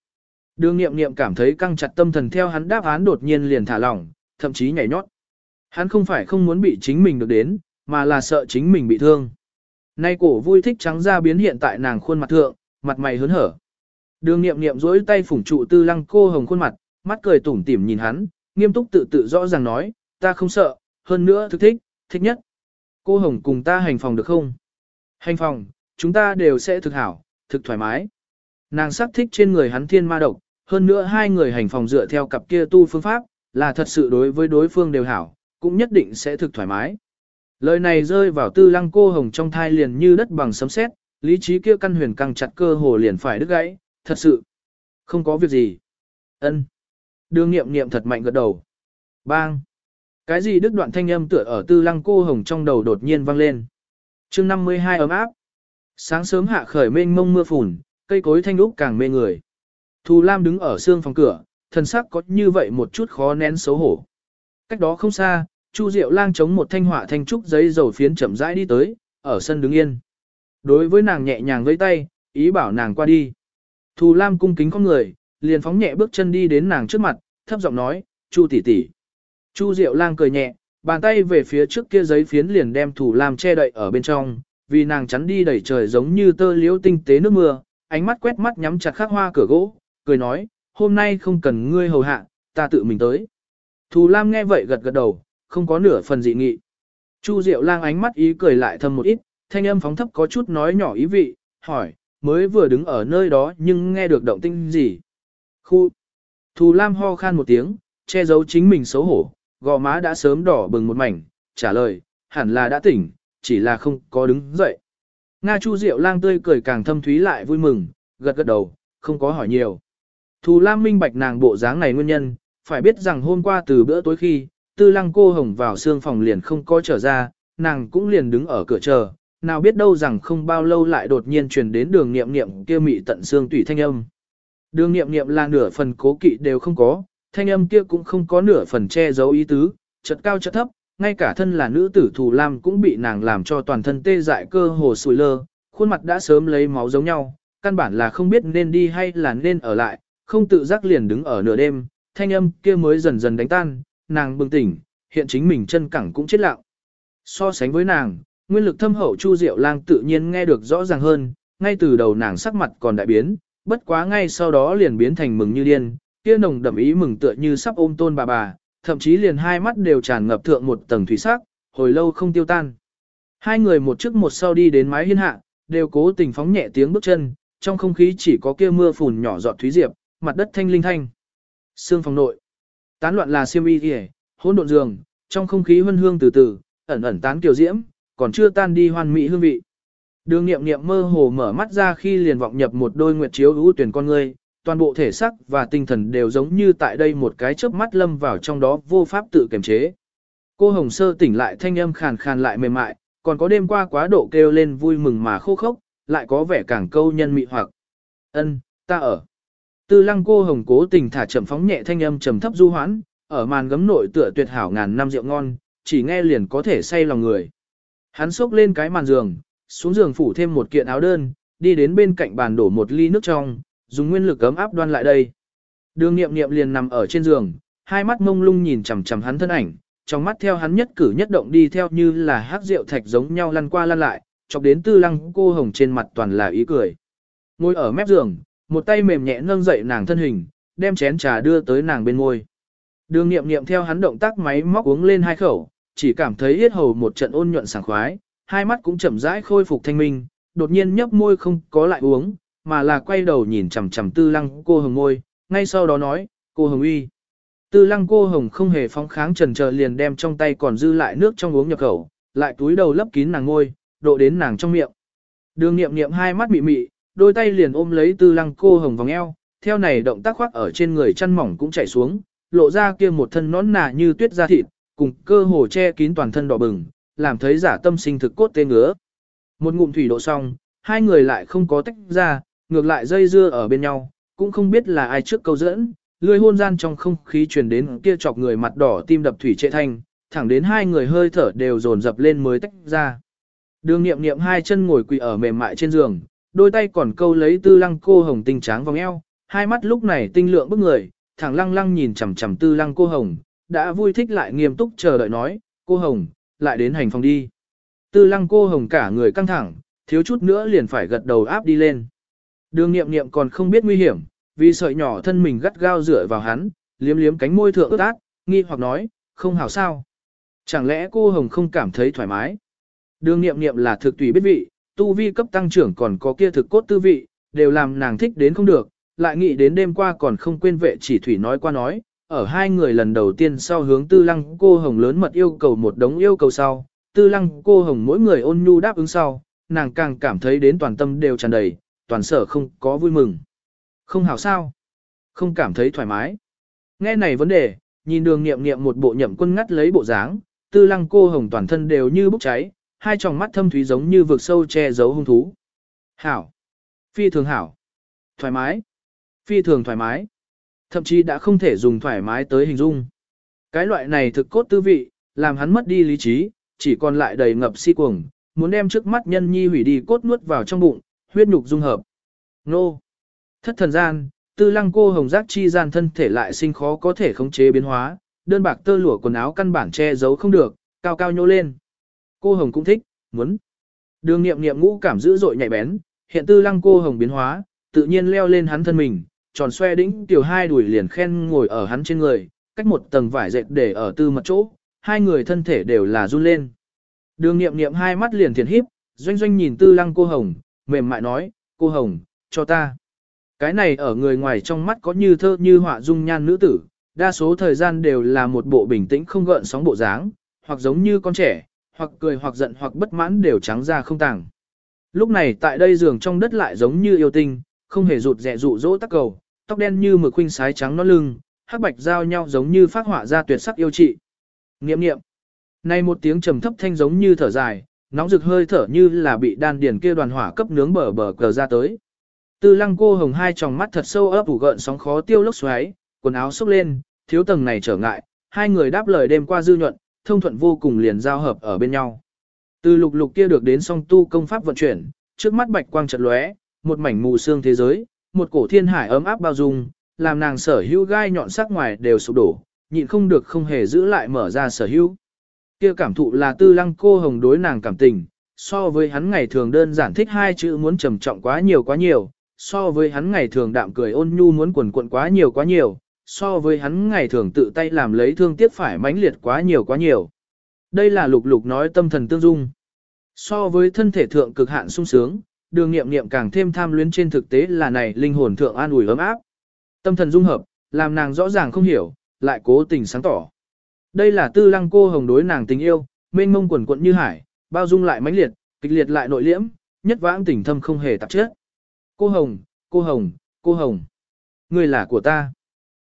Đường nghiệm nghiệm cảm thấy căng chặt tâm thần theo hắn đáp án đột nhiên liền thả lỏng, thậm chí nhảy nhót. Hắn không phải không muốn bị chính mình được đến, mà là sợ chính mình bị thương. Nay cổ vui thích trắng ra biến hiện tại nàng khuôn mặt thượng, mặt mày hớn hở. Đường nghiệm nghiệm dối tay phủng trụ tư lăng cô hồng khuôn mặt, mắt cười tủm tỉm nhìn hắn, nghiêm túc tự tự rõ ràng nói, ta không sợ, hơn nữa thực thích, thích nhất. Cô hồng cùng ta hành phòng được không? Hành phòng, chúng ta đều sẽ thực hảo, thực thoải mái. Nàng sắc thích trên người hắn thiên ma độc, hơn nữa hai người hành phòng dựa theo cặp kia tu phương pháp, là thật sự đối với đối phương đều hảo, cũng nhất định sẽ thực thoải mái. Lời này rơi vào tư lăng cô hồng trong thai liền như đất bằng sấm sét, lý trí kia căn huyền căng chặt cơ hồ liền phải đứt gãy, thật sự. Không có việc gì. ân Đường nghiệm nghiệm thật mạnh gật đầu. Bang. Cái gì đứt đoạn thanh âm tựa ở tư lăng cô hồng trong đầu đột nhiên vang lên. chương 52 ấm áp. Sáng sớm hạ khởi mênh mông mưa phùn, cây cối thanh úc càng mê người. Thù Lam đứng ở xương phòng cửa, thần sắc có như vậy một chút khó nén xấu hổ. Cách đó không xa, Chu Diệu Lang chống một thanh họa thanh trúc giấy dầu phiến chậm rãi đi tới, ở sân đứng yên. Đối với nàng nhẹ nhàng với tay, ý bảo nàng qua đi. Thù Lam cung kính con người, liền phóng nhẹ bước chân đi đến nàng trước mặt, thấp giọng nói, Chu tỷ tỷ. Chu Diệu Lang cười nhẹ, bàn tay về phía trước kia giấy phiến liền đem thủ Lam che đậy ở bên trong, vì nàng chắn đi đẩy trời giống như tơ liễu tinh tế nước mưa, ánh mắt quét mắt nhắm chặt khắc hoa cửa gỗ, cười nói, hôm nay không cần ngươi hầu hạ, ta tự mình tới. Thù Lam nghe vậy gật gật đầu, không có nửa phần dị nghị. Chu Diệu Lang ánh mắt ý cười lại thầm một ít, thanh âm phóng thấp có chút nói nhỏ ý vị, hỏi, mới vừa đứng ở nơi đó nhưng nghe được động tinh gì. Khu. Thù Lam ho khan một tiếng, che giấu chính mình xấu hổ, gò má đã sớm đỏ bừng một mảnh, trả lời, hẳn là đã tỉnh, chỉ là không có đứng dậy. Nga Chu Diệu Lang tươi cười càng thâm thúy lại vui mừng, gật gật đầu, không có hỏi nhiều. Thù Lam minh bạch nàng bộ dáng này nguyên nhân, phải biết rằng hôm qua từ bữa tối khi, tư lăng cô hồng vào xương phòng liền không có trở ra, nàng cũng liền đứng ở cửa chờ, nào biết đâu rằng không bao lâu lại đột nhiên truyền đến đường nghiệm nghiệm kia mị tận xương tủy thanh âm. Đường nghiệm nghiệm là nửa phần cố kỵ đều không có, thanh âm kia cũng không có nửa phần che giấu ý tứ, chật cao chật thấp, ngay cả thân là nữ tử thù lam cũng bị nàng làm cho toàn thân tê dại cơ hồ sùi lơ, khuôn mặt đã sớm lấy máu giống nhau, căn bản là không biết nên đi hay là nên ở lại, không tự giác liền đứng ở nửa đêm, thanh âm kia mới dần dần đánh tan, nàng bừng tỉnh, hiện chính mình chân cẳng cũng chết lặng. So sánh với nàng, nguyên lực thâm hậu Chu Diệu Lang tự nhiên nghe được rõ ràng hơn, ngay từ đầu nàng sắc mặt còn đại biến, bất quá ngay sau đó liền biến thành mừng như điên, kia nồng đậm ý mừng tựa như sắp ôm tôn bà bà, thậm chí liền hai mắt đều tràn ngập thượng một tầng thủy sắc, hồi lâu không tiêu tan. Hai người một trước một sau đi đến mái hiên hạ, đều cố tình phóng nhẹ tiếng bước chân, trong không khí chỉ có kia mưa phùn nhỏ giọt thúy diệp, mặt đất thanh linh thanh. Sương phòng nội. Tán loạn là xiêm y kìa, hỗn độn giường, trong không khí hương hương từ từ, ẩn ẩn tán kiều diễm, còn chưa tan đi hoàn mỹ hương vị. Đường nghiệm nghiệm mơ hồ mở mắt ra khi liền vọng nhập một đôi nguyệt chiếu ưu tuyển con người, toàn bộ thể xác và tinh thần đều giống như tại đây một cái chớp mắt lâm vào trong đó vô pháp tự kiềm chế. Cô Hồng Sơ tỉnh lại thanh âm khàn khàn lại mềm mại, còn có đêm qua quá độ kêu lên vui mừng mà khô khốc, lại có vẻ càng câu nhân mị hoặc. Ân, ta ở. Tư lăng cô hồng cố tình thả chậm phóng nhẹ thanh âm trầm thấp du hoãn, ở màn gấm nội tựa tuyệt hảo ngàn năm rượu ngon, chỉ nghe liền có thể say lòng người. Hắn xốc lên cái màn giường, xuống giường phủ thêm một kiện áo đơn, đi đến bên cạnh bàn đổ một ly nước trong, dùng nguyên lực ấm áp đoan lại đây. Đường nghiệm nghiệm liền nằm ở trên giường, hai mắt mông lung nhìn chằm chằm hắn thân ảnh, trong mắt theo hắn nhất cử nhất động đi theo như là hát rượu thạch giống nhau lăn qua lăn lại, chọc đến tư lăng cô hồng trên mặt toàn là ý cười. Ngồi ở mép giường, một tay mềm nhẹ nâng dậy nàng thân hình, đem chén trà đưa tới nàng bên môi. Đường nghiệm nghiệm theo hắn động tác máy móc uống lên hai khẩu, chỉ cảm thấy yết hầu một trận ôn nhuận sảng khoái, hai mắt cũng chậm rãi khôi phục thanh minh, đột nhiên nhấp môi không có lại uống, mà là quay đầu nhìn chằm chằm tư lăng cô hồng môi, ngay sau đó nói, cô hồng uy. Tư lăng cô hồng không hề phóng kháng trần chờ liền đem trong tay còn dư lại nước trong uống nhập khẩu, lại túi đầu lấp kín nàng ngôi, độ đến nàng trong miệng. Đường nghiệm nghiệm hai mắt mị mị, đôi tay liền ôm lấy tư lăng cô hồng vòng eo, theo này động tác khoác ở trên người chăn mỏng cũng chảy xuống, lộ ra kia một thân nón nà như tuyết da thịt, cùng cơ hồ che kín toàn thân đỏ bừng, làm thấy giả tâm sinh thực cốt tê ngứa. Một ngụm thủy độ xong, hai người lại không có tách ra, ngược lại dây dưa ở bên nhau, cũng không biết là ai trước câu dẫn, lưỡi hôn gian trong không khí truyền đến kia chọc người mặt đỏ tim đập thủy trệ thanh, thẳng đến hai người hơi thở đều dồn dập lên mới tách ra. Đường nghiệm nghiệm hai chân ngồi quỳ ở mềm mại trên giường, đôi tay còn câu lấy tư lăng cô hồng tinh tráng vòng eo, hai mắt lúc này tinh lượng bức người, thẳng lăng lăng nhìn chằm chằm tư lăng cô hồng, đã vui thích lại nghiêm túc chờ đợi nói, cô hồng, lại đến hành phòng đi. Tư lăng cô hồng cả người căng thẳng, thiếu chút nữa liền phải gật đầu áp đi lên. Đường nghiệm nghiệm còn không biết nguy hiểm, vì sợi nhỏ thân mình gắt gao dựa vào hắn, liếm liếm cánh môi thượng ướt át, nghi hoặc nói, không hảo sao. Chẳng lẽ cô Hồng không cảm thấy thoải mái? Đường nghiệm nghiệm là thực tùy biết vị, tu vi cấp tăng trưởng còn có kia thực cốt tư vị, đều làm nàng thích đến không được, lại nghĩ đến đêm qua còn không quên vệ chỉ thủy nói qua nói, ở hai người lần đầu tiên sau hướng tư lăng cô hồng lớn mật yêu cầu một đống yêu cầu sau, tư lăng cô hồng mỗi người ôn nhu đáp ứng sau, nàng càng cảm thấy đến toàn tâm đều tràn đầy, toàn sở không có vui mừng. Không hảo sao? Không cảm thấy thoải mái. Nghe này vấn đề, nhìn đường nghiệm nghiệm một bộ nhậm quân ngắt lấy bộ dáng, tư lăng cô hồng toàn thân đều như bốc cháy, hai tròng mắt thâm thúy giống như vực sâu che giấu hung thú. Hảo. Phi thường hảo. Thoải mái. Phi thường thoải mái. Thậm chí đã không thể dùng thoải mái tới hình dung. Cái loại này thực cốt tư vị, làm hắn mất đi lý trí, chỉ còn lại đầy ngập si cuồng, muốn đem trước mắt nhân nhi hủy đi cốt nuốt vào trong bụng, huyết nhục dung hợp. Nô! Thất thần gian, tư lăng cô hồng giác chi gian thân thể lại sinh khó có thể khống chế biến hóa, đơn bạc tơ lụa quần áo căn bản che giấu không được, cao cao nhô lên. Cô hồng cũng thích, muốn. Đường nghiệm nghiệm ngũ cảm dữ dội nhạy bén, hiện tư lăng cô hồng biến hóa, tự nhiên leo lên hắn thân mình, tròn xoe đĩnh tiểu hai đùi liền khen ngồi ở hắn trên người, cách một tầng vải dệt để ở tư mật chỗ, hai người thân thể đều là run lên. Đường nghiệm nghiệm hai mắt liền thiền híp, doanh doanh nhìn tư lăng cô hồng, mềm mại nói, cô hồng, cho ta. Cái này ở người ngoài trong mắt có như thơ như họa dung nhan nữ tử, đa số thời gian đều là một bộ bình tĩnh không gợn sóng bộ dáng, hoặc giống như con trẻ, hoặc cười hoặc giận hoặc bất mãn đều trắng ra không tàng. Lúc này tại đây giường trong đất lại giống như yêu tinh, không hề rụt rẻ rụ rỗ tắc cầu, tóc đen như mực khuynh sái trắng nó lưng, hắc bạch giao nhau giống như phát họa ra tuyệt sắc yêu trị. Niệm niệm. Nay một tiếng trầm thấp thanh giống như thở dài, nóng rực hơi thở như là bị đan điền kia đoàn hỏa cấp nướng bờ bờ cờ ra tới. Tư lăng cô hồng hai tròng mắt thật sâu ấp ủ gợn sóng khó tiêu lốc xoáy, quần áo xốc lên, thiếu tầng này trở ngại, hai người đáp lời đêm qua dư nhuận, thông thuận vô cùng liền giao hợp ở bên nhau. Từ lục lục kia được đến song tu công pháp vận chuyển, trước mắt bạch quang chợt lóe, một mảnh mù sương thế giới, một cổ thiên hải ấm áp bao dung, làm nàng sở hữu gai nhọn sắc ngoài đều sụp đổ, nhịn không được không hề giữ lại mở ra sở hữu. Kia cảm thụ là tư lăng cô hồng đối nàng cảm tình, so với hắn ngày thường đơn giản thích hai chữ muốn trầm trọng quá nhiều quá nhiều, so với hắn ngày thường đạm cười ôn nhu muốn quần quận quá nhiều quá nhiều, so với hắn ngày thường tự tay làm lấy thương tiếc phải mãnh liệt quá nhiều quá nhiều. Đây là lục lục nói tâm thần tương dung. So với thân thể thượng cực hạn sung sướng, đường nghiệm nghiệm càng thêm tham luyến trên thực tế là này linh hồn thượng an ủi ấm áp. Tâm thần dung hợp, làm nàng rõ ràng không hiểu, lại cố tình sáng tỏ. Đây là tư lăng cô hồng đối nàng tình yêu, mênh mông quần quận như hải, bao dung lại mãnh liệt, kịch liệt lại nội liễm, nhất vãng tình thâm không hề tạp chất. Cô Hồng, cô Hồng, cô Hồng. Người là của ta.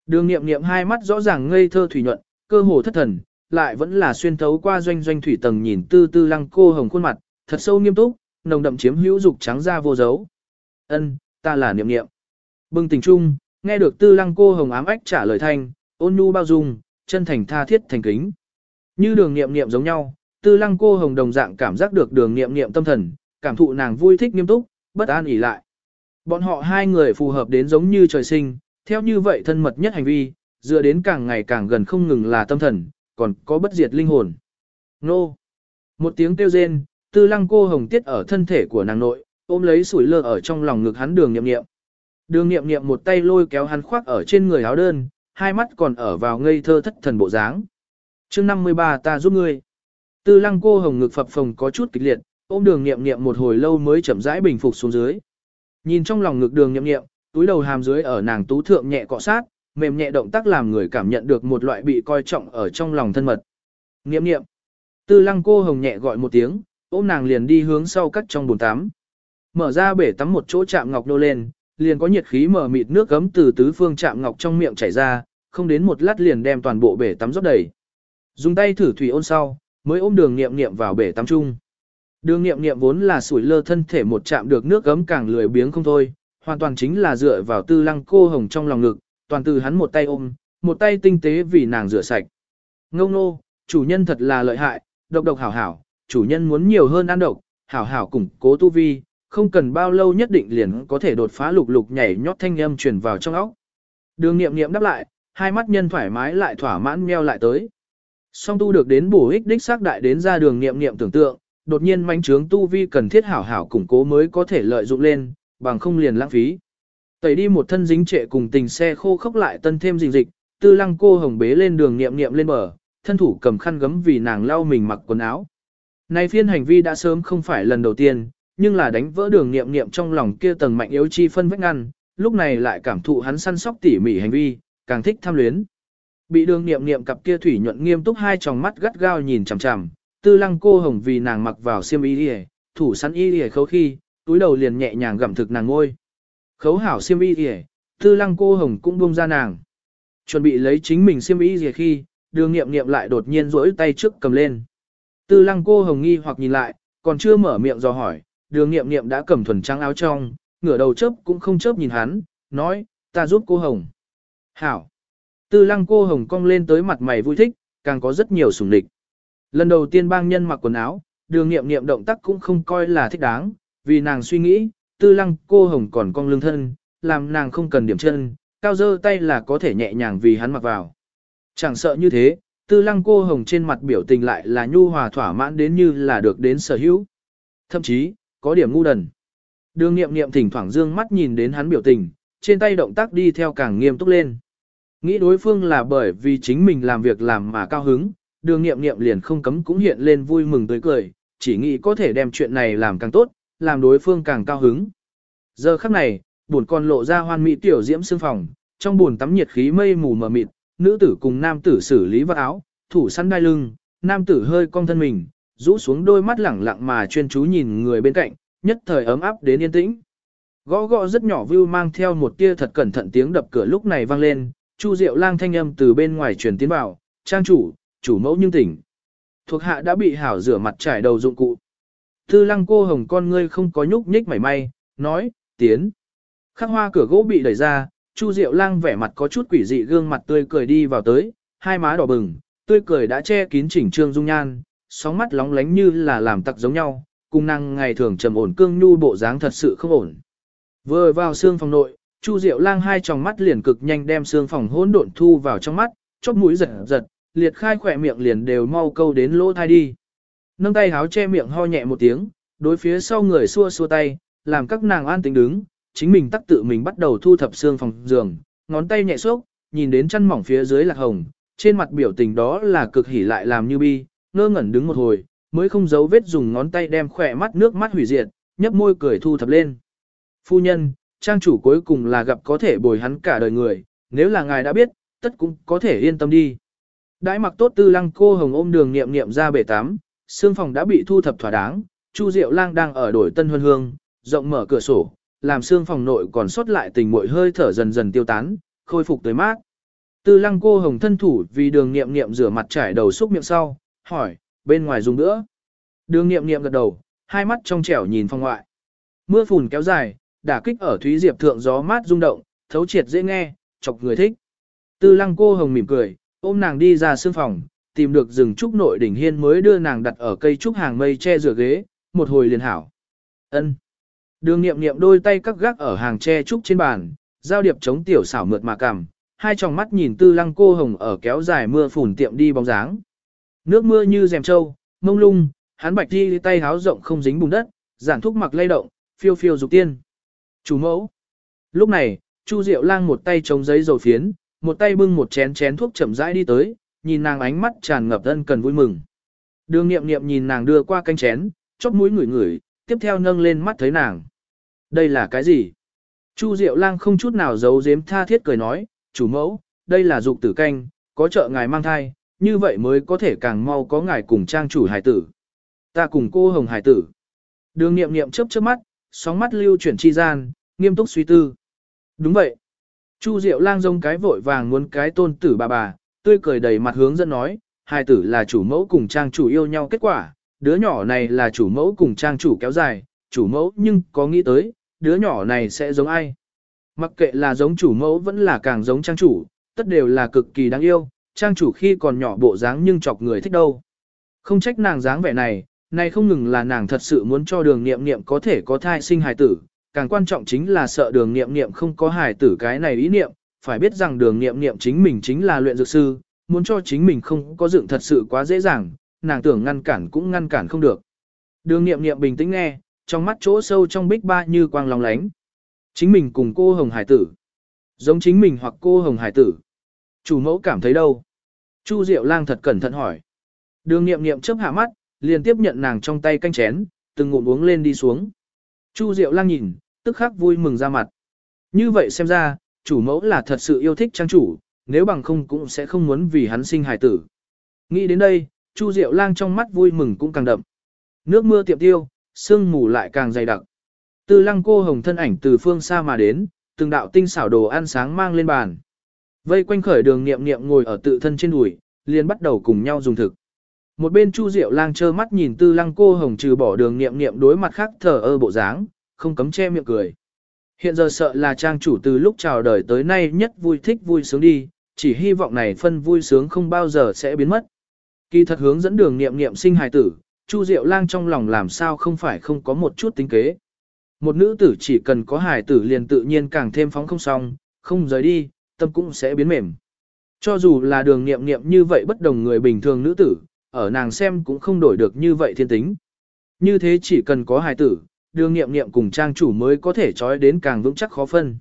Đường nghiệm nghiệm hai mắt rõ ràng ngây thơ thủy nhuận, cơ hồ thất thần, lại vẫn là xuyên thấu qua doanh doanh thủy tầng nhìn tư tư lăng cô Hồng khuôn mặt, thật sâu nghiêm túc, nồng đậm chiếm hữu dục trắng ra vô dấu. Ân, ta là niệm niệm. Bừng tỉnh trung, nghe được tư lăng cô Hồng ám ách trả lời thanh, ôn nhu bao dung, chân thành tha thiết thành kính. Như đường nghiệm nghiệm giống nhau, tư lăng cô Hồng đồng dạng cảm giác được đường nghiệm nghiệm tâm thần, cảm thụ nàng vui thích nghiêm túc, bất an ỉ lại. Bọn họ hai người phù hợp đến giống như trời sinh, Theo như vậy thân mật nhất hành vi, dựa đến càng ngày càng gần không ngừng là tâm thần, còn có bất diệt linh hồn. Nô! Một tiếng kêu rên, tư lăng cô hồng tiết ở thân thể của nàng nội, ôm lấy sủi lơ ở trong lòng ngực hắn đường nghiệm nghiệm. Đường nghiệm nghiệm một tay lôi kéo hắn khoác ở trên người áo đơn, hai mắt còn ở vào ngây thơ thất thần bộ dáng. chương 53 ta giúp ngươi. Tư lăng cô hồng ngực phập phồng có chút kịch liệt, ôm đường nghiệm nghiệm một hồi lâu mới chậm rãi bình phục xuống dưới. Nhìn trong lòng ngực đường nghiệm nghiệm, túi đầu hàm dưới ở nàng tú thượng nhẹ cọ sát, mềm nhẹ động tác làm người cảm nhận được một loại bị coi trọng ở trong lòng thân mật. Nghiệm nghiệm. Tư lăng cô hồng nhẹ gọi một tiếng, ôm nàng liền đi hướng sau cắt trong bồn tắm. Mở ra bể tắm một chỗ chạm ngọc nô lên, liền có nhiệt khí mở mịt nước gấm từ tứ phương chạm ngọc trong miệng chảy ra, không đến một lát liền đem toàn bộ bể tắm rót đầy. Dùng tay thử thủy ôn sau, mới ôm đường nghiệm nghiệm vào bể tắm chung. Đường nghiệm nghiệm vốn là sủi lơ thân thể một chạm được nước gấm càng lười biếng không thôi, hoàn toàn chính là dựa vào tư lăng cô hồng trong lòng ngực, toàn từ hắn một tay ôm, một tay tinh tế vì nàng rửa sạch. Ngông nô, chủ nhân thật là lợi hại, độc độc hảo hảo, chủ nhân muốn nhiều hơn ăn độc, hảo hảo củng cố tu vi, không cần bao lâu nhất định liền có thể đột phá lục lục nhảy nhót thanh âm truyền vào trong óc. Đường nghiệm nghiệm đáp lại, hai mắt nhân thoải mái lại thỏa mãn meo lại tới. Song tu được đến bổ ích đích xác đại đến ra đường nghiệm nghiệm tưởng tượng, đột nhiên manh trướng tu vi cần thiết hảo hảo củng cố mới có thể lợi dụng lên, bằng không liền lãng phí. Tẩy đi một thân dính trệ cùng tình xe khô khốc lại tân thêm dịch dịch, tư lăng cô hồng bế lên đường nghiệm nghiệm lên bờ, thân thủ cầm khăn gấm vì nàng lau mình mặc quần áo. Này phiên hành vi đã sớm không phải lần đầu tiên, nhưng là đánh vỡ đường nghiệm nghiệm trong lòng kia tầng mạnh yếu chi phân vách ngăn, lúc này lại cảm thụ hắn săn sóc tỉ mỉ hành vi, càng thích tham luyến. Bị đường nghiệm nghiệm cặp kia thủy nhuận nghiêm túc hai tròng mắt gắt gao nhìn chằm chằm, tư lăng cô hồng vì nàng mặc vào xiêm y lìa thủ sẵn y lìa khấu khi, túi đầu liền nhẹ nhàng gặm thực nàng ngôi. Khấu hảo xiêm y lìa tư lăng cô hồng cũng buông ra nàng. Chuẩn bị lấy chính mình xiêm y lìa khi, đường nghiệm nghiệm lại đột nhiên rỗi tay trước cầm lên. Tư lăng cô hồng nghi hoặc nhìn lại, còn chưa mở miệng dò hỏi, đường nghiệm nghiệm đã cầm thuần trắng áo trong, ngửa đầu chớp cũng không chớp nhìn hắn, nói, ta giúp cô hồng. Hảo. Tư lăng cô hồng cong lên tới mặt mày vui thích, càng có rất nhiều sủng địch. Lần đầu tiên bang nhân mặc quần áo, đường nghiệm nghiệm động tác cũng không coi là thích đáng, vì nàng suy nghĩ, tư lăng cô hồng còn cong lưng thân, làm nàng không cần điểm chân, cao dơ tay là có thể nhẹ nhàng vì hắn mặc vào. Chẳng sợ như thế, tư lăng cô hồng trên mặt biểu tình lại là nhu hòa thỏa mãn đến như là được đến sở hữu. Thậm chí, có điểm ngu đần. Đường nghiệm nghiệm thỉnh thoảng dương mắt nhìn đến hắn biểu tình, trên tay động tác đi theo càng nghiêm túc lên. Nghĩ đối phương là bởi vì chính mình làm việc làm mà cao hứng, đường nghiệm nghiệm liền không cấm cũng hiện lên vui mừng tươi cười, chỉ nghĩ có thể đem chuyện này làm càng tốt, làm đối phương càng cao hứng. Giờ khắc này, buồn con lộ ra hoan mỹ tiểu diễm xương phòng, trong buồn tắm nhiệt khí mây mù mờ mịt, nữ tử cùng nam tử xử lý vật áo, thủ săn đai lưng, nam tử hơi cong thân mình, rũ xuống đôi mắt lẳng lặng mà chuyên chú nhìn người bên cạnh, nhất thời ấm áp đến yên tĩnh. Gõ gõ rất nhỏ view mang theo một tia thật cẩn thận tiếng đập cửa lúc này vang lên, Chu Diệu Lang thanh âm từ bên ngoài truyền tiến vào, "Trang chủ, chủ mẫu nhưng tỉnh." Thuộc hạ đã bị hảo rửa mặt trải đầu dụng cụ. Tư Lăng cô hồng con ngươi không có nhúc nhích mảy may, nói, "Tiến." Khắc hoa cửa gỗ bị đẩy ra, Chu Diệu Lang vẻ mặt có chút quỷ dị gương mặt tươi cười đi vào tới, hai má đỏ bừng, tươi cười đã che kín chỉnh trương dung nhan, sóng mắt lóng lánh như là làm tặc giống nhau, cùng năng ngày thường trầm ổn cương nhu bộ dáng thật sự không ổn. Vừa vào xương phòng nội, Chu Diệu Lang hai tròng mắt liền cực nhanh đem xương phòng hỗn độn thu vào trong mắt, chóp mũi giật giật, liệt khai khỏe miệng liền đều mau câu đến lỗ thai đi. Nâng tay háo che miệng ho nhẹ một tiếng, đối phía sau người xua xua tay, làm các nàng an tĩnh đứng, chính mình tắc tự mình bắt đầu thu thập xương phòng giường, ngón tay nhẹ xốc, nhìn đến chân mỏng phía dưới lạc hồng, trên mặt biểu tình đó là cực hỉ lại làm như bi, ngơ ngẩn đứng một hồi, mới không giấu vết dùng ngón tay đem khỏe mắt nước mắt hủy diệt, nhấp môi cười thu thập lên. Phu nhân, trang chủ cuối cùng là gặp có thể bồi hắn cả đời người, nếu là ngài đã biết, tất cũng có thể yên tâm đi. Đãi mặc tốt tư lăng cô hồng ôm đường nghiệm nghiệm ra bể tắm, xương phòng đã bị thu thập thỏa đáng, Chu Diệu Lang đang ở đổi tân huân hương, rộng mở cửa sổ, làm xương phòng nội còn sót lại tình muội hơi thở dần dần tiêu tán, khôi phục tới mát. Tư lăng cô hồng thân thủ vì đường nghiệm nghiệm rửa mặt trải đầu xúc miệng sau, hỏi, bên ngoài dùng nữa. Đường nghiệm nghiệm gật đầu, hai mắt trong trẻo nhìn phòng ngoại. Mưa phùn kéo dài, đả kích ở Thúy Diệp thượng gió mát rung động, thấu triệt dễ nghe, chọc người thích. Tư lăng cô hồng mỉm cười, ôm nàng đi ra sương phòng, tìm được rừng trúc nội đỉnh hiên mới đưa nàng đặt ở cây trúc hàng mây che rửa ghế, một hồi liền hảo. ân Đường nghiệm nghiệm đôi tay cắt gác ở hàng tre trúc trên bàn, giao điệp chống tiểu xảo mượt mà cằm, hai tròng mắt nhìn tư lăng cô hồng ở kéo dài mưa phùn tiệm đi bóng dáng. Nước mưa như rèm trâu, mông lung, hắn bạch đi tay háo rộng không dính bùn đất, giản thúc mặc lay động, phiêu phiêu dục tiên. Chủ mẫu. Lúc này, Chu Diệu Lang một tay chống giấy dầu phiến, một tay bưng một chén chén thuốc chậm rãi đi tới, nhìn nàng ánh mắt tràn ngập ân cần vui mừng. Đường Nghiệm Nghiệm nhìn nàng đưa qua canh chén, chóp mũi ngửi ngửi, tiếp theo nâng lên mắt thấy nàng. Đây là cái gì? Chu Diệu Lang không chút nào giấu giếm tha thiết cười nói, chủ mẫu, đây là dục tử canh, có trợ ngài mang thai, như vậy mới có thể càng mau có ngài cùng trang chủ hải tử. Ta cùng cô hồng hải tử. Đường Nghiệm Nghiệm chớp chớp mắt, sóng mắt lưu chuyển chi gian, nghiêm túc suy tư. Đúng vậy. Chu Diệu Lang rông cái vội vàng muốn cái tôn tử bà bà, tươi cười đầy mặt hướng dẫn nói, hai tử là chủ mẫu cùng trang chủ yêu nhau kết quả, đứa nhỏ này là chủ mẫu cùng trang chủ kéo dài, chủ mẫu nhưng có nghĩ tới, đứa nhỏ này sẽ giống ai. Mặc kệ là giống chủ mẫu vẫn là càng giống trang chủ, tất đều là cực kỳ đáng yêu, trang chủ khi còn nhỏ bộ dáng nhưng chọc người thích đâu. Không trách nàng dáng vẻ này, này không ngừng là nàng thật sự muốn cho đường nghiệm nghiệm có thể có thai sinh hài tử, càng quan trọng chính là sợ đường nghiệm nghiệm không có hài tử cái này ý niệm, phải biết rằng đường nghiệm nghiệm chính mình chính là luyện dược sư, muốn cho chính mình không có dựng thật sự quá dễ dàng, nàng tưởng ngăn cản cũng ngăn cản không được. Đường nghiệm nghiệm bình tĩnh nghe, trong mắt chỗ sâu trong bích ba như quang lòng lánh. Chính mình cùng cô Hồng Hải tử. Giống chính mình hoặc cô Hồng Hải tử. Chủ mẫu cảm thấy đâu? Chu Diệu Lang thật cẩn thận hỏi. Đường nghiệm nghiệm chớp hạ mắt, liền tiếp nhận nàng trong tay canh chén, từng ngụm uống lên đi xuống. Chu Diệu Lang nhìn, tức khắc vui mừng ra mặt. Như vậy xem ra, chủ mẫu là thật sự yêu thích trang chủ, nếu bằng không cũng sẽ không muốn vì hắn sinh hài tử. Nghĩ đến đây, Chu Diệu Lang trong mắt vui mừng cũng càng đậm. Nước mưa tiệm tiêu, sương mù lại càng dày đặc. Tư lăng cô hồng thân ảnh từ phương xa mà đến, từng đạo tinh xảo đồ ăn sáng mang lên bàn. Vây quanh khởi đường niệm niệm ngồi ở tự thân trên đùi, liền bắt đầu cùng nhau dùng thực. Một bên Chu Diệu Lang trơ mắt nhìn Tư Lăng cô hồng trừ bỏ đường niệm niệm đối mặt khác thờ ơ bộ dáng, không cấm che miệng cười. Hiện giờ sợ là trang chủ từ lúc chào đời tới nay nhất vui thích vui sướng đi, chỉ hy vọng này phân vui sướng không bao giờ sẽ biến mất. Kỳ thật hướng dẫn đường niệm niệm sinh hài tử, Chu Diệu Lang trong lòng làm sao không phải không có một chút tính kế. Một nữ tử chỉ cần có hài tử liền tự nhiên càng thêm phóng không xong, không rời đi, tâm cũng sẽ biến mềm. Cho dù là đường niệm niệm như vậy bất đồng người bình thường nữ tử, ở nàng xem cũng không đổi được như vậy thiên tính. Như thế chỉ cần có hài tử, đường nghiệm nghiệm cùng trang chủ mới có thể trói đến càng vững chắc khó phân.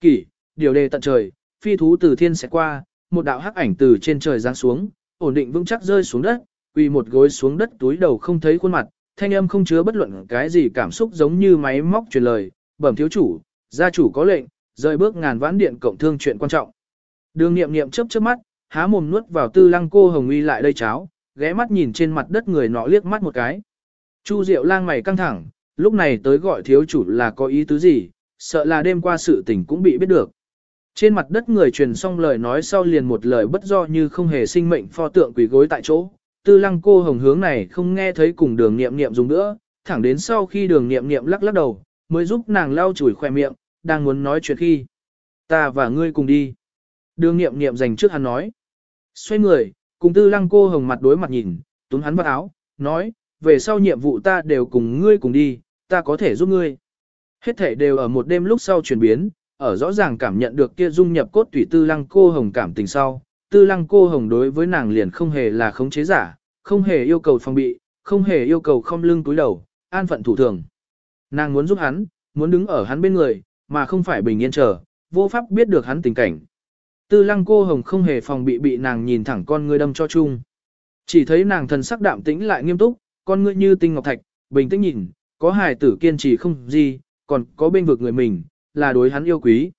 Kỷ, điều đề tận trời, phi thú từ thiên sẽ qua, một đạo hắc ảnh từ trên trời giáng xuống, ổn định vững chắc rơi xuống đất, quỳ một gối xuống đất túi đầu không thấy khuôn mặt, thanh âm không chứa bất luận cái gì cảm xúc giống như máy móc truyền lời, bẩm thiếu chủ, gia chủ có lệnh, rời bước ngàn vãn điện cộng thương chuyện quan trọng. Đường nghiệm nghiệm chớp chớp mắt, há mồm nuốt vào tư lăng cô hồng uy lại đây cháo, ghé mắt nhìn trên mặt đất người nọ liếc mắt một cái. Chu Diệu lang mày căng thẳng, lúc này tới gọi thiếu chủ là có ý tứ gì, sợ là đêm qua sự tình cũng bị biết được. Trên mặt đất người truyền xong lời nói sau liền một lời bất do như không hề sinh mệnh pho tượng quỷ gối tại chỗ. Tư lăng cô hồng hướng này không nghe thấy cùng đường nghiệm nghiệm dùng nữa, thẳng đến sau khi đường nghiệm nghiệm lắc lắc đầu, mới giúp nàng lau chùi khoe miệng, đang muốn nói chuyện khi. Ta và ngươi cùng đi. Đường nghiệm nghiệm dành trước hắn nói. Xoay người, cùng tư lăng cô hồng mặt đối mặt nhìn, túm hắn vào áo, nói, về sau nhiệm vụ ta đều cùng ngươi cùng đi, ta có thể giúp ngươi. Hết thể đều ở một đêm lúc sau chuyển biến, ở rõ ràng cảm nhận được kia dung nhập cốt tủy tư lăng cô hồng cảm tình sau, tư lăng cô hồng đối với nàng liền không hề là khống chế giả, không hề yêu cầu phòng bị, không hề yêu cầu không lưng túi đầu, an phận thủ thường. Nàng muốn giúp hắn, muốn đứng ở hắn bên người, mà không phải bình yên chờ, vô pháp biết được hắn tình cảnh. Tư lăng cô hồng không hề phòng bị bị nàng nhìn thẳng con ngươi đâm cho chung. Chỉ thấy nàng thần sắc đạm tĩnh lại nghiêm túc, con ngươi như tinh ngọc thạch, bình tĩnh nhìn, có hài tử kiên trì không gì, còn có bên vực người mình, là đối hắn yêu quý.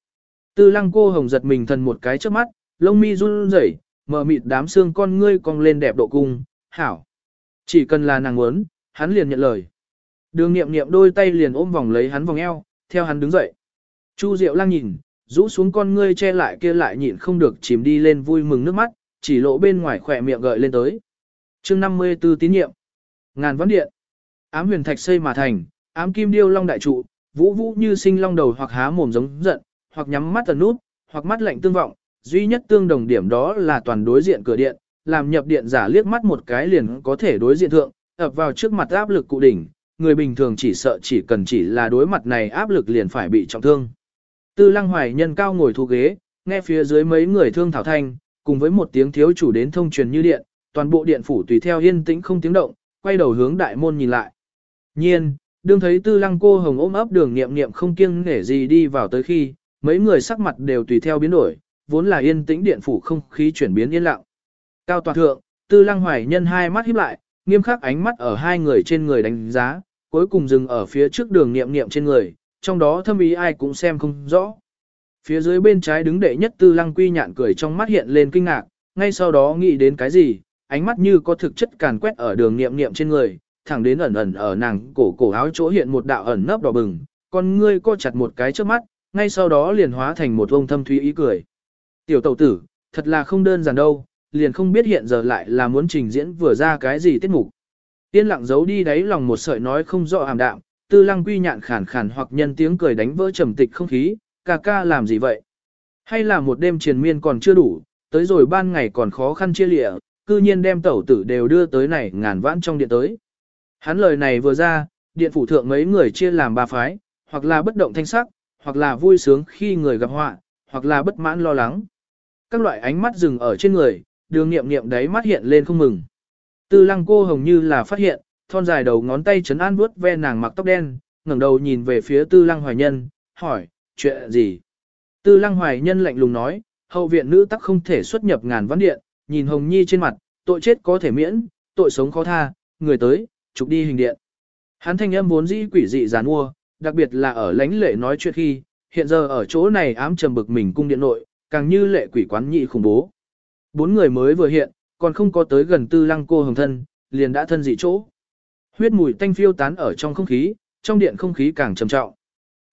Tư lăng cô hồng giật mình thần một cái trước mắt, lông mi run rẩy, mở mịt đám xương con ngươi cong lên đẹp độ cung, hảo. Chỉ cần là nàng muốn, hắn liền nhận lời. Đường nghiệm nghiệm đôi tay liền ôm vòng lấy hắn vòng eo, theo hắn đứng dậy. Chu Diệu lang nhìn, rũ xuống con ngươi che lại kia lại nhịn không được chìm đi lên vui mừng nước mắt, chỉ lộ bên ngoài khỏe miệng gợi lên tới. chương 54 tín nhiệm. Ngàn vấn điện. Ám huyền thạch xây mà thành, ám kim điêu long đại trụ, vũ vũ như sinh long đầu hoặc há mồm giống giận, hoặc nhắm mắt tần nút, hoặc mắt lạnh tương vọng, duy nhất tương đồng điểm đó là toàn đối diện cửa điện, làm nhập điện giả liếc mắt một cái liền có thể đối diện thượng, ập vào trước mặt áp lực cụ đỉnh, người bình thường chỉ sợ chỉ cần chỉ là đối mặt này áp lực liền phải bị trọng thương. Tư lăng hoài nhân cao ngồi thu ghế, nghe phía dưới mấy người thương thảo thanh, cùng với một tiếng thiếu chủ đến thông truyền như điện, toàn bộ điện phủ tùy theo yên tĩnh không tiếng động, quay đầu hướng đại môn nhìn lại. Nhiên, đương thấy tư lăng cô hồng ôm ấp đường niệm niệm không kiêng nể gì đi vào tới khi, mấy người sắc mặt đều tùy theo biến đổi, vốn là yên tĩnh điện phủ không khí chuyển biến yên lặng. Cao toàn thượng, tư lăng hoài nhân hai mắt híp lại, nghiêm khắc ánh mắt ở hai người trên người đánh giá, cuối cùng dừng ở phía trước đường niệm niệm trên người, trong đó thâm ý ai cũng xem không rõ. Phía dưới bên trái đứng đệ nhất tư lăng quy nhạn cười trong mắt hiện lên kinh ngạc, ngay sau đó nghĩ đến cái gì, ánh mắt như có thực chất càn quét ở đường niệm niệm trên người, thẳng đến ẩn ẩn ở nàng cổ cổ áo chỗ hiện một đạo ẩn nấp đỏ bừng, con ngươi co chặt một cái trước mắt, ngay sau đó liền hóa thành một vông thâm thúy ý cười. Tiểu tẩu tử, thật là không đơn giản đâu, liền không biết hiện giờ lại là muốn trình diễn vừa ra cái gì tiết mục. Tiên lặng giấu đi đáy lòng một sợi nói không rõ hàm đạm, tư lăng quy nhạn khản khản hoặc nhân tiếng cười đánh vỡ trầm tịch không khí, ca ca làm gì vậy? Hay là một đêm triền miên còn chưa đủ, tới rồi ban ngày còn khó khăn chia lịa, cư nhiên đem tẩu tử đều đưa tới này ngàn vãn trong điện tới. Hắn lời này vừa ra, điện phủ thượng mấy người chia làm ba phái, hoặc là bất động thanh sắc, hoặc là vui sướng khi người gặp họa, hoặc là bất mãn lo lắng. Các loại ánh mắt dừng ở trên người, đường nghiệm nghiệm đấy mắt hiện lên không mừng. Tư lăng cô hồng như là phát hiện, thon dài đầu ngón tay chấn an vuốt ve nàng mặc tóc đen, ngẩng đầu nhìn về phía tư lăng hoài nhân, hỏi, chuyện gì? Tư lăng hoài nhân lạnh lùng nói, hậu viện nữ tắc không thể xuất nhập ngàn văn điện, nhìn hồng nhi trên mặt, tội chết có thể miễn, tội sống khó tha, người tới, trục đi hình điện. Hắn thanh âm vốn dĩ quỷ dị giàn mua, đặc biệt là ở lãnh lệ nói chuyện khi, hiện giờ ở chỗ này ám trầm bực mình cung điện nội, càng như lệ quỷ quán nhị khủng bố. Bốn người mới vừa hiện, còn không có tới gần tư lăng cô hồng thân, liền đã thân dị chỗ. Huyết mùi tanh phiêu tán ở trong không khí, trong điện không khí càng trầm trọng.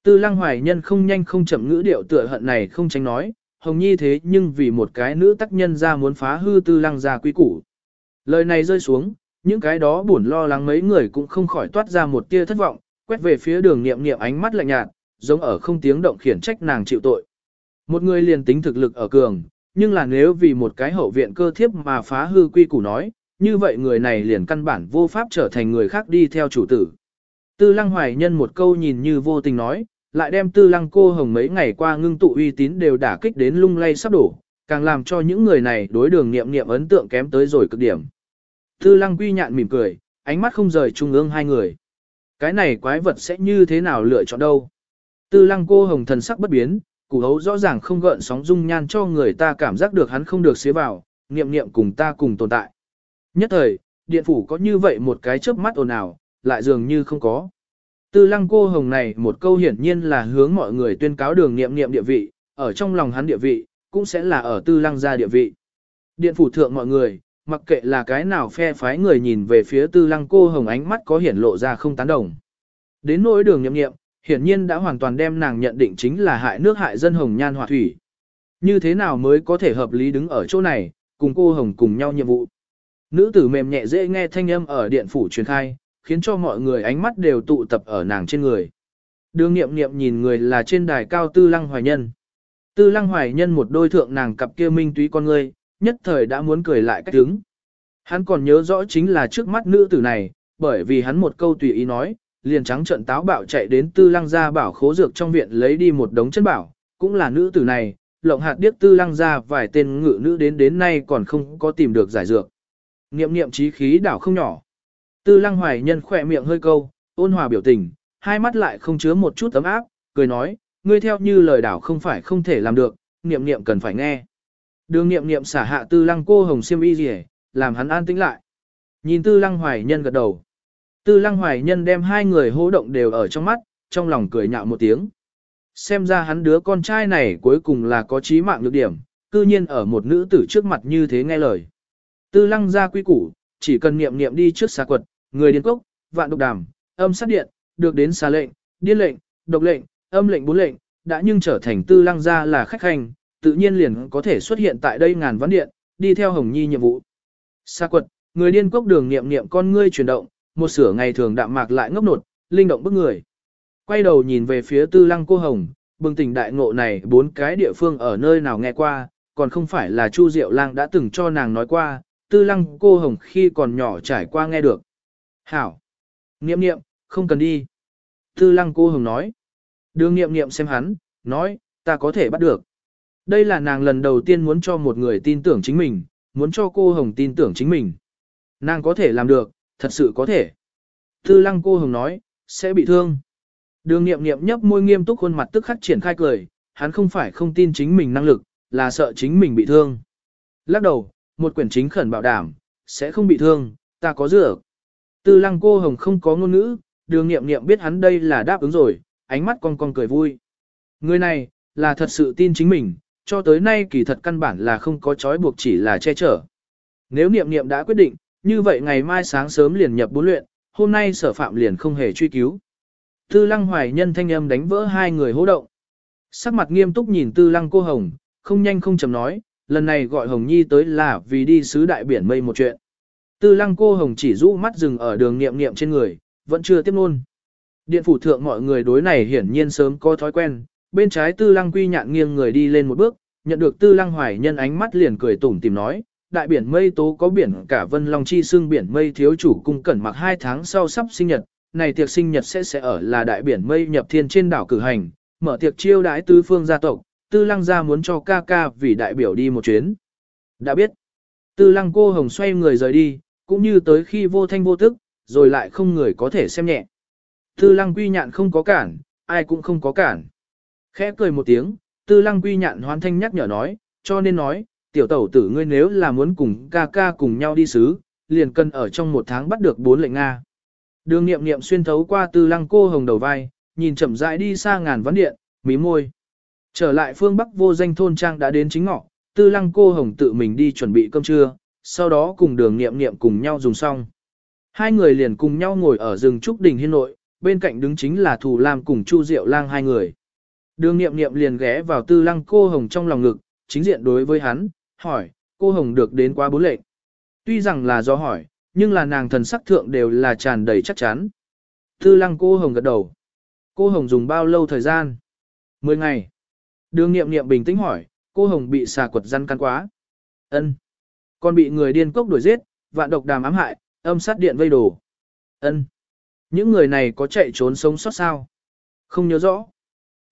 Tư lăng hoài nhân không nhanh không chậm ngữ điệu tựa hận này không tránh nói, hồng nhi thế nhưng vì một cái nữ tác nhân ra muốn phá hư tư lăng ra quý củ. Lời này rơi xuống, những cái đó buồn lo lắng mấy người cũng không khỏi toát ra một tia thất vọng, quét về phía đường niệm niệm ánh mắt lạnh nhạt, giống ở không tiếng động khiển trách nàng chịu tội. Một người liền tính thực lực ở cường, nhưng là nếu vì một cái hậu viện cơ thiếp mà phá hư quy củ nói, như vậy người này liền căn bản vô pháp trở thành người khác đi theo chủ tử. Tư lăng hoài nhân một câu nhìn như vô tình nói, lại đem tư lăng cô hồng mấy ngày qua ngưng tụ uy tín đều đả kích đến lung lay sắp đổ, càng làm cho những người này đối đường niệm niệm ấn tượng kém tới rồi cực điểm. Tư lăng quy nhạn mỉm cười, ánh mắt không rời trung ương hai người. Cái này quái vật sẽ như thế nào lựa chọn đâu? Tư lăng cô hồng thần sắc bất biến, củ hấu rõ ràng không gợn sóng dung nhan cho người ta cảm giác được hắn không được xế vào, niệm niệm cùng ta cùng tồn tại. Nhất thời, điện phủ có như vậy một cái chớp mắt ồn ào, lại dường như không có. Tư lăng cô hồng này một câu hiển nhiên là hướng mọi người tuyên cáo đường niệm niệm địa vị, ở trong lòng hắn địa vị, cũng sẽ là ở tư lăng gia địa vị. Điện phủ thượng mọi người, mặc kệ là cái nào phe phái người nhìn về phía tư lăng cô hồng ánh mắt có hiển lộ ra không tán đồng. Đến nỗi đường niệm niệm, hiển nhiên đã hoàn toàn đem nàng nhận định chính là hại nước hại dân hồng nhan hỏa thủy. Như thế nào mới có thể hợp lý đứng ở chỗ này, cùng cô hồng cùng nhau nhiệm vụ. Nữ tử mềm nhẹ dễ nghe thanh âm ở điện phủ truyền khai, khiến cho mọi người ánh mắt đều tụ tập ở nàng trên người. Đường nghiệm nghiệm nhìn người là trên đài cao tư lăng hoài nhân. Tư lăng hoài nhân một đôi thượng nàng cặp kia minh túy con ngươi, nhất thời đã muốn cười lại cách đứng. Hắn còn nhớ rõ chính là trước mắt nữ tử này, bởi vì hắn một câu tùy ý nói, liền trắng trận táo bạo chạy đến tư lăng gia bảo khố dược trong viện lấy đi một đống chân bảo, cũng là nữ tử này, lộng hạt điếc tư lăng gia vài tên ngự nữ đến đến nay còn không có tìm được giải dược. Niệm niệm trí khí đảo không nhỏ. Tư lăng hoài nhân khỏe miệng hơi câu, ôn hòa biểu tình, hai mắt lại không chứa một chút tấm áp, cười nói, ngươi theo như lời đảo không phải không thể làm được, niệm niệm cần phải nghe. Đường niệm niệm xả hạ tư lăng cô hồng siêm y gì làm hắn an tĩnh lại. Nhìn tư lăng hoài nhân gật đầu. Tư lăng hoài nhân đem hai người hô động đều ở trong mắt, trong lòng cười nhạo một tiếng. Xem ra hắn đứa con trai này cuối cùng là có trí mạng lược điểm, cư nhiên ở một nữ tử trước mặt như thế nghe lời. Tư lăng ra quy củ, chỉ cần niệm niệm đi trước xa quật, người điên cốc, vạn độc đàm, âm sát điện, được đến xà lệnh, điên lệnh, độc lệnh, âm lệnh bốn lệnh, đã nhưng trở thành tư lăng gia là khách hành, tự nhiên liền có thể xuất hiện tại đây ngàn văn điện, đi theo Hồng Nhi nhiệm vụ. Sa quật, người điên cốc đường niệm niệm con ngươi chuyển động, một sửa ngày thường đạm mạc lại ngốc nột, linh động bức người. Quay đầu nhìn về phía tư lăng cô Hồng, bừng tỉnh đại ngộ này bốn cái địa phương ở nơi nào nghe qua, còn không phải là Chu Diệu Lang đã từng cho nàng nói qua, tư lăng cô Hồng khi còn nhỏ trải qua nghe được. Hảo! Niệm niệm, không cần đi. Tư lăng cô Hồng nói. Đường niệm niệm xem hắn, nói, Ta có thể bắt được. Đây là nàng lần đầu tiên muốn cho một người tin tưởng chính mình, muốn cho cô Hồng tin tưởng chính mình. Nàng có thể làm được, thật sự có thể. Tư lăng cô Hồng nói, sẽ bị thương. Đường nghiệm nghiệm nhấp môi nghiêm túc khuôn mặt tức khắc triển khai cười, hắn không phải không tin chính mình năng lực, là sợ chính mình bị thương. Lắc đầu, một quyển chính khẩn bảo đảm, sẽ không bị thương, ta có dựa. Tư lăng cô hồng không có ngôn ngữ, đường nghiệm nghiệm biết hắn đây là đáp ứng rồi, ánh mắt con con cười vui. Người này, là thật sự tin chính mình, cho tới nay kỳ thật căn bản là không có trói buộc chỉ là che chở. Nếu niệm niệm đã quyết định, như vậy ngày mai sáng sớm liền nhập bốn luyện, hôm nay sở phạm liền không hề truy cứu. Tư lăng hoài nhân thanh âm đánh vỡ hai người hô động. Sắc mặt nghiêm túc nhìn tư lăng cô Hồng, không nhanh không chậm nói, lần này gọi Hồng Nhi tới là vì đi sứ đại biển mây một chuyện. Tư lăng cô Hồng chỉ rũ mắt dừng ở đường niệm niệm trên người, vẫn chưa tiếp luôn. Điện phủ thượng mọi người đối này hiển nhiên sớm có thói quen, bên trái tư lăng quy nhạn nghiêng người đi lên một bước, nhận được tư lăng hoài nhân ánh mắt liền cười tủm tìm nói, đại biển mây tố có biển cả vân long chi xương biển mây thiếu chủ cung cẩn mặc hai tháng sau sắp sinh nhật, này tiệc sinh nhật sẽ sẽ ở là đại biển mây nhập thiên trên đảo cử hành, mở tiệc chiêu đãi tứ phương gia tộc, tư lăng gia muốn cho ca ca vì đại biểu đi một chuyến. Đã biết, tư lăng cô hồng xoay người rời đi, cũng như tới khi vô thanh vô tức, rồi lại không người có thể xem nhẹ. Tư lăng quy nhạn không có cản, ai cũng không có cản. Khẽ cười một tiếng, tư lăng quy nhạn hoan thanh nhắc nhở nói, cho nên nói, tiểu tẩu tử ngươi nếu là muốn cùng ca ca cùng nhau đi sứ, liền cần ở trong một tháng bắt được bốn lệnh Nga. Đường nghiệm nghiệm xuyên thấu qua tư lăng cô hồng đầu vai, nhìn chậm rãi đi xa ngàn vấn điện, mí môi. Trở lại phương Bắc vô danh thôn trang đã đến chính ngọ, tư lăng cô hồng tự mình đi chuẩn bị cơm trưa, sau đó cùng đường nghiệm nghiệm cùng nhau dùng xong. Hai người liền cùng nhau ngồi ở rừng trúc đỉnh hiên nội, bên cạnh đứng chính là Thù Lam cùng Chu Diệu Lang hai người. Đường nghiệm nghiệm liền ghé vào tư lăng cô hồng trong lòng ngực, chính diện đối với hắn, hỏi, cô hồng được đến quá bốn lệnh. Tuy rằng là do hỏi, nhưng là nàng thần sắc thượng đều là tràn đầy chắc chắn. Tư lăng cô hồng gật đầu. Cô hồng dùng bao lâu thời gian? Mười ngày. Đường nghiệm nghiệm bình tĩnh hỏi, cô hồng bị xà quật răn căn quá. ân Còn bị người điên cốc đuổi giết, vạn độc đàm ám hại, âm sát điện vây đổ. ân Những người này có chạy trốn sống sót sao? Không nhớ rõ.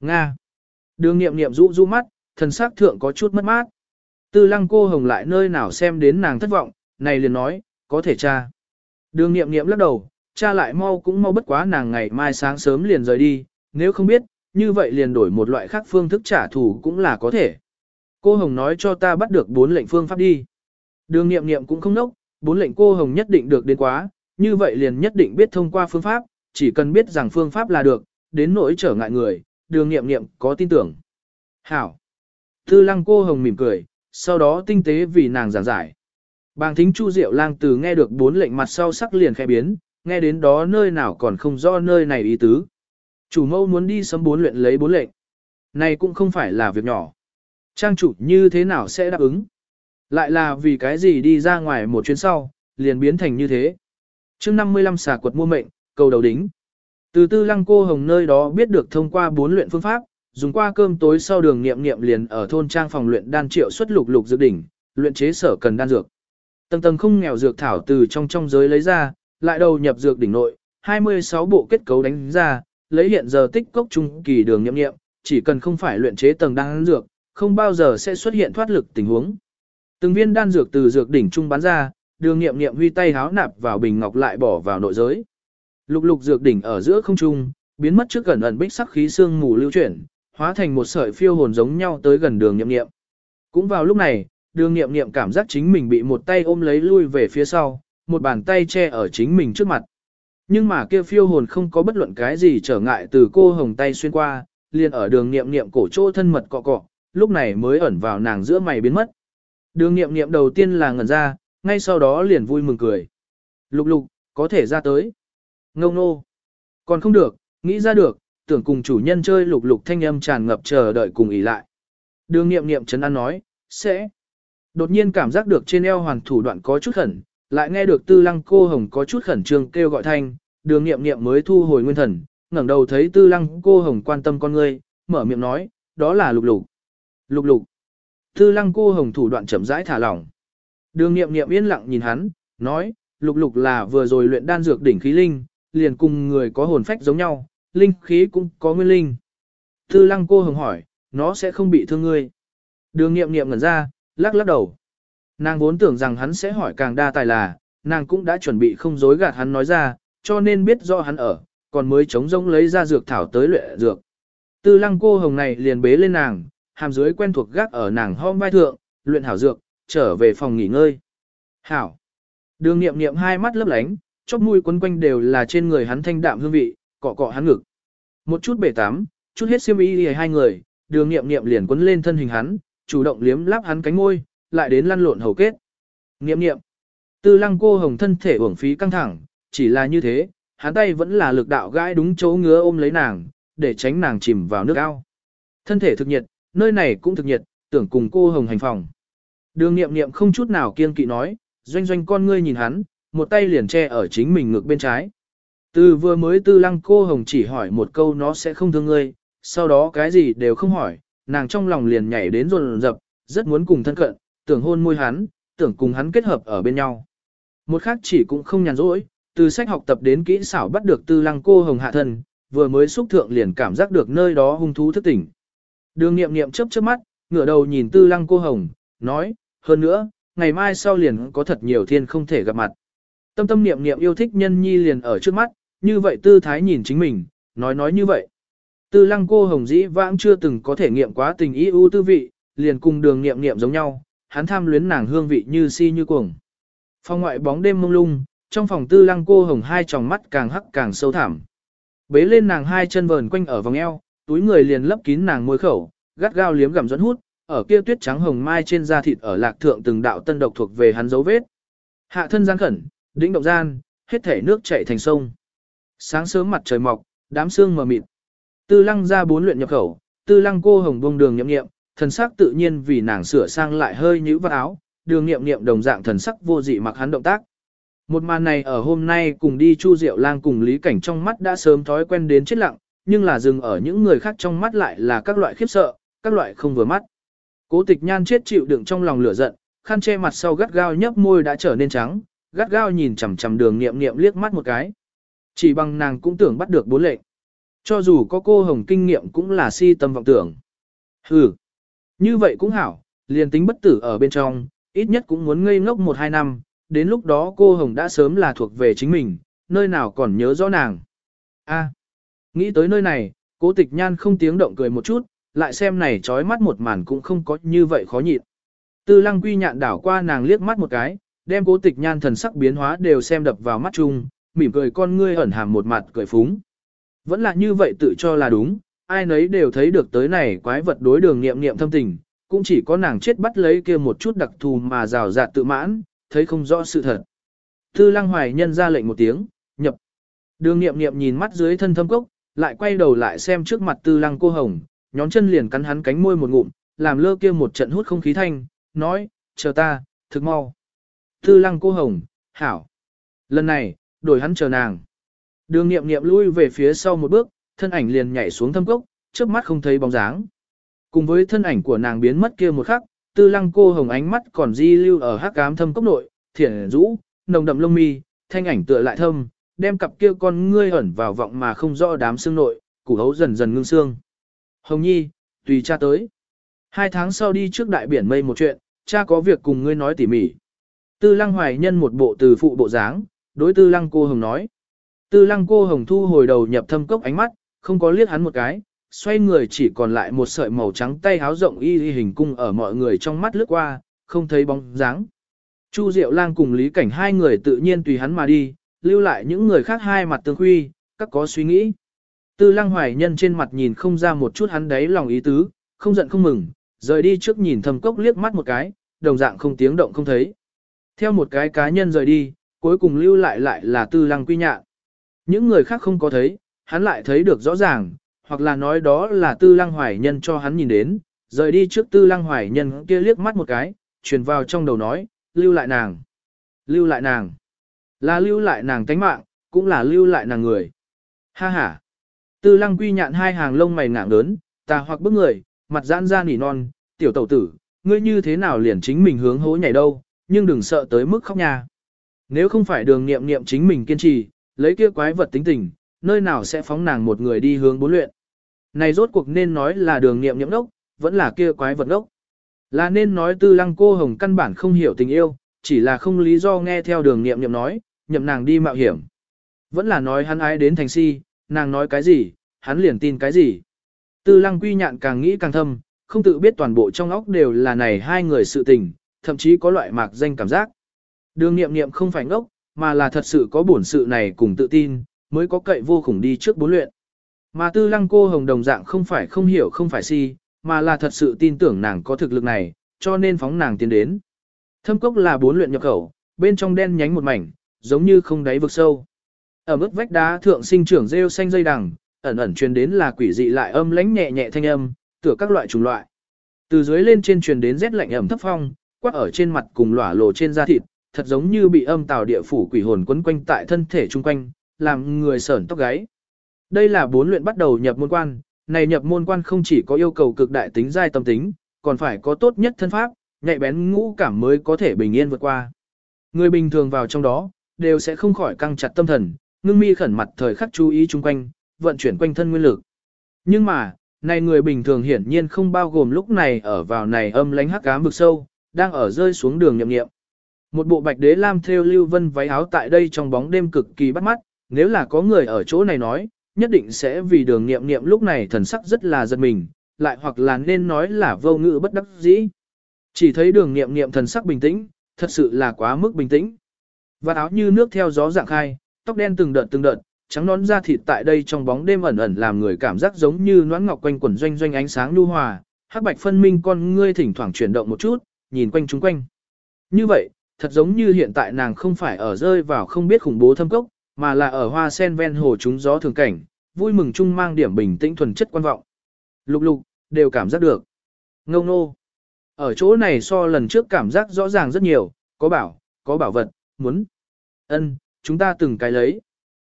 Nga. Đường nghiệm nghiệm rũ rũ mắt, thần sắc thượng có chút mất mát. Tư lăng cô hồng lại nơi nào xem đến nàng thất vọng, này liền nói, có thể cha. Đường nghiệm nghiệm lắc đầu, cha lại mau cũng mau bất quá nàng ngày mai sáng sớm liền rời đi, nếu không biết, như vậy liền đổi một loại khác phương thức trả thù cũng là có thể. Cô Hồng nói cho ta bắt được bốn lệnh phương pháp đi. Đường nghiệm nghiệm cũng không nốc, bốn lệnh cô Hồng nhất định được đến quá, như vậy liền nhất định biết thông qua phương pháp, chỉ cần biết rằng phương pháp là được, đến nỗi trở ngại người, đường nghiệm nghiệm có tin tưởng. Hảo. Tư lăng cô Hồng mỉm cười, sau đó tinh tế vì nàng giảng giải. Bàng thính Chu Diệu Lang từ nghe được bốn lệnh mặt sau sắc liền khẽ biến, nghe đến đó nơi nào còn không do nơi này ý tứ. Chủ mâu muốn đi sớm bốn luyện lấy bốn lệnh. Này cũng không phải là việc nhỏ. Trang chủ như thế nào sẽ đáp ứng? Lại là vì cái gì đi ra ngoài một chuyến sau, liền biến thành như thế. chương 55 xà quật mua mệnh, cầu đầu đính. Từ tư lăng cô hồng nơi đó biết được thông qua bốn luyện phương pháp, dùng qua cơm tối sau đường nghiệm nghiệm liền ở thôn trang phòng luyện đan triệu xuất lục lục dược đỉnh, luyện chế sở cần đan dược. Tầng tầng không nghèo dược thảo từ trong trong giới lấy ra, lại đầu nhập dược đỉnh nội, 26 bộ kết cấu đánh ra, lấy hiện giờ tích cốc trung kỳ đường nghiệm nghiệm, chỉ cần không phải luyện chế tầng đan dược, không bao giờ sẽ xuất hiện thoát lực tình huống. Từng viên đan dược từ dược đỉnh trung bán ra, đường nghiệm nghiệm huy tay háo nạp vào bình ngọc lại bỏ vào nội giới. Lục lục dược đỉnh ở giữa không trung, biến mất trước gần ẩn bích sắc khí xương mù lưu chuyển, hóa thành một sợi phiêu hồn giống nhau tới gần đường nhậm nghiệm. Cũng vào lúc này, đường nghiệm nghiệm cảm giác chính mình bị một tay ôm lấy lui về phía sau, một bàn tay che ở chính mình trước mặt. Nhưng mà kia phiêu hồn không có bất luận cái gì trở ngại từ cô hồng tay xuyên qua, liền ở đường nghiệm nghiệm cổ chỗ thân mật cọ cọ, lúc này mới ẩn vào nàng giữa mày biến mất. Đường nghiệm nghiệm đầu tiên là ngẩn ra, ngay sau đó liền vui mừng cười. Lục lục, có thể ra tới. Ngông nô. Còn không được, nghĩ ra được, tưởng cùng chủ nhân chơi lục lục thanh âm tràn ngập chờ đợi cùng ý lại. Đường nghiệm nghiệm chấn an nói, sẽ. Đột nhiên cảm giác được trên eo hoàn thủ đoạn có chút khẩn, lại nghe được tư lăng cô hồng có chút khẩn trương kêu gọi thanh, đường nghiệm nghiệm mới thu hồi nguyên thần, ngẩng đầu thấy tư lăng cô hồng quan tâm con ngươi, mở miệng nói, đó là lục lục. Lục lục. Tư lăng cô hồng thủ đoạn chậm rãi thả lỏng. Đường nghiệm nghiệm yên lặng nhìn hắn, nói, lục lục là vừa rồi luyện đan dược đỉnh khí linh, liền cùng người có hồn phách giống nhau, linh khí cũng có nguyên linh. Tư lăng cô hồng hỏi, nó sẽ không bị thương ngươi. Đường nghiệm nghiệm ngẩn ra, lắc lắc đầu. Nàng vốn tưởng rằng hắn sẽ hỏi càng đa tài là, nàng cũng đã chuẩn bị không dối gạt hắn nói ra, cho nên biết rõ hắn ở, còn mới chống rông lấy ra dược thảo tới luyện dược. Tư lăng cô hồng này liền bế lên nàng, hàm dưới quen thuộc gác ở nàng hôm vai thượng, luyện hảo dược, trở về phòng nghỉ ngơi. Hảo. Đường nghiệm nghiệm hai mắt lấp lánh, chóp mũi quấn quanh đều là trên người hắn thanh đạm hương vị, cọ cọ hắn ngực. Một chút bể tắm, chút hết xiêm y hai người, đường nghiệm nghiệm liền quấn lên thân hình hắn, chủ động liếm láp hắn cánh môi, lại đến lăn lộn hầu kết. Nghiệm nghiệm. Tư lăng cô hồng thân thể uổng phí căng thẳng, chỉ là như thế, hắn tay vẫn là lực đạo gãi đúng chỗ ngứa ôm lấy nàng, để tránh nàng chìm vào nước ao. Thân thể thực nhiệt, nơi này cũng thực nhiệt, tưởng cùng cô hồng hành phòng. Đường nghiệm nghiệm không chút nào kiên kỵ nói, doanh doanh con ngươi nhìn hắn, một tay liền che ở chính mình ngực bên trái. Từ vừa mới tư lăng cô hồng chỉ hỏi một câu nó sẽ không thương ngươi, sau đó cái gì đều không hỏi, nàng trong lòng liền nhảy đến rồn rập, rất muốn cùng thân cận, tưởng hôn môi hắn, tưởng cùng hắn kết hợp ở bên nhau. Một khác chỉ cũng không nhàn rỗi, từ sách học tập đến kỹ xảo bắt được tư lăng cô hồng hạ thân, vừa mới xúc thượng liền cảm giác được nơi đó hung thú thức tỉnh. Đường nghiệm nghiệm chớp chớp mắt, ngửa đầu nhìn tư lăng cô hồng, nói, hơn nữa, ngày mai sau liền có thật nhiều thiên không thể gặp mặt. Tâm tâm niệm niệm yêu thích nhân nhi liền ở trước mắt, như vậy tư thái nhìn chính mình, nói nói như vậy. Tư lăng cô hồng dĩ vãng chưa từng có thể nghiệm quá tình ý ưu tư vị, liền cùng đường niệm niệm giống nhau, hắn tham luyến nàng hương vị như si như cuồng. Phòng ngoại bóng đêm mông lung, trong phòng tư lăng cô hồng hai tròng mắt càng hắc càng sâu thẳm. Bế lên nàng hai chân vờn quanh ở vòng eo, túi người liền lấp kín nàng môi khẩu, gắt gao liếm gặm dẫn hút, ở kia tuyết trắng hồng mai trên da thịt ở lạc thượng từng đạo tân độc thuộc về hắn dấu vết. Hạ thân gian khẩn, đĩnh động gian, hết thể nước chảy thành sông. Sáng sớm mặt trời mọc, đám sương mờ mịt. Tư lăng ra bốn luyện nhập khẩu, tư lăng cô hồng bông đường nhậm nghiệm, thần sắc tự nhiên vì nàng sửa sang lại hơi nhũ vào áo, đường nghiệm nghiệm đồng dạng thần sắc vô dị mặc hắn động tác. Một màn này ở hôm nay cùng đi Chu Diệu Lang cùng Lý Cảnh trong mắt đã sớm thói quen đến chết lặng, nhưng là dừng ở những người khác trong mắt lại là các loại khiếp sợ, các loại không vừa mắt. Cố tịch nhan chết chịu đựng trong lòng lửa giận, khăn che mặt sau gắt gao nhấp môi đã trở nên trắng, gắt gao nhìn chằm chằm đường nghiệm nghiệm liếc mắt một cái. Chỉ bằng nàng cũng tưởng bắt được bốn lệnh. Cho dù có cô hồng kinh nghiệm cũng là si tâm vọng tưởng. Hừ, như vậy cũng hảo, liền tính bất tử ở bên trong, ít nhất cũng muốn ngây ngốc một hai năm, đến lúc đó cô hồng đã sớm là thuộc về chính mình, nơi nào còn nhớ rõ nàng. A, nghĩ tới nơi này, cố tịch nhan không tiếng động cười một chút, lại xem này trói mắt một màn cũng không có như vậy khó nhịn. Tư lăng quy nhạn đảo qua nàng liếc mắt một cái, đem cố tịch nhan thần sắc biến hóa đều xem đập vào mắt chung, mỉm cười con ngươi ẩn hàm một mặt cười phúng. Vẫn là như vậy tự cho là đúng, ai nấy đều thấy được tới này quái vật đối đường nghiệm nghiệm thâm tình, cũng chỉ có nàng chết bắt lấy kia một chút đặc thù mà rào rạt tự mãn, thấy không rõ sự thật. Tư lăng hoài nhân ra lệnh một tiếng, nhập. Đường nghiệm nghiệm nhìn mắt dưới thân thâm cốc, lại quay đầu lại xem trước mặt tư lăng cô hồng, nhón chân liền cắn hắn cánh môi một ngụm, làm lơ kia một trận hút không khí thanh, nói, chờ ta, thực mau. Tư lăng cô hồng, hảo. Lần này, đổi hắn chờ nàng. Đường nghiệm nghiệm lui về phía sau một bước, thân ảnh liền nhảy xuống thâm cốc, trước mắt không thấy bóng dáng. Cùng với thân ảnh của nàng biến mất kia một khắc, tư lăng cô hồng ánh mắt còn di lưu ở hắc ám thâm cốc nội, thiển rũ, nồng đậm lông mi, thanh ảnh tựa lại thâm, đem cặp kia con ngươi ẩn vào vọng mà không rõ đám xương nội, củ hấu dần dần ngưng xương. Hồng Nhi, tùy cha tới. Hai tháng sau đi trước đại biển mây một chuyện, cha có việc cùng ngươi nói tỉ mỉ. Tư lăng hoài nhân một bộ từ phụ bộ dáng, đối tư lăng cô hồng nói. Tư lăng cô hồng thu hồi đầu nhập thâm cốc ánh mắt, không có liếc hắn một cái, xoay người chỉ còn lại một sợi màu trắng tay háo rộng y y hình cung ở mọi người trong mắt lướt qua, không thấy bóng dáng. Chu Diệu Lang cùng Lý Cảnh hai người tự nhiên tùy hắn mà đi, lưu lại những người khác hai mặt tương huy, các có suy nghĩ. Tư lăng hoài nhân trên mặt nhìn không ra một chút hắn đấy lòng ý tứ, không giận không mừng, rời đi trước nhìn thầm cốc liếc mắt một cái, đồng dạng không tiếng động không thấy. Theo một cái cá nhân rời đi, cuối cùng lưu lại lại là tư lăng quy nhạn. Những người khác không có thấy, hắn lại thấy được rõ ràng, hoặc là nói đó là tư lăng hoài nhân cho hắn nhìn đến, rời đi trước tư lăng hoài nhân kia liếc mắt một cái, truyền vào trong đầu nói, lưu lại nàng. Lưu lại nàng. Là lưu lại nàng tánh mạng, cũng là lưu lại nàng người. Ha ha. Tư lăng quy nhạn hai hàng lông mày ngạng lớn, ta hoặc bức người, mặt giãn ra nỉ non, tiểu tẩu tử, ngươi như thế nào liền chính mình hướng hố nhảy đâu, nhưng đừng sợ tới mức khóc nha. Nếu không phải đường nghiệm nghiệm chính mình kiên trì, lấy kia quái vật tính tình, nơi nào sẽ phóng nàng một người đi hướng bốn luyện. Này rốt cuộc nên nói là đường nghiệm nghiệm đốc, vẫn là kia quái vật đốc. Là nên nói tư lăng cô hồng căn bản không hiểu tình yêu, chỉ là không lý do nghe theo đường nghiệm nghiệm nói, nhậm nàng đi mạo hiểm. Vẫn là nói hắn ái đến thành si, nàng nói cái gì, hắn liền tin cái gì. Tư lăng quy nhạn càng nghĩ càng thâm, không tự biết toàn bộ trong óc đều là này hai người sự tình, thậm chí có loại mạc danh cảm giác. Đường nghiệm nghiệm không phải ngốc, mà là thật sự có bổn sự này cùng tự tin, mới có cậy vô khủng đi trước bốn luyện. Mà tư lăng cô hồng đồng dạng không phải không hiểu không phải si, mà là thật sự tin tưởng nàng có thực lực này, cho nên phóng nàng tiến đến. Thâm cốc là bốn luyện nhập khẩu, bên trong đen nhánh một mảnh, giống như không đáy vực sâu. Ở mức vách đá thượng sinh trưởng rêu xanh dây đằng, ẩn ẩn truyền đến là quỷ dị lại âm lãnh nhẹ nhẹ thanh âm, tựa các loại chủng loại. Từ dưới lên trên truyền đến rét lạnh ẩm thấp phong, quát ở trên mặt cùng lỏa lộ trên da thịt, thật giống như bị âm tào địa phủ quỷ hồn quấn quanh tại thân thể chung quanh, làm người sởn tóc gáy. Đây là bốn luyện bắt đầu nhập môn quan, này nhập môn quan không chỉ có yêu cầu cực đại tính giai tâm tính, còn phải có tốt nhất thân pháp, nhạy bén ngũ cảm mới có thể bình yên vượt qua. Người bình thường vào trong đó, đều sẽ không khỏi căng chặt tâm thần, ngưng mi khẩn mặt thời khắc chú ý chung quanh, vận chuyển quanh thân nguyên lực. Nhưng mà, này người bình thường hiển nhiên không bao gồm lúc này ở vào này âm lánh hắc ám vực sâu, đang ở rơi xuống đường nhậm nghiệm. Một bộ bạch đế lam theo lưu vân váy áo tại đây trong bóng đêm cực kỳ bắt mắt, nếu là có người ở chỗ này nói, nhất định sẽ vì đường nghiệm nghiệm lúc này thần sắc rất là giật mình, lại hoặc là nên nói là vô ngữ bất đắc dĩ. Chỉ thấy đường nghiệm nghiệm thần sắc bình tĩnh, thật sự là quá mức bình tĩnh. Và áo như nước theo gió dạng khai, tóc đen từng đợt từng đợt, trắng nón da thịt tại đây trong bóng đêm ẩn ẩn làm người cảm giác giống như noãn ngọc quanh quẩn doanh doanh ánh sáng nhu hòa, hắc bạch phân minh con ngươi thỉnh thoảng chuyển động một chút, nhìn quanh chúng quanh. Như vậy, thật giống như hiện tại nàng không phải ở rơi vào không biết khủng bố thâm cốc, mà là ở hoa sen ven hồ chúng gió thường cảnh, vui mừng chung mang điểm bình tĩnh thuần chất quan vọng. Lục lục, đều cảm giác được. Ngông nô. Ở chỗ này so lần trước cảm giác rõ ràng rất nhiều, có bảo, có bảo vật, muốn. ân chúng ta từng cái lấy.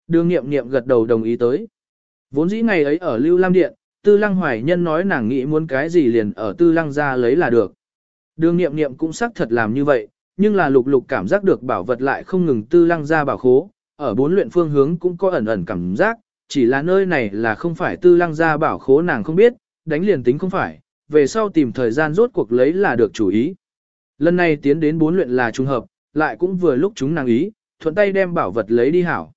Đường nghiệm nghiệm gật đầu đồng ý tới. Vốn dĩ ngày ấy ở Lưu Lam Điện, Tư Lăng Hoài Nhân nói nàng nghĩ muốn cái gì liền ở Tư Lăng ra lấy là được. Đường nghiệm nghiệm cũng xác thật làm như vậy, nhưng là lục lục cảm giác được bảo vật lại không ngừng Tư Lăng ra bảo khố, ở bốn luyện phương hướng cũng có ẩn ẩn cảm giác, chỉ là nơi này là không phải Tư Lăng ra bảo khố nàng không biết, đánh liền tính không phải, về sau tìm thời gian rốt cuộc lấy là được chủ ý. Lần này tiến đến bốn luyện là trùng hợp, lại cũng vừa lúc chúng nàng ý, thuận tay đem bảo vật lấy đi hảo.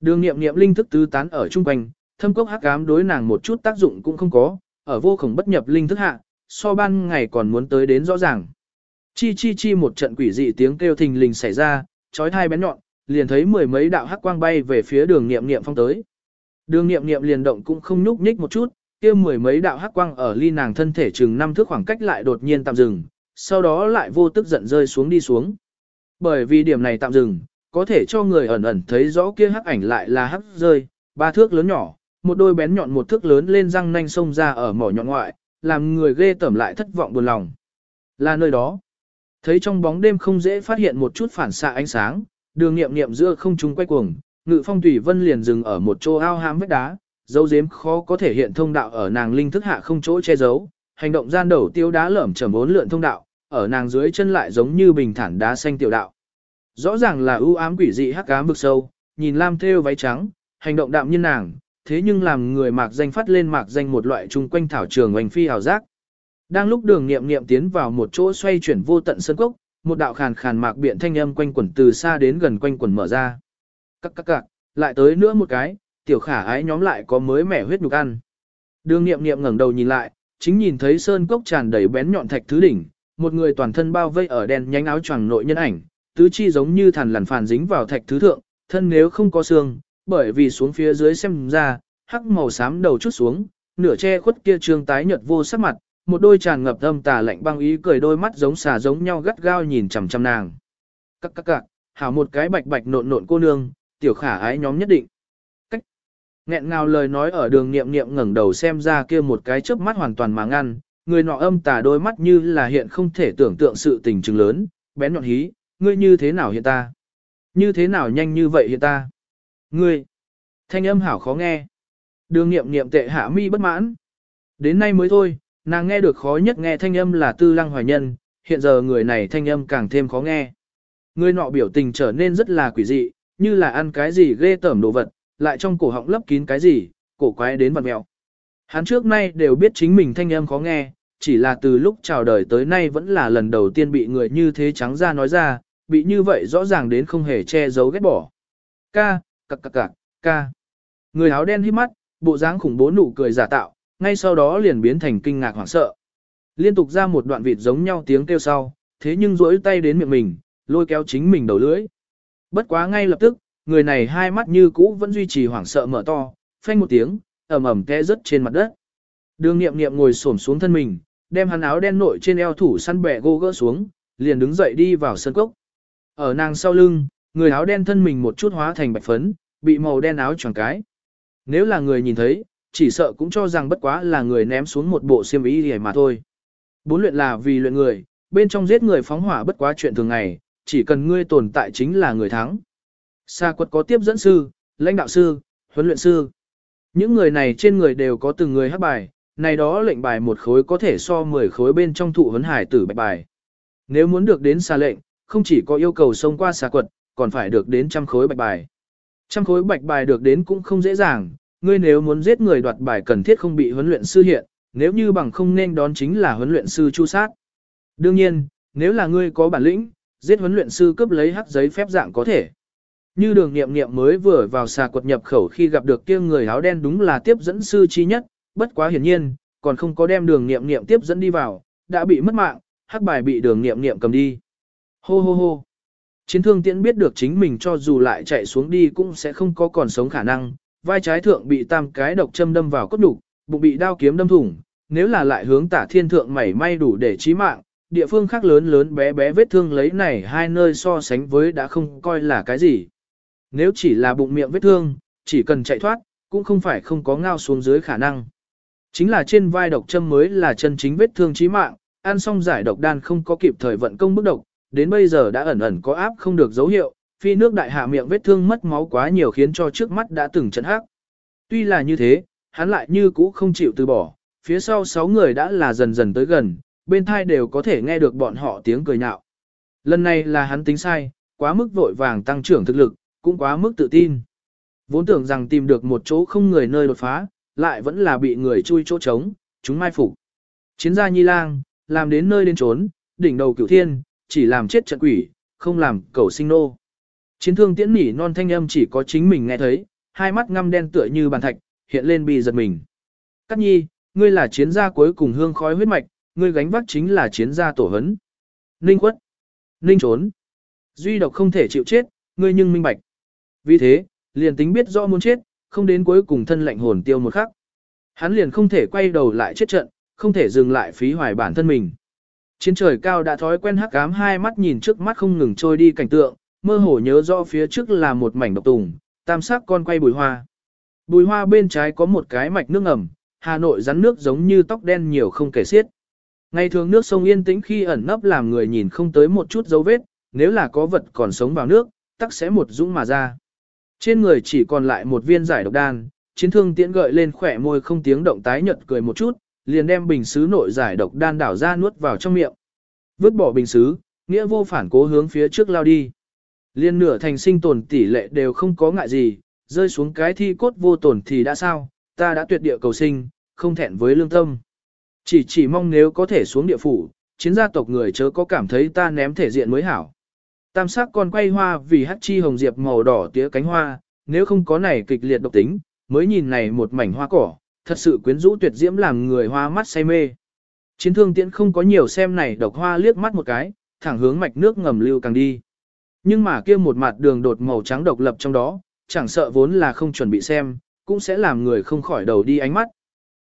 Đường nghiệm nghiệm linh thức tứ tán ở chung quanh, thâm cốc hắc ám đối nàng một chút tác dụng cũng không có, ở vô khổng bất nhập linh thức hạ, so ban ngày còn muốn tới đến rõ ràng. Chi chi chi một trận quỷ dị tiếng kêu thình lình xảy ra, chói thai bén nhọn, liền thấy mười mấy đạo hắc quang bay về phía đường nghiệm nghiệm phong tới. Đường nghiệm nghiệm liền động cũng không nhúc nhích một chút, kia mười mấy đạo hắc quang ở ly nàng thân thể chừng năm thước khoảng cách lại đột nhiên tạm dừng, sau đó lại vô tức giận rơi xuống đi xuống. Bởi vì điểm này tạm dừng, có thể cho người ẩn ẩn thấy rõ kia hắc ảnh lại là hắc rơi, ba thước lớn nhỏ, một đôi bén nhọn một thước lớn lên răng nanh xông ra ở mỏ nhọn ngoại, làm người ghê tởm lại thất vọng buồn lòng. Là nơi đó. Thấy trong bóng đêm không dễ phát hiện một chút phản xạ ánh sáng, đường nghiệm nghiệm giữa không trung quay cuồng, ngự phong thủy vân liền dừng ở một chỗ ao hám vết đá, dấu dếm khó có thể hiện thông đạo ở nàng linh thức hạ không chỗ che giấu, hành động gian đầu tiêu đá lởm chởm bốn lượn thông đạo, ở nàng dưới chân lại giống như bình thản đá xanh tiểu đạo. Rõ ràng là ưu ám quỷ dị hắc ám bực sâu, nhìn lam thêu váy trắng, hành động đạm nhiên nàng, thế nhưng làm người mạc danh phát lên mạc danh một loại trung quanh thảo trường oanh phi hào giác. Đang lúc đường nghiệm nghiệm tiến vào một chỗ xoay chuyển vô tận sân cốc, một đạo khàn khàn mạc biện thanh âm quanh quẩn từ xa đến gần quanh quẩn mở ra. Các các các, lại tới nữa một cái, tiểu khả ái nhóm lại có mới mẻ huyết nhục ăn. Đường nghiệm nghiệm ngẩng đầu nhìn lại, chính nhìn thấy sơn cốc tràn đầy bén nhọn thạch thứ đỉnh, một người toàn thân bao vây ở đen nhánh áo choàng nội nhân ảnh, tứ chi giống như thằn lằn phàn dính vào thạch thứ thượng, thân nếu không có xương, bởi vì xuống phía dưới xem ra, hắc màu xám đầu chút xuống, nửa che khuất kia trương tái nhợt vô sắc mặt, một đôi tràn ngập âm tà lạnh băng ý cười đôi mắt giống xà giống nhau gắt gao nhìn chằm chằm nàng. Các các các, hảo một cái bạch bạch nộn nộn cô nương, tiểu khả ái nhóm nhất định. Cách. Nghẹn ngào lời nói ở đường niệm niệm ngẩng đầu xem ra kia một cái chớp mắt hoàn toàn mà ngăn, người nọ âm tà đôi mắt như là hiện không thể tưởng tượng sự tình chứng lớn, bén nhọn hí, ngươi như thế nào hiện ta? Như thế nào nhanh như vậy hiện ta? Ngươi, thanh âm hảo khó nghe. Đường nghiệm nghiệm tệ hạ mi bất mãn. Đến nay mới thôi, nàng nghe được khó nhất nghe thanh âm là tư lăng hoài nhân, hiện giờ người này thanh âm càng thêm khó nghe. Người nọ biểu tình trở nên rất là quỷ dị, như là ăn cái gì ghê tởm đồ vật, lại trong cổ họng lấp kín cái gì, cổ quái đến vật mẹo. Hắn trước nay đều biết chính mình thanh âm khó nghe, chỉ là từ lúc chào đời tới nay vẫn là lần đầu tiên bị người như thế trắng ra nói ra, bị như vậy rõ ràng đến không hề che giấu ghét bỏ. Ca, cặc cặc cặc, ca. Người áo đen hít mắt, bộ dáng khủng bố nụ cười giả tạo, ngay sau đó liền biến thành kinh ngạc hoảng sợ. Liên tục ra một đoạn vịt giống nhau tiếng kêu sau, thế nhưng rỗi tay đến miệng mình, lôi kéo chính mình đầu lưỡi. Bất quá ngay lập tức, người này hai mắt như cũ vẫn duy trì hoảng sợ mở to, phanh một tiếng, ầm ầm té rớt trên mặt đất. Đường nghiệm nghiệm ngồi xổm xuống thân mình, đem hắn áo đen nội trên eo thủ săn bẻ gô gỡ xuống, liền đứng dậy đi vào sân cốc. Ở nàng sau lưng, người áo đen thân mình một chút hóa thành bạch phấn, bị màu đen áo choàng cái. Nếu là người nhìn thấy, chỉ sợ cũng cho rằng bất quá là người ném xuống một bộ xiêm y gì mà thôi. Bốn luyện là vì luyện người, bên trong giết người phóng hỏa bất quá chuyện thường ngày, chỉ cần ngươi tồn tại chính là người thắng. Sa quật có tiếp dẫn sư, lãnh đạo sư, huấn luyện sư. Những người này trên người đều có từng người hát bài, này đó lệnh bài một khối có thể so 10 khối bên trong thụ huấn hải tử bạch bài. Nếu muốn được đến xa lệnh, không chỉ có yêu cầu xông qua xa quật, còn phải được đến trăm khối bạch bài. Trăm khối bạch bài được đến cũng không dễ dàng, ngươi nếu muốn giết người đoạt bài cần thiết không bị huấn luyện sư hiện, nếu như bằng không nên đón chính là huấn luyện sư chu sát. Đương nhiên, nếu là ngươi có bản lĩnh, giết huấn luyện sư cướp lấy hắc giấy phép dạng có thể. Như đường nghiệm nghiệm mới vừa vào xà quật nhập khẩu khi gặp được kia người áo đen đúng là tiếp dẫn sư chi nhất, bất quá hiển nhiên, còn không có đem đường nghiệm nghiệm tiếp dẫn đi vào, đã bị mất mạng, hắc bài bị đường nghiệm nghiệm cầm đi. Hô hô hô. Chiến thương tiễn biết được chính mình cho dù lại chạy xuống đi cũng sẽ không có còn sống khả năng, vai trái thượng bị tam cái độc châm đâm vào cốt đục, bụng bị đao kiếm đâm thủng, nếu là lại hướng tả thiên thượng mảy may đủ để chí mạng, địa phương khác lớn lớn bé bé vết thương lấy này hai nơi so sánh với đã không coi là cái gì. Nếu chỉ là bụng miệng vết thương, chỉ cần chạy thoát, cũng không phải không có ngao xuống dưới khả năng. Chính là trên vai độc châm mới là chân chính vết thương chí mạng, ăn xong giải độc đan không có kịp thời vận công bức độc, đến bây giờ đã ẩn ẩn có áp không được dấu hiệu, phi nước đại hạ miệng vết thương mất máu quá nhiều khiến cho trước mắt đã từng trận hắc. Tuy là như thế, hắn lại như cũ không chịu từ bỏ, phía sau sáu người đã là dần dần tới gần, bên thai đều có thể nghe được bọn họ tiếng cười nhạo. Lần này là hắn tính sai, quá mức vội vàng tăng trưởng thực lực, cũng quá mức tự tin. Vốn tưởng rằng tìm được một chỗ không người nơi đột phá, lại vẫn là bị người chui chỗ trống, chúng mai phục. Chiến gia nhi lang, làm đến nơi đến trốn, đỉnh đầu cửu thiên, chỉ làm chết trận quỷ, không làm cầu sinh nô. Chiến thương tiễn nỉ non thanh âm chỉ có chính mình nghe thấy, hai mắt ngăm đen tựa như bàn thạch, hiện lên bị giật mình. Cát nhi, ngươi là chiến gia cuối cùng hương khói huyết mạch, ngươi gánh vác chính là chiến gia tổ hấn. Ninh quất. Ninh trốn. Duy độc không thể chịu chết, ngươi nhưng minh bạch. Vì thế, liền tính biết rõ muốn chết, không đến cuối cùng thân lạnh hồn tiêu một khắc. Hắn liền không thể quay đầu lại chết trận, không thể dừng lại phí hoài bản thân mình. Chiến trời cao đã thói quen hắc ám hai mắt nhìn trước mắt không ngừng trôi đi cảnh tượng, mơ hồ nhớ rõ phía trước là một mảnh độc tùng, tam sắc con quay bùi hoa. Bùi hoa bên trái có một cái mạch nước ngầm, Hà Nội rắn nước giống như tóc đen nhiều không kể xiết. Ngày thường nước sông yên tĩnh khi ẩn nấp làm người nhìn không tới một chút dấu vết, nếu là có vật còn sống vào nước, tắc sẽ một dũng mà ra. Trên người chỉ còn lại một viên giải độc đan, chiến thương tiễn gợi lên khỏe môi không tiếng động tái nhợt cười một chút, liền đem bình sứ nội giải độc đan đảo ra nuốt vào trong miệng. Vứt bỏ bình sứ, nghĩa vô phản cố hướng phía trước lao đi. Liên nửa thành sinh tồn tỷ lệ đều không có ngại gì, rơi xuống cái thi cốt vô tổn thì đã sao, ta đã tuyệt địa cầu sinh, không thẹn với lương tâm. Chỉ chỉ mong nếu có thể xuống địa phủ, chiến gia tộc người chớ có cảm thấy ta ném thể diện mới hảo. Tam sắc còn quay hoa vì hắc chi hồng diệp màu đỏ tía cánh hoa, nếu không có này kịch liệt độc tính, mới nhìn này một mảnh hoa cỏ, thật sự quyến rũ tuyệt diễm làm người hoa mắt say mê. Chiến thương tiễn không có nhiều xem này độc hoa liếc mắt một cái, thẳng hướng mạch nước ngầm lưu càng đi. Nhưng mà kia một mặt đường đột màu trắng độc lập trong đó, chẳng sợ vốn là không chuẩn bị xem, cũng sẽ làm người không khỏi đầu đi ánh mắt.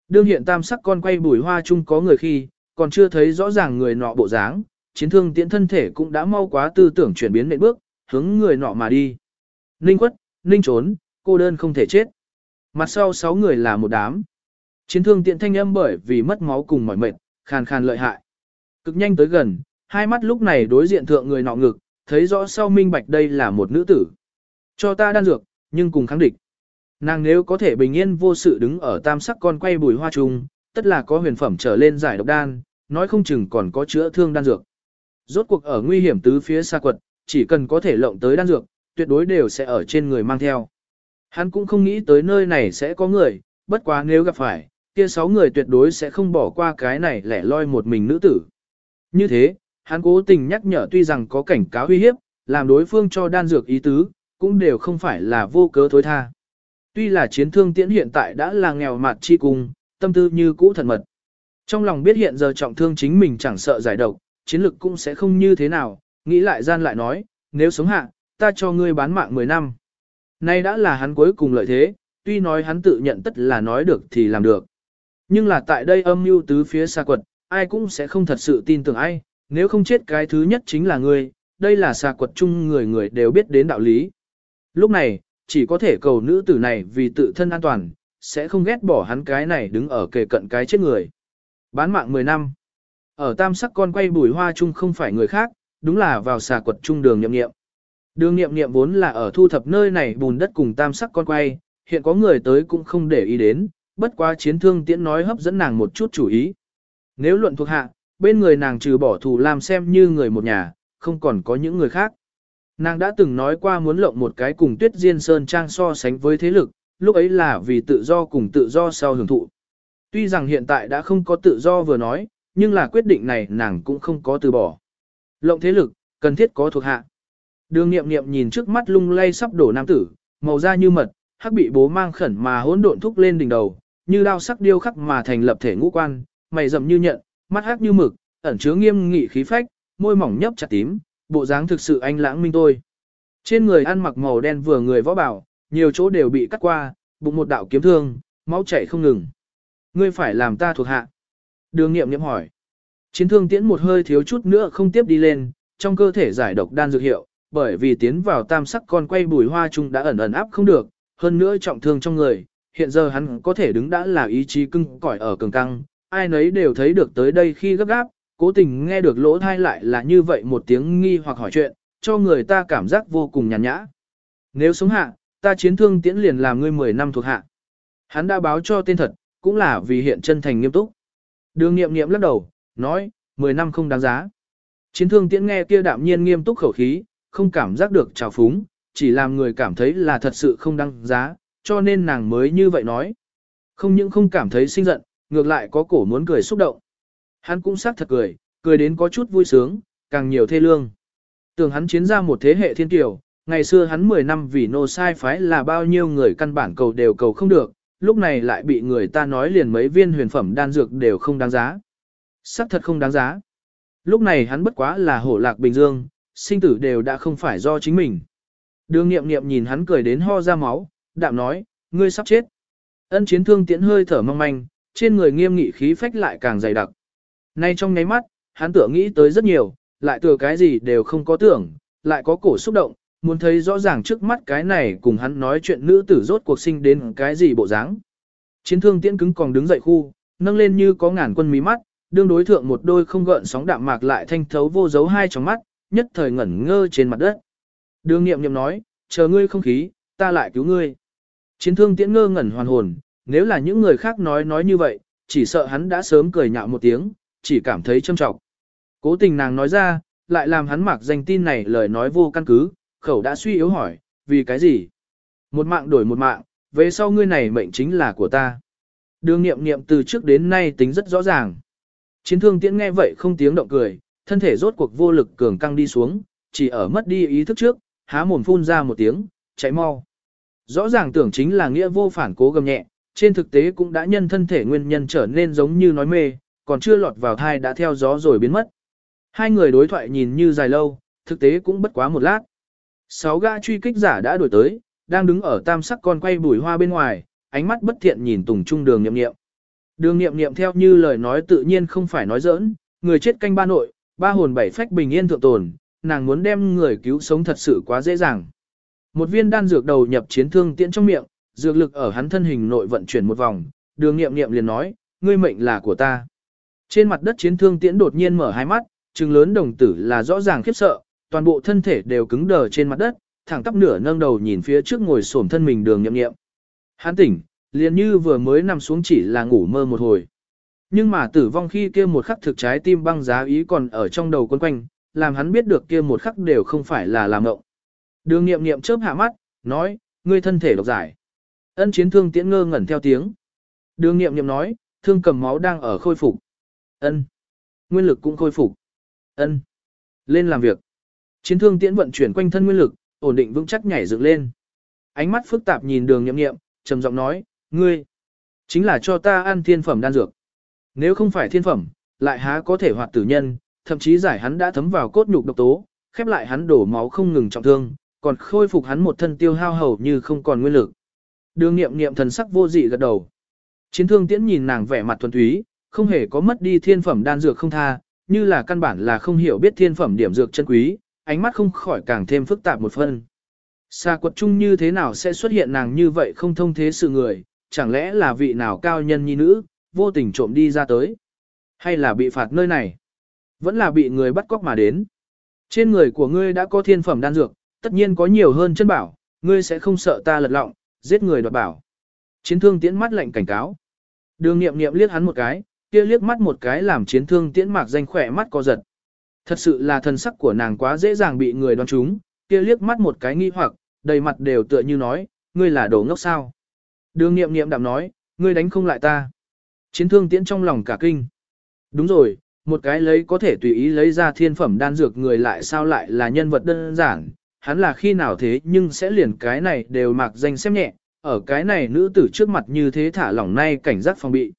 Đương hiện tam sắc con quay bùi hoa chung có người khi, còn chưa thấy rõ ràng người nọ bộ dáng, chiến thương tiễn thân thể cũng đã mau quá tư tưởng chuyển biến nệm bước, hướng người nọ mà đi. Ninh quất, ninh trốn, cô đơn không thể chết. Mặt sau sáu người là một đám. Chiến thương tiện thanh âm bởi vì mất máu cùng mỏi mệt, khàn khàn lợi hại. Cực nhanh tới gần, hai mắt lúc này đối diện thượng người nọ ngực, thấy rõ sau minh bạch đây là một nữ tử. Cho ta đan dược, nhưng cùng kháng địch. Nàng nếu có thể bình yên vô sự đứng ở tam sắc con quay bùi hoa trùng, tất là có huyền phẩm trở lên giải độc đan, nói không chừng còn có chữa thương đan dược. Rốt cuộc ở nguy hiểm tứ phía xa quật, chỉ cần có thể lộng tới đan dược, tuyệt đối đều sẽ ở trên người mang theo. Hắn cũng không nghĩ tới nơi này sẽ có người, bất quá nếu gặp phải, kia sáu người tuyệt đối sẽ không bỏ qua cái này lẻ loi một mình nữ tử. Như thế, hắn cố tình nhắc nhở tuy rằng có cảnh cáo uy hiếp, làm đối phương cho đan dược ý tứ, cũng đều không phải là vô cớ thối tha. Tuy là chiến thương tiễn hiện tại đã là nghèo mạt chi cùng, tâm tư như cũ thần mật. Trong lòng biết hiện giờ trọng thương chính mình chẳng sợ giải độc, chiến lực cũng sẽ không như thế nào, nghĩ lại gian lại nói, nếu sống hạ, ta cho ngươi bán mạng 10 năm. Nay đã là hắn cuối cùng lợi thế, tuy nói hắn tự nhận tất là nói được thì làm được. Nhưng là tại đây âm mưu tứ phía xa quật, ai cũng sẽ không thật sự tin tưởng ai, nếu không chết cái thứ nhất chính là ngươi, đây là xa quật chung người người đều biết đến đạo lý. Lúc này, chỉ có thể cầu nữ tử này vì tự thân an toàn, sẽ không ghét bỏ hắn cái này đứng ở kề cận cái chết người. Bán mạng 10 năm. Ở tam sắc con quay bùi hoa chung không phải người khác, đúng là vào xà quật trung đường nhậm nghiệm. Đường nghiệm nghiệm vốn là ở thu thập nơi này bùn đất cùng tam sắc con quay, hiện có người tới cũng không để ý đến, bất quá chiến thương tiễn nói hấp dẫn nàng một chút chủ ý. Nếu luận thuộc hạ, bên người nàng trừ bỏ thù làm xem như người một nhà, không còn có những người khác. Nàng đã từng nói qua muốn lộng một cái cùng tuyết diên sơn trang so sánh với thế lực, lúc ấy là vì tự do cùng tự do sau hưởng thụ. Tuy rằng hiện tại đã không có tự do vừa nói, nhưng là quyết định này nàng cũng không có từ bỏ. Lộng thế lực, cần thiết có thuộc hạ. Đường nghiệm nghiệm nhìn trước mắt lung lay sắp đổ nam tử, màu da như mật, hắc bị bố mang khẩn mà hỗn độn thúc lên đỉnh đầu, như đao sắc điêu khắc mà thành lập thể ngũ quan, mày rậm như nhận, mắt hắc như mực, ẩn chứa nghiêm nghị khí phách, môi mỏng nhấp chặt tím, bộ dáng thực sự anh lãng minh tôi. Trên người ăn mặc màu đen vừa người võ bảo, nhiều chỗ đều bị cắt qua, bụng một đạo kiếm thương, máu chảy không ngừng. Ngươi phải làm ta thuộc hạ. Đường nghiệm nghiệm hỏi. Chiến thương tiễn một hơi thiếu chút nữa không tiếp đi lên, trong cơ thể giải độc đan dược hiệu, bởi vì tiến vào tam sắc con quay bùi hoa chung đã ẩn ẩn áp không được, hơn nữa trọng thương trong người, hiện giờ hắn có thể đứng đã là ý chí cưng cỏi ở cường căng, ai nấy đều thấy được tới đây khi gấp gáp, cố tình nghe được lỗ thai lại là như vậy một tiếng nghi hoặc hỏi chuyện, cho người ta cảm giác vô cùng nhàn nhã. Nếu sống hạ, ta chiến thương tiễn liền làm ngươi 10 năm thuộc hạ. Hắn đã báo cho tên thật, cũng là vì hiện chân thành nghiêm túc. Đường nghiệm nghiệm lắc đầu, nói, 10 năm không đáng giá. Chiến thương tiễn nghe kia đạm nhiên nghiêm túc khẩu khí, không cảm giác được trào phúng, chỉ làm người cảm thấy là thật sự không đăng giá, cho nên nàng mới như vậy nói. Không những không cảm thấy sinh giận, ngược lại có cổ muốn cười xúc động. Hắn cũng xác thật cười, cười đến có chút vui sướng, càng nhiều thê lương. Tưởng hắn chiến ra một thế hệ thiên tiểu, ngày xưa hắn 10 năm vì nô sai phái là bao nhiêu người căn bản cầu đều cầu không được, lúc này lại bị người ta nói liền mấy viên huyền phẩm đan dược đều không đáng giá. Sắc thật không đáng giá. Lúc này hắn bất quá là hổ lạc bình dương, sinh tử đều đã không phải do chính mình. Đường nghiệm nghiệm nhìn hắn cười đến ho ra máu, đạm nói, ngươi sắp chết. Ân chiến thương tiễn hơi thở mong manh, trên người nghiêm nghị khí phách lại càng dày đặc. Nay trong nháy mắt, hắn tưởng nghĩ tới rất nhiều, lại từ cái gì đều không có tưởng, lại có cổ xúc động, muốn thấy rõ ràng trước mắt cái này cùng hắn nói chuyện nữ tử rốt cuộc sinh đến cái gì bộ dáng. Chiến thương tiễn cứng còn đứng dậy khu, nâng lên như có ngàn quân mí mắt, đương đối thượng một đôi không gợn sóng đạm mạc lại thanh thấu vô dấu hai trong mắt, nhất thời ngẩn ngơ trên mặt đất. Đường nghiệm nghiệm nói, chờ ngươi không khí, ta lại cứu ngươi. Chiến thương tiễn ngơ ngẩn hoàn hồn, nếu là những người khác nói nói như vậy, chỉ sợ hắn đã sớm cười nhạo một tiếng, chỉ cảm thấy châm trọng. Cố tình nàng nói ra, lại làm hắn mặc danh tin này lời nói vô căn cứ, khẩu đã suy yếu hỏi, vì cái gì? Một mạng đổi một mạng, về sau ngươi này mệnh chính là của ta. Đường nghiệm nghiệm từ trước đến nay tính rất rõ ràng. Chiến thương tiễn nghe vậy không tiếng động cười, thân thể rốt cuộc vô lực cường căng đi xuống, chỉ ở mất đi ý thức trước, há mồm phun ra một tiếng, chạy mau. Rõ ràng tưởng chính là nghĩa vô phản cố gầm nhẹ, trên thực tế cũng đã nhân thân thể nguyên nhân trở nên giống như nói mê, còn chưa lọt vào thai đã theo gió rồi biến mất. Hai người đối thoại nhìn như dài lâu, thực tế cũng bất quá một lát. Sáu gã truy kích giả đã đuổi tới, đang đứng ở tam sắc con quay bùi hoa bên ngoài, ánh mắt bất thiện nhìn tùng trung đường Nghiệm nghiệm. Đường nghiệm nghiệm theo như lời nói tự nhiên không phải nói giỡn, người chết canh ba nội, ba hồn bảy phách bình yên thượng tồn, nàng muốn đem người cứu sống thật sự quá dễ dàng. Một viên đan dược đầu nhập chiến thương tiễn trong miệng, dược lực ở hắn thân hình nội vận chuyển một vòng, đường nghiệm nghiệm liền nói, ngươi mệnh là của ta. Trên mặt đất chiến thương tiễn đột nhiên mở hai mắt, trừng lớn đồng tử là rõ ràng khiếp sợ, toàn bộ thân thể đều cứng đờ trên mặt đất, thẳng tắp nửa nâng đầu nhìn phía trước ngồi xổm thân mình đường nhậm nghiệm. Hắn tỉnh, liền như vừa mới nằm xuống chỉ là ngủ mơ một hồi. Nhưng mà tử vong khi kia một khắc thực trái tim băng giá ý còn ở trong đầu quân quanh, làm hắn biết được kia một khắc đều không phải là làm ngộng. Đường nghiệm nghiệm chớp hạ mắt, nói, ngươi thân thể độc giải. Ân chiến thương tiễn ngơ ngẩn theo tiếng. Đường nghiệm nghiệm nói, thương cầm máu đang ở khôi phục. Ân. Nguyên lực cũng khôi phục. Ân. Lên làm việc. Chiến thương tiễn vận chuyển quanh thân nguyên lực, ổn định vững chắc nhảy dựng lên. Ánh mắt phức tạp nhìn đường nghiệm nghiệm, trầm giọng nói, ngươi, chính là cho ta ăn thiên phẩm đan dược. Nếu không phải thiên phẩm, lại há có thể hoạt tử nhân, thậm chí giải hắn đã thấm vào cốt nhục độc tố, khép lại hắn đổ máu không ngừng trọng thương, còn khôi phục hắn một thân tiêu hao hầu như không còn nguyên lực. Đường nghiệm nghiệm thần sắc vô dị gật đầu. Chiến thương tiễn nhìn nàng vẻ mặt thuần túy, không hề có mất đi thiên phẩm đan dược không tha, như là căn bản là không hiểu biết thiên phẩm điểm dược chân quý, ánh mắt không khỏi càng thêm phức tạp một phân. Xa quật chung như thế nào sẽ xuất hiện nàng như vậy không thông thế sự người, chẳng lẽ là vị nào cao nhân nhi nữ, vô tình trộm đi ra tới. Hay là bị phạt nơi này, vẫn là bị người bắt cóc mà đến. Trên người của ngươi đã có thiên phẩm đan dược, tất nhiên có nhiều hơn chân bảo, ngươi sẽ không sợ ta lật lọng, giết người đoạt bảo. Chiến thương tiễn mắt lạnh cảnh cáo. Đường nghiệm nghiệm liếc hắn một cái, kia liếc mắt một cái làm chiến thương tiễn mạc danh khỏe mắt co giật. Thật sự là thần sắc của nàng quá dễ dàng bị người đoán trúng, kia liếc mắt một cái nghi hoặc, đầy mặt đều tựa như nói, ngươi là đồ ngốc sao. Đường nghiệm nghiệm đạm nói, ngươi đánh không lại ta. Chiến thương tiễn trong lòng cả kinh. Đúng rồi, một cái lấy có thể tùy ý lấy ra thiên phẩm đan dược người lại sao lại là nhân vật đơn giản, hắn là khi nào thế nhưng sẽ liền cái này đều mặc danh xem nhẹ, ở cái này nữ tử trước mặt như thế thả lỏng nay cảnh giác phòng bị.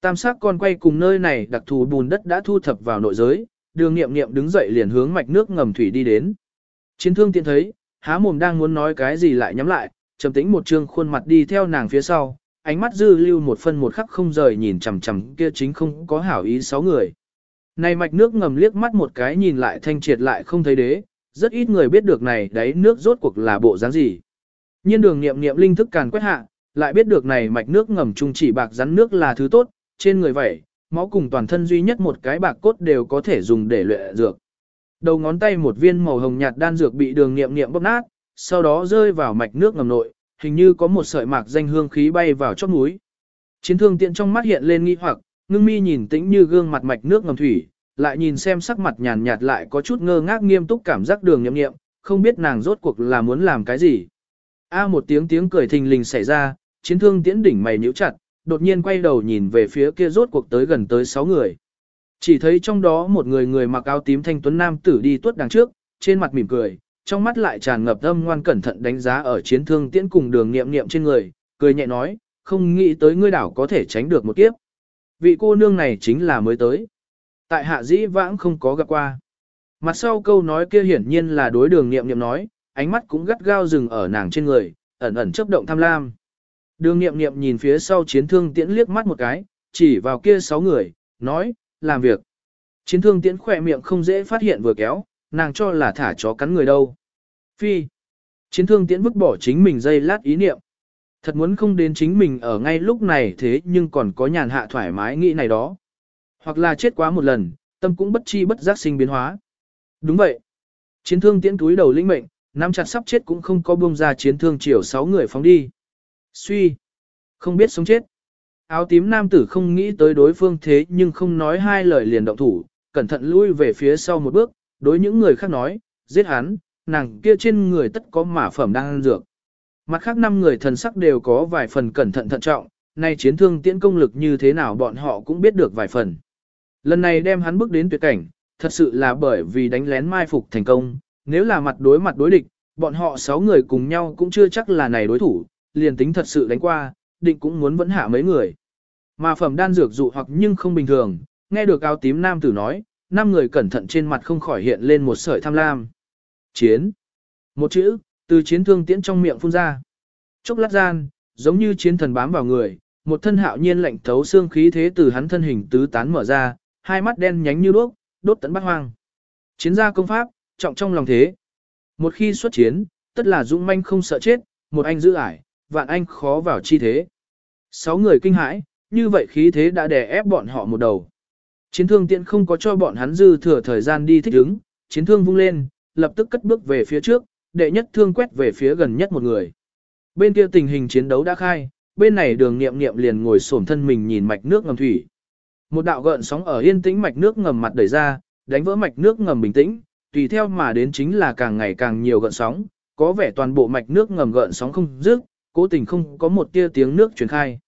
Tam sắc con quay cùng nơi này đặc thù bùn đất đã thu thập vào nội giới, đường nghiệm nghiệm đứng dậy liền hướng mạch nước ngầm thủy đi đến. Chiến thương tiện thấy, há mồm đang muốn nói cái gì lại nhắm lại, trầm tĩnh một trương khuôn mặt đi theo nàng phía sau, ánh mắt dư lưu một phân một khắc không rời nhìn chằm chằm kia chính không có hảo ý sáu người. Này mạch nước ngầm liếc mắt một cái nhìn lại thanh triệt lại không thấy đế, rất ít người biết được này đấy nước rốt cuộc là bộ dáng gì. Nhiên đường niệm niệm linh thức càn quét hạ, lại biết được này mạch nước ngầm trung chỉ bạc rắn nước là thứ tốt, trên người vậy, máu cùng toàn thân duy nhất một cái bạc cốt đều có thể dùng để luyện dược. Đầu ngón tay một viên màu hồng nhạt đan dược bị đường niệm niệm bóp nát, sau đó rơi vào mạch nước ngầm nội, hình như có một sợi mạc danh hương khí bay vào chóp núi. Chiến thương tiện trong mắt hiện lên nghi hoặc, ngưng mi nhìn tĩnh như gương mặt mạch nước ngầm thủy, lại nhìn xem sắc mặt nhàn nhạt lại có chút ngơ ngác nghiêm túc cảm giác đường nhậm nghiệm, không biết nàng rốt cuộc là muốn làm cái gì. A một tiếng tiếng cười thình lình xảy ra, chiến thương tiễn đỉnh mày nhíu chặt, đột nhiên quay đầu nhìn về phía kia rốt cuộc tới gần tới sáu người. Chỉ thấy trong đó một người người mặc áo tím thanh tuấn nam tử đi tuốt đằng trước, trên mặt mỉm cười, trong mắt lại tràn ngập âm ngoan cẩn thận đánh giá ở chiến thương tiễn cùng đường nghiệm nghiệm trên người, cười nhẹ nói, không nghĩ tới ngươi đảo có thể tránh được một kiếp. Vị cô nương này chính là mới tới. Tại hạ dĩ vãng không có gặp qua. Mặt sau câu nói kia hiển nhiên là đối đường nghiệm nghiệm nói, ánh mắt cũng gắt gao dừng ở nàng trên người, ẩn ẩn chấp động tham lam. Đường nghiệm nghiệm nhìn phía sau chiến thương tiễn liếc mắt một cái, chỉ vào kia sáu người, nói, làm việc. Chiến thương tiễn khỏe miệng không dễ phát hiện vừa kéo, nàng cho là thả chó cắn người đâu. Phi. Chiến thương tiễn vứt bỏ chính mình dây lát ý niệm. Thật muốn không đến chính mình ở ngay lúc này thế nhưng còn có nhàn hạ thoải mái nghĩ này đó. Hoặc là chết quá một lần, tâm cũng bất chi bất giác sinh biến hóa. Đúng vậy. Chiến thương tiễn túi đầu linh mệnh, nắm chặt sắp chết cũng không có buông ra chiến thương chiều sáu người phóng đi. Suy. Không biết sống chết. Áo tím nam tử không nghĩ tới đối phương thế nhưng không nói hai lời liền động thủ, cẩn thận lui về phía sau một bước, đối những người khác nói, giết hắn, nàng kia trên người tất có mả phẩm đang ăn dược. Mặt khác năm người thần sắc đều có vài phần cẩn thận thận trọng, nay chiến thương tiễn công lực như thế nào bọn họ cũng biết được vài phần. Lần này đem hắn bước đến tuyệt cảnh, thật sự là bởi vì đánh lén mai phục thành công, nếu là mặt đối mặt đối địch, bọn họ sáu người cùng nhau cũng chưa chắc là này đối thủ, liền tính thật sự đánh qua, định cũng muốn vẫn hạ mấy người. Mà phẩm đan dược dụ hoặc nhưng không bình thường, nghe được áo tím nam tử nói, năm người cẩn thận trên mặt không khỏi hiện lên một sợi tham lam. Chiến. Một chữ, từ chiến thương tiễn trong miệng phun ra. Chốc lát gian, giống như chiến thần bám vào người, một thân hạo nhiên lạnh thấu xương khí thế từ hắn thân hình tứ tán mở ra, hai mắt đen nhánh như đuốc, đốt tận bát hoang. Chiến gia công pháp, trọng trong lòng thế. Một khi xuất chiến, tất là dũng manh không sợ chết, một anh giữ ải, vạn anh khó vào chi thế. Sáu người kinh hãi, như vậy khí thế đã đè ép bọn họ một đầu. Chiến thương tiện không có cho bọn hắn dư thừa thời gian đi thích ứng, chiến thương vung lên, lập tức cất bước về phía trước, đệ nhất thương quét về phía gần nhất một người. Bên kia tình hình chiến đấu đã khai, bên này đường nghiệm nghiệm liền ngồi xổm thân mình nhìn mạch nước ngầm thủy. Một đạo gợn sóng ở yên tĩnh mạch nước ngầm mặt đẩy ra, đánh vỡ mạch nước ngầm bình tĩnh, tùy theo mà đến chính là càng ngày càng nhiều gợn sóng, có vẻ toàn bộ mạch nước ngầm gợn sóng không dứt, cố tình không có một tia tiếng nước truyền khai.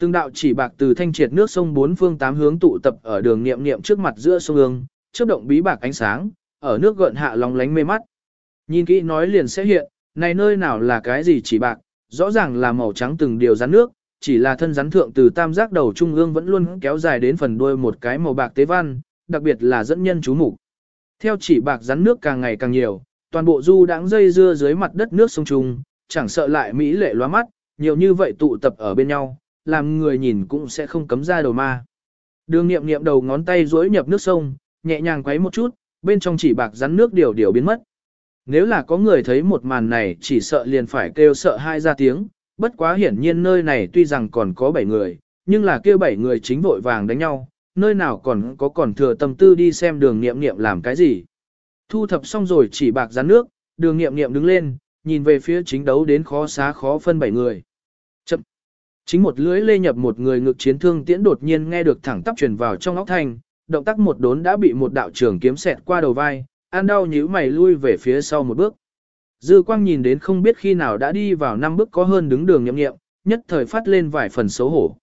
Từng đạo chỉ bạc từ thanh triệt nước sông bốn phương tám hướng tụ tập ở đường niệm niệm trước mặt giữa sông ương, chớp động bí bạc ánh sáng, ở nước gợn hạ lóng lánh mê mắt. Nhìn kỹ nói liền sẽ hiện, này nơi nào là cái gì chỉ bạc, rõ ràng là màu trắng từng điều rắn nước, chỉ là thân rắn thượng từ tam giác đầu trung ương vẫn luôn kéo dài đến phần đuôi một cái màu bạc tế văn, đặc biệt là dẫn nhân chú mục. Theo chỉ bạc rắn nước càng ngày càng nhiều, toàn bộ du đáng dây dưa dưới mặt đất nước sông trung, chẳng sợ lại mỹ lệ loa mắt, nhiều như vậy tụ tập ở bên nhau, làm người nhìn cũng sẽ không cấm ra đầu ma. Đường nghiệm nghiệm đầu ngón tay duỗi nhập nước sông, nhẹ nhàng quấy một chút, bên trong chỉ bạc rắn nước điều điều biến mất. Nếu là có người thấy một màn này chỉ sợ liền phải kêu sợ hai ra tiếng, bất quá hiển nhiên nơi này tuy rằng còn có 7 người, nhưng là kêu 7 người chính vội vàng đánh nhau, nơi nào còn có còn thừa tâm tư đi xem đường nghiệm nghiệm làm cái gì. Thu thập xong rồi chỉ bạc rắn nước, đường nghiệm nghiệm đứng lên, nhìn về phía chính đấu đến khó xá khó phân 7 người. Chính một lưới lê nhập một người ngực chiến thương tiễn đột nhiên nghe được thẳng tắp truyền vào trong óc thành, động tác một đốn đã bị một đạo trưởng kiếm xẹt qua đầu vai, an đau nhíu mày lui về phía sau một bước. Dư quang nhìn đến không biết khi nào đã đi vào năm bước có hơn đứng đường nhậm nghiệm, nhất thời phát lên vài phần xấu hổ.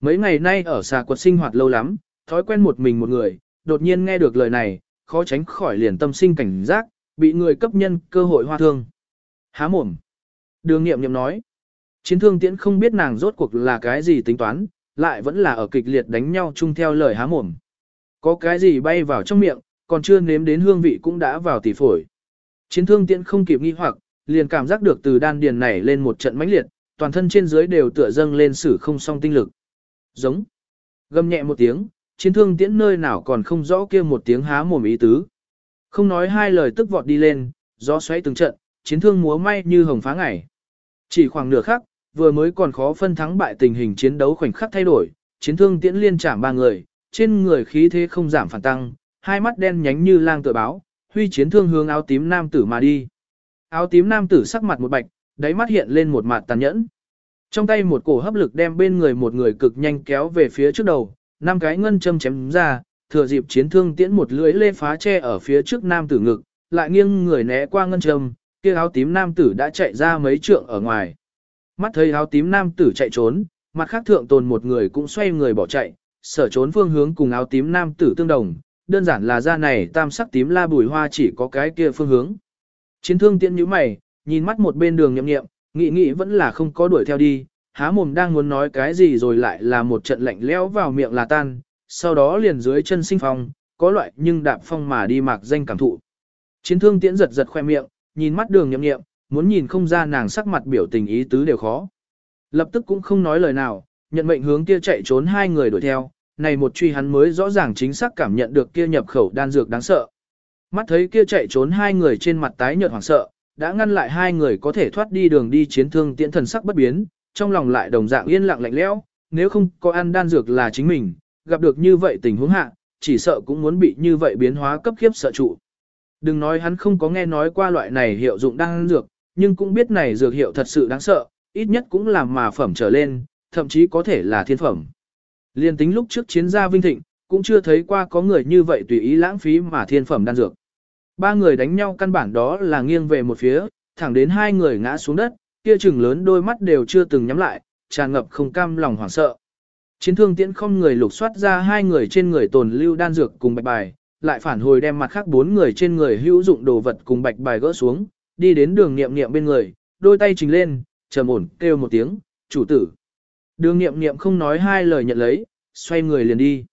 Mấy ngày nay ở xà quật sinh hoạt lâu lắm, thói quen một mình một người, đột nhiên nghe được lời này, khó tránh khỏi liền tâm sinh cảnh giác, bị người cấp nhân cơ hội hoa thương. Há mồm. Đường nghiệm nghiệm nói. Chiến thương tiễn không biết nàng rốt cuộc là cái gì tính toán, lại vẫn là ở kịch liệt đánh nhau chung theo lời há mồm. Có cái gì bay vào trong miệng, còn chưa nếm đến hương vị cũng đã vào tỉ phổi. Chiến thương tiễn không kịp nghi hoặc, liền cảm giác được từ đan điền này lên một trận mãnh liệt, toàn thân trên dưới đều tựa dâng lên sử không song tinh lực. Giống. Gầm nhẹ một tiếng, chiến thương tiễn nơi nào còn không rõ kia một tiếng há mồm ý tứ. Không nói hai lời tức vọt đi lên, gió xoáy từng trận, chiến thương múa may như hồng phá ngày. Chỉ khoảng nửa khắc, vừa mới còn khó phân thắng bại tình hình chiến đấu khoảnh khắc thay đổi, chiến thương tiễn liên chạm ba người, trên người khí thế không giảm phản tăng, hai mắt đen nhánh như lang tựa báo, huy chiến thương hướng áo tím nam tử mà đi. Áo tím nam tử sắc mặt một bạch, đáy mắt hiện lên một mặt tàn nhẫn. Trong tay một cổ hấp lực đem bên người một người cực nhanh kéo về phía trước đầu, năm cái ngân châm chém ra, thừa dịp chiến thương tiễn một lưỡi lê phá che ở phía trước nam tử ngực, lại nghiêng người né qua ngân châm, kia áo tím nam tử đã chạy ra mấy trượng ở ngoài. Mắt thấy áo tím nam tử chạy trốn, mặt khác thượng tồn một người cũng xoay người bỏ chạy, sở trốn phương hướng cùng áo tím nam tử tương đồng, đơn giản là ra này tam sắc tím la bùi hoa chỉ có cái kia phương hướng. Chiến thương tiễn như mày, nhìn mắt một bên đường nhậm nghiệm, nghĩ nghĩ vẫn là không có đuổi theo đi, há mồm đang muốn nói cái gì rồi lại là một trận lạnh lẽo vào miệng là tan, sau đó liền dưới chân sinh phong, có loại nhưng đạp phong mà đi mạc danh cảm thụ. Chiến thương tiễn giật giật khoe miệng, nhìn mắt đường nhậm nghiệm, muốn nhìn không ra nàng sắc mặt biểu tình ý tứ đều khó. Lập tức cũng không nói lời nào, nhận mệnh hướng kia chạy trốn hai người đuổi theo, này một truy hắn mới rõ ràng chính xác cảm nhận được kia nhập khẩu đan dược đáng sợ. Mắt thấy kia chạy trốn hai người trên mặt tái nhợt hoảng sợ, đã ngăn lại hai người có thể thoát đi đường đi chiến thương tiễn thần sắc bất biến, trong lòng lại đồng dạng yên lặng lạnh lẽo, nếu không có ăn đan dược là chính mình, gặp được như vậy tình huống hạ, chỉ sợ cũng muốn bị như vậy biến hóa cấp khiếp sợ trụ. Đừng nói hắn không có nghe nói qua loại này hiệu dụng đan dược, nhưng cũng biết này dược hiệu thật sự đáng sợ, ít nhất cũng làm mà phẩm trở lên, thậm chí có thể là thiên phẩm. Liên tính lúc trước chiến gia vinh thịnh, cũng chưa thấy qua có người như vậy tùy ý lãng phí mà thiên phẩm đan dược. Ba người đánh nhau căn bản đó là nghiêng về một phía, thẳng đến hai người ngã xuống đất, kia chừng lớn đôi mắt đều chưa từng nhắm lại, tràn ngập không cam lòng hoảng sợ. Chiến thương tiễn không người lục soát ra hai người trên người tồn lưu đan dược cùng bạch bài, lại phản hồi đem mặt khác bốn người trên người hữu dụng đồ vật cùng bạch bài gỡ xuống, đi đến đường niệm niệm bên người, đôi tay trình lên, trầm ổn kêu một tiếng, chủ tử. Đường niệm niệm không nói hai lời nhận lấy, xoay người liền đi.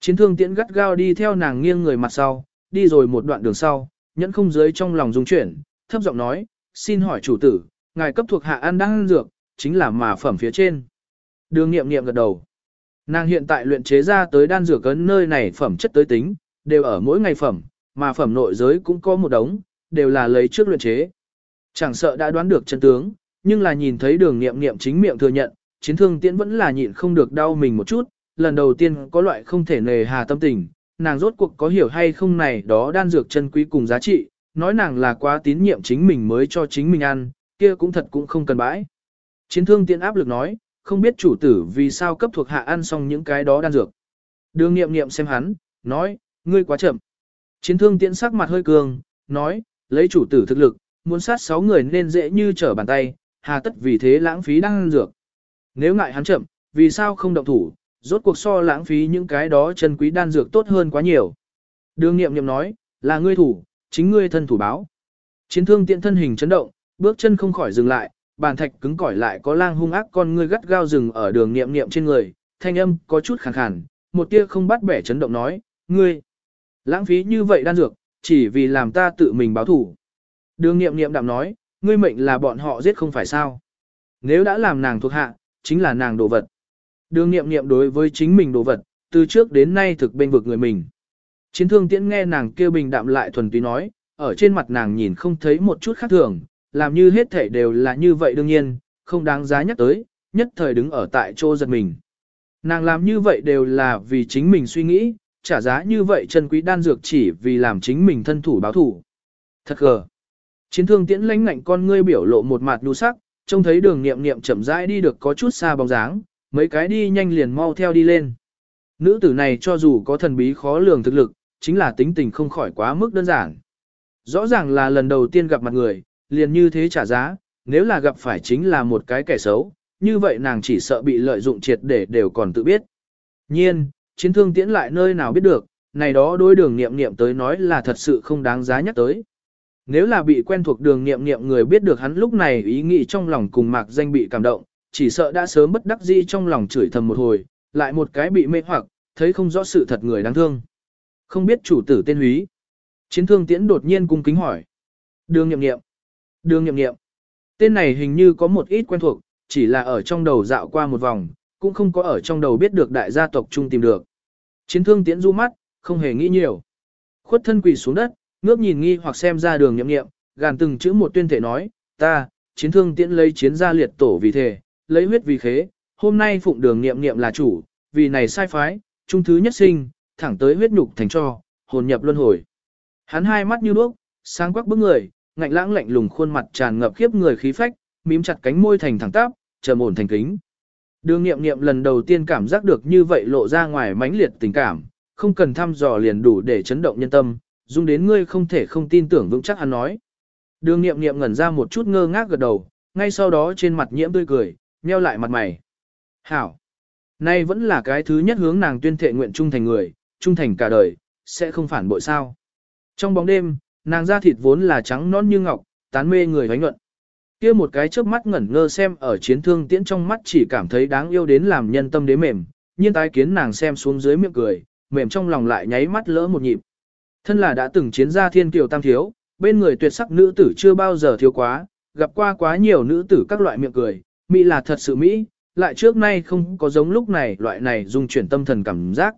Chiến thương tiễn gắt gao đi theo nàng nghiêng người mặt sau, đi rồi một đoạn đường sau, nhẫn không dưới trong lòng dung chuyển, thấp giọng nói, xin hỏi chủ tử, ngài cấp thuộc hạ ăn đang dược, chính là mà phẩm phía trên. Đường niệm niệm gật đầu. Nàng hiện tại luyện chế ra tới đan dược ấn nơi này phẩm chất tới tính, đều ở mỗi ngày phẩm, mà phẩm nội giới cũng có một đống, đều là lấy trước luyện chế. Chẳng sợ đã đoán được chân tướng, nhưng là nhìn thấy đường niệm niệm chính miệng thừa nhận, chiến thương tiễn vẫn là nhịn không được đau mình một chút, lần đầu tiên có loại không thể nề hà tâm tình, nàng rốt cuộc có hiểu hay không này đó đan dược chân quý cùng giá trị, nói nàng là quá tín nhiệm chính mình mới cho chính mình ăn, kia cũng thật cũng không cần bãi. Chiến thương tiễn áp lực nói, không biết chủ tử vì sao cấp thuộc hạ ăn xong những cái đó đan dược. Đường nghiệm nghiệm xem hắn, nói, ngươi quá chậm. Chiến thương tiễn sắc mặt hơi cường, nói, lấy chủ tử thực lực, muốn sát sáu người nên dễ như trở bàn tay, hà tất vì thế lãng phí đan dược. Nếu ngại hắn chậm, vì sao không động thủ, rốt cuộc so lãng phí những cái đó chân quý đan dược tốt hơn quá nhiều. Đường nghiệm nghiệm nói, là ngươi thủ, chính ngươi thân thủ báo. Chiến thương tiện thân hình chấn động, bước chân không khỏi dừng lại, bàn thạch cứng cỏi lại có lang hung ác con ngươi gắt gao rừng ở đường nghiệm nghiệm trên người, thanh âm có chút khàn khàn, một tia không bắt bẻ chấn động nói, ngươi, lãng phí như vậy đan dược, chỉ vì làm ta tự mình báo thủ. Đường nghiệm nghiệm đạm nói, ngươi mệnh là bọn họ giết không phải sao. Nếu đã làm nàng thuộc hạ, chính là nàng đồ vật. Đường nghiệm nghiệm đối với chính mình đồ vật, từ trước đến nay thực bên vực người mình. Chiến thương tiễn nghe nàng kêu bình đạm lại thuần túy nói, ở trên mặt nàng nhìn không thấy một chút khác thường, làm như hết thể đều là như vậy đương nhiên, không đáng giá nhắc tới, nhất thời đứng ở tại chỗ giật mình. Nàng làm như vậy đều là vì chính mình suy nghĩ, trả giá như vậy chân quý đan dược chỉ vì làm chính mình thân thủ báo thủ. Thật gờ. Chiến thương tiễn lãnh ngạnh con ngươi biểu lộ một mặt nhu sắc, trông thấy đường nghiệm nghiệm chậm rãi đi được có chút xa bóng dáng, mấy cái đi nhanh liền mau theo đi lên. Nữ tử này cho dù có thần bí khó lường thực lực, chính là tính tình không khỏi quá mức đơn giản. Rõ ràng là lần đầu tiên gặp mặt người, liền như thế trả giá, nếu là gặp phải chính là một cái kẻ xấu, như vậy nàng chỉ sợ bị lợi dụng triệt để đều còn tự biết. Nhiên, chiến thương tiễn lại nơi nào biết được, này đó đối đường nghiệm nghiệm tới nói là thật sự không đáng giá nhắc tới. Nếu là bị quen thuộc đường nghiệm nghiệm người biết được hắn lúc này ý nghĩ trong lòng cùng mạc danh bị cảm động, chỉ sợ đã sớm bất đắc dĩ trong lòng chửi thầm một hồi, lại một cái bị mê hoặc, thấy không rõ sự thật người đáng thương. Không biết chủ tử tên húy. Chiến thương tiễn đột nhiên cung kính hỏi. Đường nghiệm nghiệm. Đường nghiệm nghiệm. Tên này hình như có một ít quen thuộc, chỉ là ở trong đầu dạo qua một vòng, cũng không có ở trong đầu biết được đại gia tộc chung tìm được. Chiến thương tiễn du mắt, không hề nghĩ nhiều. Khuất thân quỳ xuống đất, ngước nhìn nghi hoặc xem ra đường nhậm nghiệm, gàn từng chữ một tuyên thể nói, ta, chiến thương tiễn lấy chiến gia liệt tổ vì thể, lấy huyết vì khế, hôm nay phụng đường nghiệm nghiệm là chủ, vì này sai phái, trung thứ nhất sinh, thẳng tới huyết nhục thành cho, hồn nhập luân hồi. Hắn hai mắt như đuốc, sáng quắc bức người, ngạnh lãng lạnh lùng khuôn mặt tràn ngập khiếp người khí phách, mím chặt cánh môi thành thẳng tắp, trầm ổn thành kính. Đường nghiệm nghiệm lần đầu tiên cảm giác được như vậy lộ ra ngoài mãnh liệt tình cảm, không cần thăm dò liền đủ để chấn động nhân tâm, dung đến ngươi không thể không tin tưởng vững chắc hắn nói. Đường nghiệm nghiệm ngẩn ra một chút ngơ ngác gật đầu, ngay sau đó trên mặt nhiễm tươi cười, nheo lại mặt mày. Hảo! Nay vẫn là cái thứ nhất hướng nàng tuyên thệ nguyện trung thành người, trung thành cả đời, sẽ không phản bội sao. Trong bóng đêm, nàng da thịt vốn là trắng non như ngọc, tán mê người hoánh nhuận kia một cái chớp mắt ngẩn ngơ xem ở chiến thương tiễn trong mắt chỉ cảm thấy đáng yêu đến làm nhân tâm đế mềm, nhiên tái kiến nàng xem xuống dưới miệng cười, mềm trong lòng lại nháy mắt lỡ một nhịp. Thân là đã từng chiến gia thiên kiều tam thiếu, bên người tuyệt sắc nữ tử chưa bao giờ thiếu quá, gặp qua quá nhiều nữ tử các loại miệng cười, mỹ là thật sự mỹ, lại trước nay không có giống lúc này loại này dùng chuyển tâm thần cảm giác.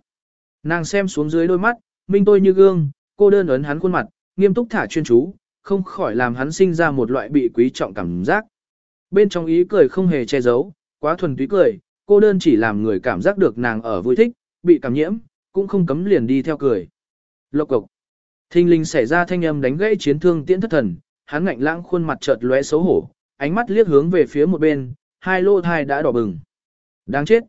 Nàng xem xuống dưới đôi mắt, minh tôi như gương, cô đơn ấn hắn khuôn mặt, nghiêm túc thả chuyên chú, không khỏi làm hắn sinh ra một loại bị quý trọng cảm giác. Bên trong ý cười không hề che giấu, quá thuần túy cười, cô đơn chỉ làm người cảm giác được nàng ở vui thích, bị cảm nhiễm, cũng không cấm liền đi theo cười. Lộc cộc. Thinh linh xảy ra thanh âm đánh gãy chiến thương tiễn thất thần, hắn ngạnh lãng khuôn mặt chợt lóe xấu hổ, ánh mắt liếc hướng về phía một bên, hai lô thai đã đỏ bừng. Đáng chết.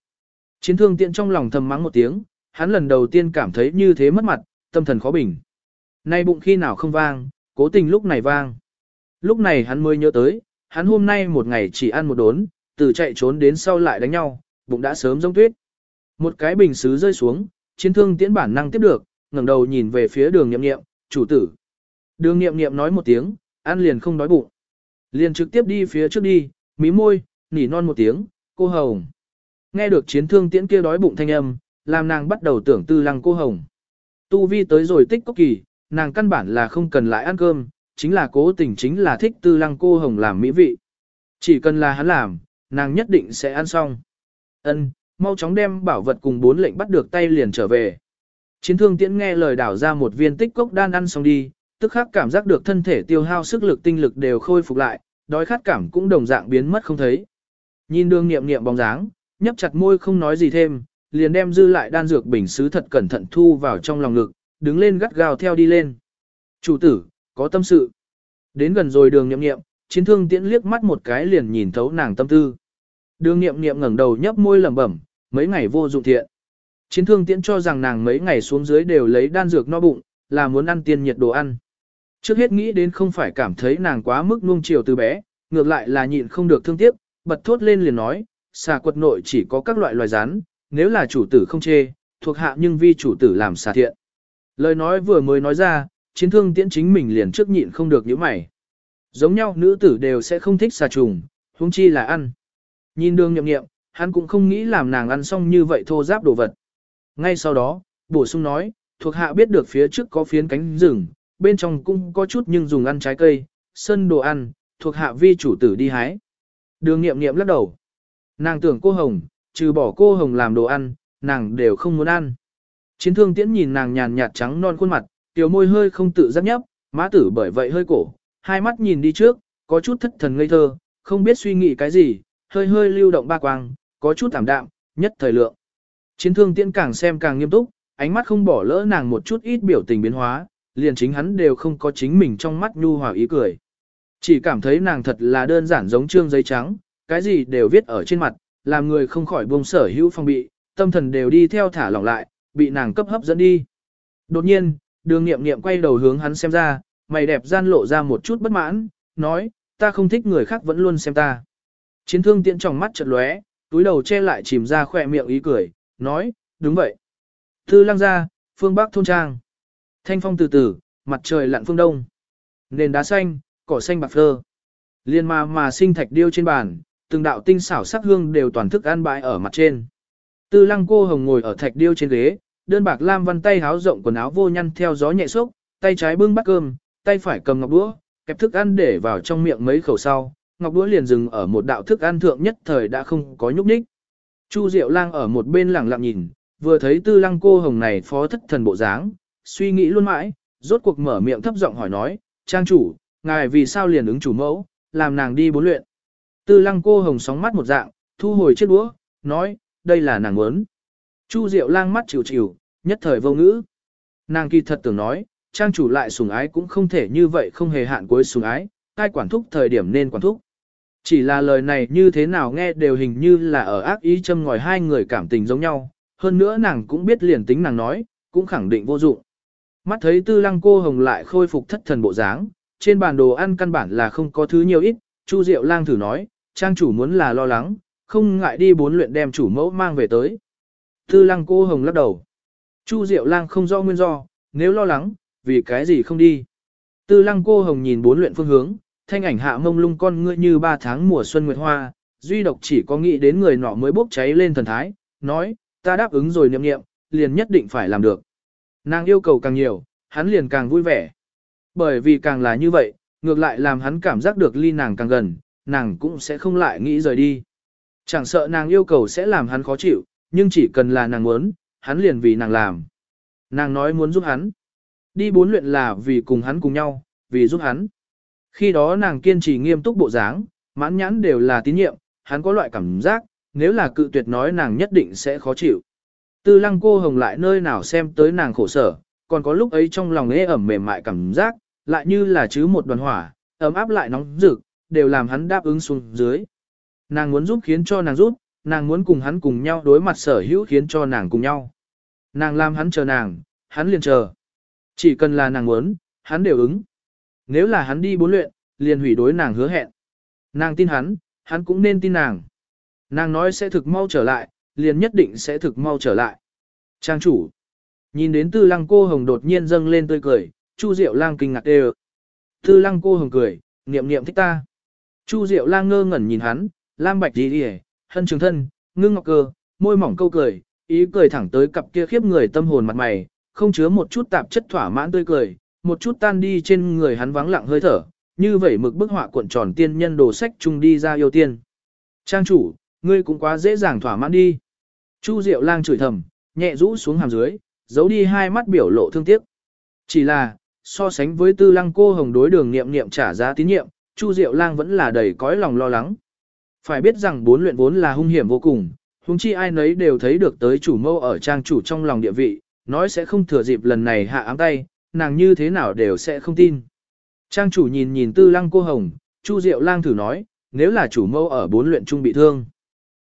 Chiến thương tiễn trong lòng thầm mắng một tiếng, hắn lần đầu tiên cảm thấy như thế mất mặt, tâm thần khó bình. Nay bụng khi nào không vang, cố tình lúc này vang. Lúc này hắn mới nhớ tới, hắn hôm nay một ngày chỉ ăn một đốn, từ chạy trốn đến sau lại đánh nhau, bụng đã sớm giống tuyết. Một cái bình xứ rơi xuống, chiến thương tiễn bản năng tiếp được, ngẩng đầu nhìn về phía đường nghiệm nghiệm, chủ tử. Đường nghiệm nghiệm nói một tiếng, ăn liền không đói bụng. Liền trực tiếp đi phía trước đi, mí môi, nỉ non một tiếng, cô hồng. Nghe được chiến thương tiễn kia đói bụng thanh âm, làm nàng bắt đầu tưởng tư lăng cô hồng. Tu vi tới rồi tích cốc kỳ, nàng căn bản là không cần lại ăn cơm, chính là cố tình chính là thích tư lăng cô hồng làm mỹ vị. Chỉ cần là hắn làm, nàng nhất định sẽ ăn xong. Ân, mau chóng đem bảo vật cùng bốn lệnh bắt được tay liền trở về. Chiến thương tiễn nghe lời đảo ra một viên tích cốc đan ăn xong đi, tức khắc cảm giác được thân thể tiêu hao sức lực tinh lực đều khôi phục lại, đói khát cảm cũng đồng dạng biến mất không thấy. Nhìn đường nghiệm nghiệm bóng dáng, nhấp chặt môi không nói gì thêm, liền đem dư lại đan dược bình sứ thật cẩn thận thu vào trong lòng ngực, đứng lên gắt gao theo đi lên. Chủ tử, có tâm sự. Đến gần rồi đường nhậm nghiệm, chiến thương tiễn liếc mắt một cái liền nhìn thấu nàng tâm tư. Đường nghiệm nghiệm ngẩng đầu nhấp môi lẩm bẩm, mấy ngày vô dụng thiện. Chiến thương tiễn cho rằng nàng mấy ngày xuống dưới đều lấy đan dược no bụng, là muốn ăn tiên nhiệt đồ ăn. Trước hết nghĩ đến không phải cảm thấy nàng quá mức nuông chiều từ bé, ngược lại là nhịn không được thương tiếc, bật thốt lên liền nói, xà quật nội chỉ có các loại loài rắn, nếu là chủ tử không chê, thuộc hạ nhưng vi chủ tử làm xà thiện. Lời nói vừa mới nói ra, chiến thương tiễn chính mình liền trước nhịn không được những mày. Giống nhau nữ tử đều sẽ không thích xà trùng, huống chi là ăn. Nhìn đường nhậm nghiệm, hắn cũng không nghĩ làm nàng ăn xong như vậy thô giáp đồ vật. Ngay sau đó, bổ sung nói, thuộc hạ biết được phía trước có phiến cánh rừng, bên trong cũng có chút nhưng dùng ăn trái cây, sân đồ ăn, thuộc hạ vi chủ tử đi hái. Đường nghiệm nghiệm lắc đầu. Nàng tưởng cô Hồng, trừ bỏ cô Hồng làm đồ ăn, nàng đều không muốn ăn. Chiến thương tiễn nhìn nàng nhàn nhạt trắng non khuôn mặt, tiểu môi hơi không tự giác nhấp, má tử bởi vậy hơi cổ, hai mắt nhìn đi trước, có chút thất thần ngây thơ, không biết suy nghĩ cái gì, hơi hơi lưu động ba quang, có chút thảm đạm, nhất thời lượng. Chiến thương tiễn càng xem càng nghiêm túc, ánh mắt không bỏ lỡ nàng một chút ít biểu tình biến hóa, liền chính hắn đều không có chính mình trong mắt nhu hòa ý cười. Chỉ cảm thấy nàng thật là đơn giản giống trương giấy trắng, cái gì đều viết ở trên mặt, làm người không khỏi buông sở hữu phong bị, tâm thần đều đi theo thả lỏng lại, bị nàng cấp hấp dẫn đi. Đột nhiên, đường nghiệm nghiệm quay đầu hướng hắn xem ra, mày đẹp gian lộ ra một chút bất mãn, nói, ta không thích người khác vẫn luôn xem ta. Chiến thương tiện trong mắt chợt lóe, túi đầu che lại chìm ra khỏe miệng ý cười, nói, đúng vậy. Thư lăng ra, phương Bắc thôn trang. Thanh phong từ từ, mặt trời lặn phương đông. Nền đá xanh, cỏ xanh bạc phơ. Liên mà mà sinh thạch điêu trên bàn, từng đạo tinh xảo sắc hương đều toàn thức ăn bãi ở mặt trên. Tư lăng cô hồng ngồi ở thạch điêu trên ghế, đơn bạc lam văn tay háo rộng quần áo vô nhăn theo gió nhẹ xốc, tay trái bưng bát cơm, tay phải cầm ngọc đũa, kẹp thức ăn để vào trong miệng mấy khẩu sau, ngọc đũa liền dừng ở một đạo thức ăn thượng nhất thời đã không có nhúc nhích. Chu Diệu Lang ở một bên lặng lặng nhìn, vừa thấy Tư Lăng cô hồng này phó thất thần bộ dáng, suy nghĩ luôn mãi, rốt cuộc mở miệng thấp giọng hỏi nói, "Trang chủ, ngài vì sao liền ứng chủ mẫu, làm nàng đi bốn luyện?" Tư Lăng cô hồng sóng mắt một dạng, thu hồi chiếc đũa, nói, "Đây là nàng muốn." Chu Diệu Lang mắt chịu chịu, nhất thời vô ngữ. Nàng kỳ thật tưởng nói, trang chủ lại sùng ái cũng không thể như vậy không hề hạn cuối sùng ái, tai quản thúc thời điểm nên quản thúc. Chỉ là lời này như thế nào nghe đều hình như là ở ác ý châm ngòi hai người cảm tình giống nhau, hơn nữa nàng cũng biết liền tính nàng nói, cũng khẳng định vô dụng. Mắt thấy tư lăng cô hồng lại khôi phục thất thần bộ dáng, trên bàn đồ ăn căn bản là không có thứ nhiều ít, Chu Diệu lang thử nói, trang chủ muốn là lo lắng, không ngại đi bốn luyện đem chủ mẫu mang về tới. Tư lăng cô hồng lắc đầu. Chu Diệu lang không rõ nguyên do, nếu lo lắng, vì cái gì không đi. Tư lăng cô hồng nhìn bốn luyện phương hướng, thanh ảnh hạ mông lung con ngươi như ba tháng mùa xuân nguyệt hoa, duy độc chỉ có nghĩ đến người nọ mới bốc cháy lên thần thái, nói, ta đáp ứng rồi niệm niệm, liền nhất định phải làm được. Nàng yêu cầu càng nhiều, hắn liền càng vui vẻ. Bởi vì càng là như vậy, ngược lại làm hắn cảm giác được ly nàng càng gần, nàng cũng sẽ không lại nghĩ rời đi. Chẳng sợ nàng yêu cầu sẽ làm hắn khó chịu, nhưng chỉ cần là nàng muốn, hắn liền vì nàng làm. Nàng nói muốn giúp hắn. Đi bốn luyện là vì cùng hắn cùng nhau, vì giúp hắn. Khi đó nàng kiên trì nghiêm túc bộ dáng, mãn nhãn đều là tín nhiệm, hắn có loại cảm giác, nếu là cự tuyệt nói nàng nhất định sẽ khó chịu. Tư lăng cô hồng lại nơi nào xem tới nàng khổ sở, còn có lúc ấy trong lòng ế ẩm mềm mại cảm giác, lại như là chứ một đoàn hỏa, ấm áp lại nóng rực, đều làm hắn đáp ứng xuống dưới. Nàng muốn giúp khiến cho nàng giúp, nàng muốn cùng hắn cùng nhau đối mặt sở hữu khiến cho nàng cùng nhau. Nàng làm hắn chờ nàng, hắn liền chờ. Chỉ cần là nàng muốn, hắn đều ứng. Nếu là hắn đi bốn luyện, liền hủy đối nàng hứa hẹn. Nàng tin hắn, hắn cũng nên tin nàng. Nàng nói sẽ thực mau trở lại, liền nhất định sẽ thực mau trở lại. Trang chủ. Nhìn đến tư lăng cô hồng đột nhiên dâng lên tươi cười, Chu Diệu lang kinh ngạc đều. Tư lăng cô hồng cười, niệm niệm thích ta. Chu Diệu lang ngơ ngẩn nhìn hắn, lam bạch đi đi hân trường thân, ngưng ngọc cơ, môi mỏng câu cười, ý cười thẳng tới cặp kia khiếp người tâm hồn mặt mày, không chứa một chút tạp chất thỏa mãn tươi cười, một chút tan đi trên người hắn vắng lặng hơi thở, như vậy mực bức họa cuộn tròn tiên nhân đồ sách chung đi ra yêu tiên. Trang chủ, ngươi cũng quá dễ dàng thỏa mãn đi. Chu Diệu Lang chửi thầm, nhẹ rũ xuống hàm dưới, giấu đi hai mắt biểu lộ thương tiếc. Chỉ là, so sánh với tư lăng cô hồng đối đường nghiệm nghiệm trả giá tín nhiệm, Chu Diệu Lang vẫn là đầy cõi lòng lo lắng. Phải biết rằng bốn luyện vốn là hung hiểm vô cùng, huống chi ai nấy đều thấy được tới chủ mâu ở trang chủ trong lòng địa vị, nói sẽ không thừa dịp lần này hạ ám tay, nàng như thế nào đều sẽ không tin. Trang chủ nhìn nhìn tư lăng cô hồng, Chu Diệu lang thử nói, nếu là chủ mâu ở bốn luyện trung bị thương.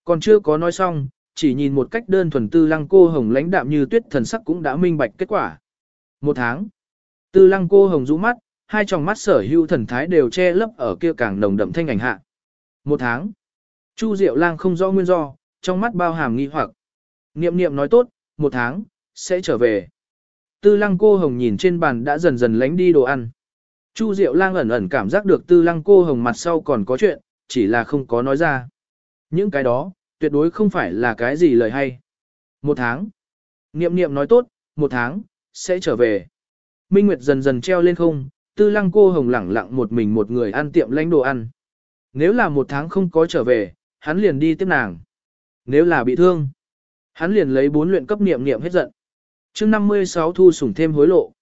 Còn chưa có nói xong, chỉ nhìn một cách đơn thuần tư lăng cô hồng lãnh đạm như tuyết thần sắc cũng đã minh bạch kết quả. Một tháng, tư lăng cô hồng rũ mắt, hai tròng mắt sở hữu thần thái đều che lấp ở kia càng nồng đậm thanh ảnh hạ. Một tháng, Chu Diệu Lang không rõ nguyên do, trong mắt bao hàm nghi hoặc. Niệm niệm nói tốt, một tháng, sẽ trở về. Tư lăng cô hồng nhìn trên bàn đã dần dần lánh đi đồ ăn. Chu Diệu Lang ẩn ẩn cảm giác được tư lăng cô hồng mặt sau còn có chuyện, chỉ là không có nói ra. Những cái đó, tuyệt đối không phải là cái gì lời hay. Một tháng. Niệm niệm nói tốt, một tháng, sẽ trở về. Minh Nguyệt dần dần treo lên không, tư lăng cô hồng lẳng lặng một mình một người ăn tiệm lãnh đồ ăn. Nếu là một tháng không có trở về, hắn liền đi tiếp nàng. Nếu là bị thương, hắn liền lấy bốn luyện cấp niệm niệm hết giận. chương 56 thu sủng thêm hối lộ.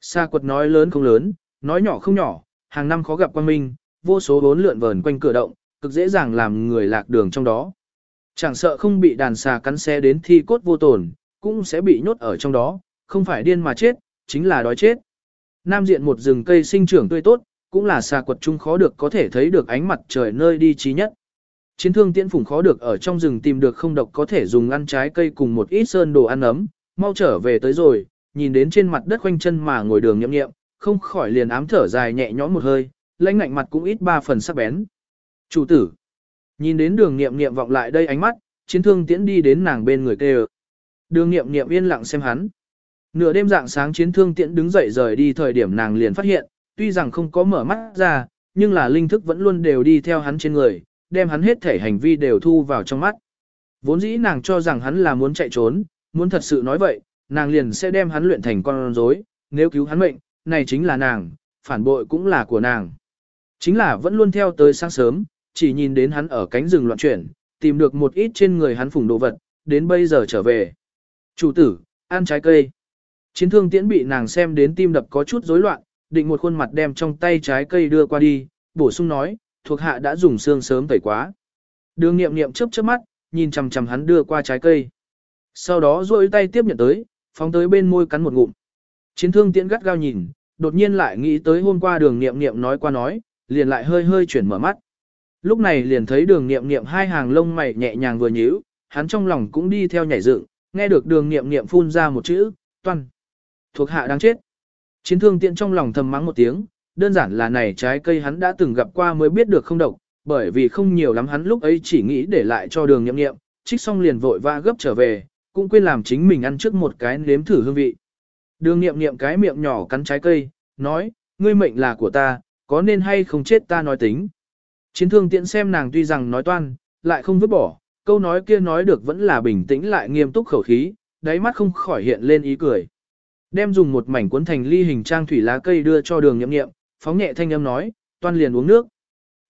Sa quật nói lớn không lớn, nói nhỏ không nhỏ, hàng năm khó gặp quan minh, vô số bốn lượn vờn quanh cửa động, cực dễ dàng làm người lạc đường trong đó. Chẳng sợ không bị đàn xà cắn xe đến thi cốt vô tổn, cũng sẽ bị nhốt ở trong đó, không phải điên mà chết, chính là đói chết. Nam diện một rừng cây sinh trưởng tươi tốt, cũng là xà quật trung khó được có thể thấy được ánh mặt trời nơi đi trí nhất. Chiến thương tiễn phủng khó được ở trong rừng tìm được không độc có thể dùng ăn trái cây cùng một ít sơn đồ ăn ấm, mau trở về tới rồi, nhìn đến trên mặt đất quanh chân mà ngồi đường nhậm nghiệm, không khỏi liền ám thở dài nhẹ nhõm một hơi, lãnh ngạnh mặt cũng ít ba phần sắc bén. Chủ tử, nhìn đến đường nghiệm nghiệm vọng lại đây ánh mắt, chiến thương tiễn đi đến nàng bên người kêu. Đường nghiệm nghiệm yên lặng xem hắn. Nửa đêm dạng sáng chiến thương tiễn đứng dậy rời đi thời điểm nàng liền phát hiện, tuy rằng không có mở mắt ra, nhưng là linh thức vẫn luôn đều đi theo hắn trên người, đem hắn hết thể hành vi đều thu vào trong mắt. Vốn dĩ nàng cho rằng hắn là muốn chạy trốn, muốn thật sự nói vậy, nàng liền sẽ đem hắn luyện thành con rối, nếu cứu hắn mệnh, này chính là nàng, phản bội cũng là của nàng. Chính là vẫn luôn theo tới sáng sớm, chỉ nhìn đến hắn ở cánh rừng loạn chuyển, tìm được một ít trên người hắn phùng đồ vật, đến bây giờ trở về. Chủ tử, ăn trái cây. Chiến thương tiễn bị nàng xem đến tim đập có chút rối loạn, định một khuôn mặt đem trong tay trái cây đưa qua đi, bổ sung nói, thuộc hạ đã dùng xương sớm tẩy quá. Đường nghiệm nghiệm chớp chớp mắt, nhìn chằm chằm hắn đưa qua trái cây. Sau đó duỗi tay tiếp nhận tới, phóng tới bên môi cắn một ngụm. Chiến thương tiễn gắt gao nhìn, đột nhiên lại nghĩ tới hôm qua đường nghiệm nghiệm nói qua nói, liền lại hơi hơi chuyển mở mắt. Lúc này liền thấy đường nghiệm nghiệm hai hàng lông mày nhẹ nhàng vừa nhíu, hắn trong lòng cũng đi theo nhảy dựng, nghe được đường nghiệm nghiệm phun ra một chữ, toan. Thuộc hạ đang chết. Chiến thương tiện trong lòng thầm mắng một tiếng, đơn giản là này trái cây hắn đã từng gặp qua mới biết được không độc, bởi vì không nhiều lắm hắn lúc ấy chỉ nghĩ để lại cho đường nhậm nghiệm, trích xong liền vội vã gấp trở về, cũng quên làm chính mình ăn trước một cái nếm thử hương vị. Đường nghiệm nghiệm cái miệng nhỏ cắn trái cây, nói, ngươi mệnh là của ta, có nên hay không chết ta nói tính. Chiến thương tiện xem nàng tuy rằng nói toan, lại không vứt bỏ, câu nói kia nói được vẫn là bình tĩnh lại nghiêm túc khẩu khí, đáy mắt không khỏi hiện lên ý cười. Đem dùng một mảnh cuốn thành ly hình trang thủy lá cây đưa cho đường nhậm nghiệm, phóng nhẹ thanh âm nói, toan liền uống nước.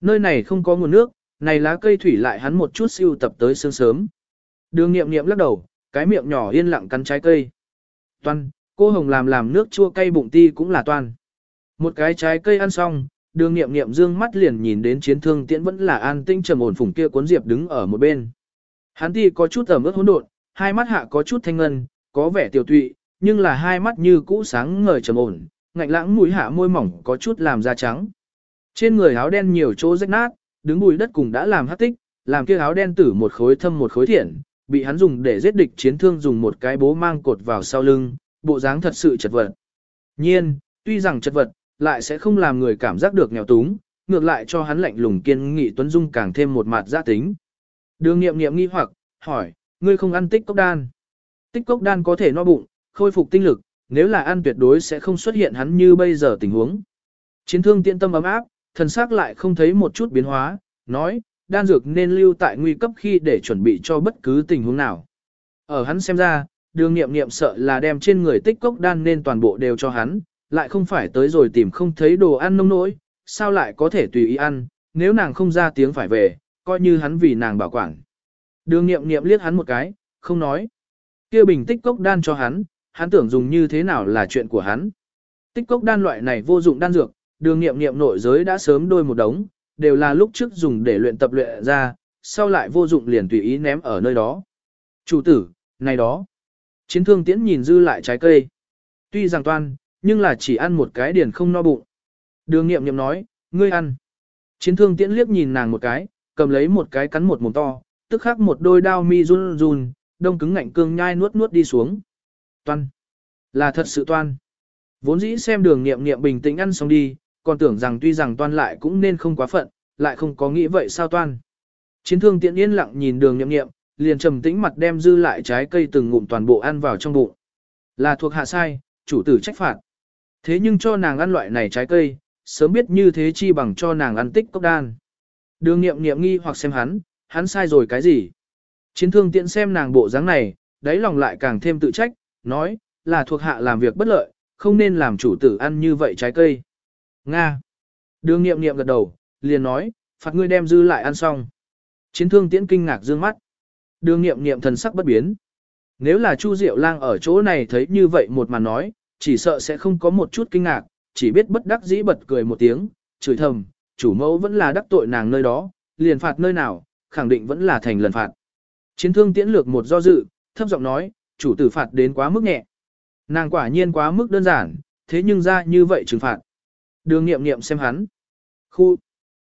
Nơi này không có nguồn nước, này lá cây thủy lại hắn một chút siêu tập tới sương sớm. Đường nghiệm nghiệm lắc đầu, cái miệng nhỏ yên lặng cắn trái cây. Toan, cô hồng làm làm nước chua cay bụng ti cũng là toan. Một cái trái cây ăn xong, đường nghiệm nghiệm dương mắt liền nhìn đến chiến thương tiễn vẫn là an tinh trầm ổn phùng kia cuốn diệp đứng ở một bên. Hắn ti có chút ẩm ướt hỗn độn, hai mắt hạ có chút thanh ngân, có vẻ tiểu tụy, nhưng là hai mắt như cũ sáng ngời trầm ổn, ngạnh lãng mũi hạ môi mỏng có chút làm da trắng. Trên người áo đen nhiều chỗ rách nát, đứng bùi đất cùng đã làm hắc tích, làm kia áo đen tử một khối thâm một khối thiện, bị hắn dùng để giết địch chiến thương dùng một cái bố mang cột vào sau lưng, bộ dáng thật sự chật vật. Nhiên, tuy rằng chật vật, lại sẽ không làm người cảm giác được nghèo túng, ngược lại cho hắn lạnh lùng kiên nghị tuấn dung càng thêm một mặt gia tính. Đường nghiệm nghiệm nghi hoặc, hỏi, ngươi không ăn tích cốc đan. Tích cốc đan có thể no bụng, khôi phục tinh lực, nếu là ăn tuyệt đối sẽ không xuất hiện hắn như bây giờ tình huống. Chiến thương tiện tâm ấm áp, thần sắc lại không thấy một chút biến hóa, nói, đan dược nên lưu tại nguy cấp khi để chuẩn bị cho bất cứ tình huống nào. Ở hắn xem ra, đường nghiệm nghiệm sợ là đem trên người tích cốc đan nên toàn bộ đều cho hắn, lại không phải tới rồi tìm không thấy đồ ăn nông nỗi, sao lại có thể tùy ý ăn, nếu nàng không ra tiếng phải về, coi như hắn vì nàng bảo quản. Đường nghiệm nghiệm liếc hắn một cái, không nói. kia bình tích cốc đan cho hắn, hắn tưởng dùng như thế nào là chuyện của hắn. Tích cốc đan loại này vô dụng đan dược, đường nghiệm nghiệm nội giới đã sớm đôi một đống, đều là lúc trước dùng để luyện tập luyện ra, sau lại vô dụng liền tùy ý ném ở nơi đó. Chủ tử, này đó. Chiến thương tiễn nhìn dư lại trái cây. Tuy rằng toan, nhưng là chỉ ăn một cái điền không no bụng. Đường nghiệm nghiệm nói, ngươi ăn. Chiến thương tiễn liếc nhìn nàng một cái, cầm lấy một cái cắn một mồm to, tức khắc một đôi đao mi run run, đông cứng ngạnh cương nhai nuốt nuốt đi xuống. Toan. Là thật sự toan. Vốn dĩ xem đường nghiệm nghiệm bình tĩnh ăn xong đi, còn tưởng rằng tuy rằng toan lại cũng nên không quá phận, lại không có nghĩ vậy sao toan. Chiến thương tiện yên lặng nhìn đường nghiệm nghiệm, liền trầm tĩnh mặt đem dư lại trái cây từng ngụm toàn bộ ăn vào trong bụng. Là thuộc hạ sai, chủ tử trách phạt. Thế nhưng cho nàng ăn loại này trái cây, sớm biết như thế chi bằng cho nàng ăn tích cốc đan. Đường nghiệm nghiệm nghi hoặc xem hắn, hắn sai rồi cái gì. Chiến thương tiện xem nàng bộ dáng này, đáy lòng lại càng thêm tự trách, nói, là thuộc hạ làm việc bất lợi, không nên làm chủ tử ăn như vậy trái cây. Nga. Đường nghiệm nghiệm gật đầu, liền nói, phạt ngươi đem dư lại ăn xong. Chiến thương tiễn kinh ngạc dương mắt. Đường nghiệm nghiệm thần sắc bất biến. Nếu là Chu Diệu Lang ở chỗ này thấy như vậy một màn nói, chỉ sợ sẽ không có một chút kinh ngạc, chỉ biết bất đắc dĩ bật cười một tiếng, chửi thầm, chủ mẫu vẫn là đắc tội nàng nơi đó, liền phạt nơi nào, khẳng định vẫn là thành lần phạt. Chiến thương tiễn lược một do dự, thấp giọng nói, chủ tử phạt đến quá mức nhẹ. Nàng quả nhiên quá mức đơn giản, thế nhưng ra như vậy trừng phạt. Đường nghiệm nghiệm xem hắn. Khu.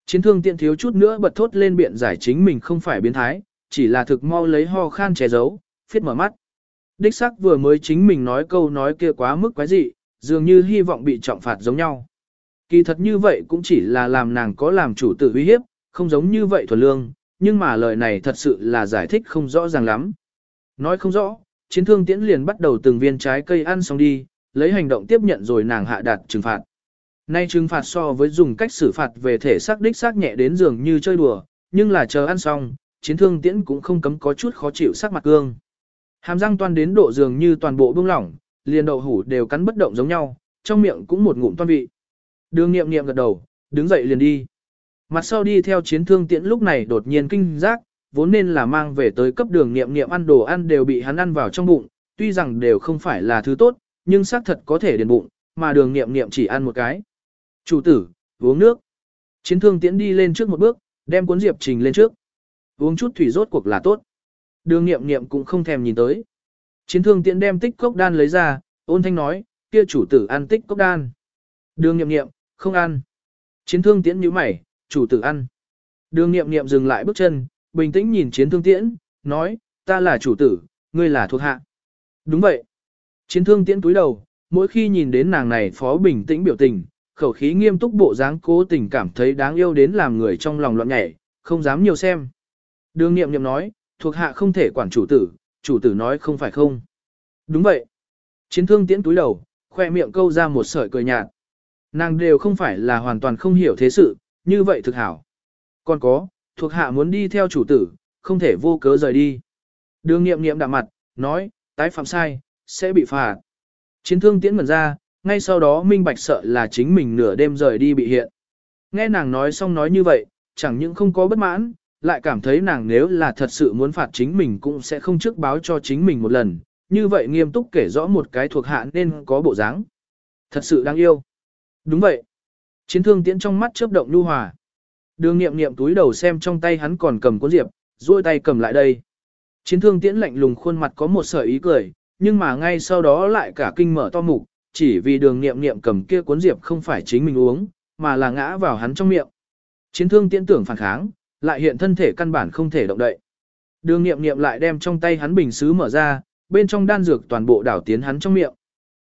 Chiến thương tiện thiếu chút nữa bật thốt lên biện giải chính mình không phải biến thái, chỉ là thực mau lấy ho khan che giấu, phiết mở mắt. Đích sắc vừa mới chính mình nói câu nói kia quá mức quái dị, dường như hy vọng bị trọng phạt giống nhau. Kỳ thật như vậy cũng chỉ là làm nàng có làm chủ tử uy hiếp, không giống như vậy thuần lương, nhưng mà lời này thật sự là giải thích không rõ ràng lắm. Nói không rõ, chiến thương tiễn liền bắt đầu từng viên trái cây ăn xong đi, lấy hành động tiếp nhận rồi nàng hạ đạt trừng phạt. Nay trừng phạt so với dùng cách xử phạt về thể xác đích xác nhẹ đến giường như chơi đùa, nhưng là chờ ăn xong, chiến thương tiễn cũng không cấm có chút khó chịu sắc mặt cương. Hàm răng toan đến độ giường như toàn bộ bông lỏng, liền đậu hủ đều cắn bất động giống nhau, trong miệng cũng một ngụm toan vị. Đường nghiệm nghiệm gật đầu, đứng dậy liền đi. Mặt sau đi theo chiến thương tiễn lúc này đột nhiên kinh giác, vốn nên là mang về tới cấp đường nghiệm nghiệm ăn đồ ăn đều bị hắn ăn vào trong bụng, tuy rằng đều không phải là thứ tốt, nhưng xác thật có thể điền bụng, mà đường nghiệm nghiệm chỉ ăn một cái. Chủ tử, uống nước. Chiến thương tiễn đi lên trước một bước, đem cuốn diệp trình lên trước. Uống chút thủy rốt cuộc là tốt. Đường nghiệm nghiệm cũng không thèm nhìn tới. Chiến thương tiễn đem tích cốc đan lấy ra, ôn thanh nói, kia chủ tử ăn tích cốc đan. Đường nghiệm nghiệm, không ăn. Chiến thương tiễn như mày, chủ tử ăn. Đường nghiệm nghiệm dừng lại bước chân, bình tĩnh nhìn chiến thương tiễn, nói, ta là chủ tử, ngươi là thuộc hạ. Đúng vậy. Chiến thương tiễn túi đầu, mỗi khi nhìn đến nàng này phó bình tĩnh biểu tình, khẩu khí nghiêm túc bộ dáng cố tình cảm thấy đáng yêu đến làm người trong lòng loạn nhảy, không dám nhiều xem. Đường nghiệm nghiệm nói, thuộc hạ không thể quản chủ tử, chủ tử nói không phải không. Đúng vậy. Chiến thương tiễn túi đầu, khoe miệng câu ra một sợi cười nhạt. Nàng đều không phải là hoàn toàn không hiểu thế sự, như vậy thực hảo. Còn có, thuộc hạ muốn đi theo chủ tử, không thể vô cớ rời đi. Đường nghiệm nghiệm đạm mặt, nói, tái phạm sai, sẽ bị phạt. Chiến thương tiễn ngần ra, ngay sau đó minh bạch sợ là chính mình nửa đêm rời đi bị hiện. Nghe nàng nói xong nói như vậy, chẳng những không có bất mãn, lại cảm thấy nàng nếu là thật sự muốn phạt chính mình cũng sẽ không trước báo cho chính mình một lần, như vậy nghiêm túc kể rõ một cái thuộc hạ nên có bộ dáng. Thật sự đáng yêu. Đúng vậy. Chiến thương tiễn trong mắt chớp động nhu hòa. Đường nghiệm nghiệm túi đầu xem trong tay hắn còn cầm cuốn diệp, duỗi tay cầm lại đây. Chiến thương tiễn lạnh lùng khuôn mặt có một sợi ý cười, nhưng mà ngay sau đó lại cả kinh mở to mục, chỉ vì đường nghiệm nghiệm cầm kia cuốn diệp không phải chính mình uống, mà là ngã vào hắn trong miệng. Chiến thương tiễn tưởng phản kháng, lại hiện thân thể căn bản không thể động đậy. Đường nghiệm nghiệm lại đem trong tay hắn bình xứ mở ra, bên trong đan dược toàn bộ đảo tiến hắn trong miệng.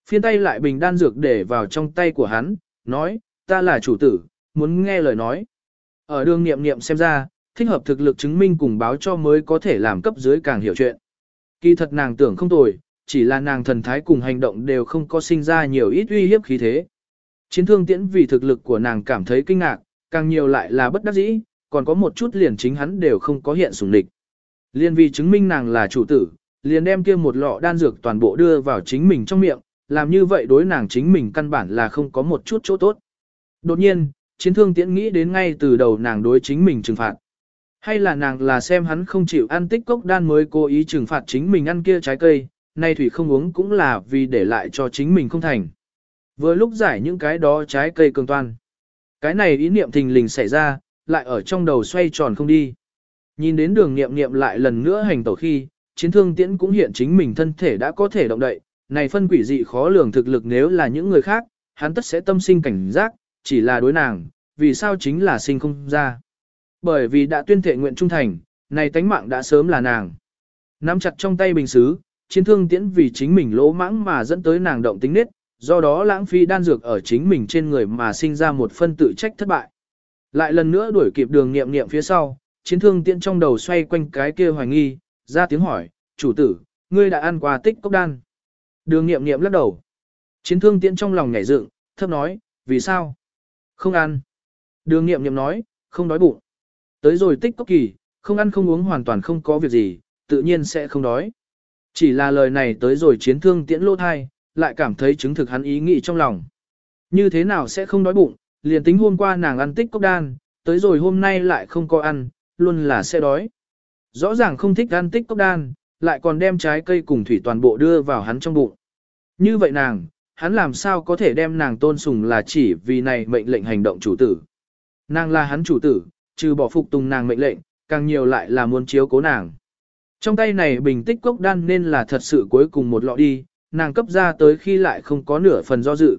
Phiên tay lại bình đan dược để vào trong tay của hắn, nói, ta là chủ tử, muốn nghe lời nói. Ở đường nghiệm nghiệm xem ra, thích hợp thực lực chứng minh cùng báo cho mới có thể làm cấp dưới càng hiểu chuyện. Kỳ thật nàng tưởng không tồi, chỉ là nàng thần thái cùng hành động đều không có sinh ra nhiều ít uy hiếp khí thế. Chiến thương tiễn vì thực lực của nàng cảm thấy kinh ngạc, càng nhiều lại là bất đắc dĩ, còn có một chút liền chính hắn đều không có hiện sủng địch. Liên vì chứng minh nàng là chủ tử, liền đem kia một lọ đan dược toàn bộ đưa vào chính mình trong miệng, làm như vậy đối nàng chính mình căn bản là không có một chút chỗ tốt. Đột nhiên, chiến thương tiễn nghĩ đến ngay từ đầu nàng đối chính mình trừng phạt. Hay là nàng là xem hắn không chịu ăn tích cốc đan mới cố ý trừng phạt chính mình ăn kia trái cây, nay thủy không uống cũng là vì để lại cho chính mình không thành. Vừa lúc giải những cái đó trái cây cường toan. Cái này ý niệm thình lình xảy ra, lại ở trong đầu xoay tròn không đi. Nhìn đến đường niệm niệm lại lần nữa hành tẩu khi, chiến thương tiễn cũng hiện chính mình thân thể đã có thể động đậy, này phân quỷ dị khó lường thực lực nếu là những người khác, hắn tất sẽ tâm sinh cảnh giác, chỉ là đối nàng, vì sao chính là sinh không ra. Bởi vì đã tuyên thệ nguyện trung thành, này tánh mạng đã sớm là nàng. Nắm chặt trong tay bình xứ, chiến thương tiễn vì chính mình lỗ mãng mà dẫn tới nàng động tính nết, do đó lãng phí đan dược ở chính mình trên người mà sinh ra một phân tự trách thất bại. Lại lần nữa đuổi kịp đường nghiệm nghiệm phía sau, chiến thương tiễn trong đầu xoay quanh cái kia hoài nghi, ra tiếng hỏi, chủ tử, ngươi đã ăn qua tích cốc đan. Đường nghiệm nghiệm lắc đầu. Chiến thương tiễn trong lòng nhảy dựng, thấp nói, vì sao? Không ăn. Đường nghiệm nghiệm nói, không đói bụng. Tới rồi tích cốc kỳ, không ăn không uống hoàn toàn không có việc gì, tự nhiên sẽ không đói. Chỉ là lời này tới rồi chiến thương tiễn lô thai, lại cảm thấy chứng thực hắn ý nghĩ trong lòng. Như thế nào sẽ không đói bụng, liền tính hôm qua nàng ăn tích cốc đan, tới rồi hôm nay lại không có ăn, luôn là sẽ đói. Rõ ràng không thích ăn tích cốc đan, lại còn đem trái cây cùng thủy toàn bộ đưa vào hắn trong bụng. Như vậy nàng, hắn làm sao có thể đem nàng tôn sùng là chỉ vì này mệnh lệnh hành động chủ tử. Nàng là hắn chủ tử, trừ bỏ phục tùng nàng mệnh lệnh, càng nhiều lại là muốn chiếu cố nàng. Trong tay này bình tích cốc đan nên là thật sự cuối cùng một lọ đi, nàng cấp ra tới khi lại không có nửa phần do dự.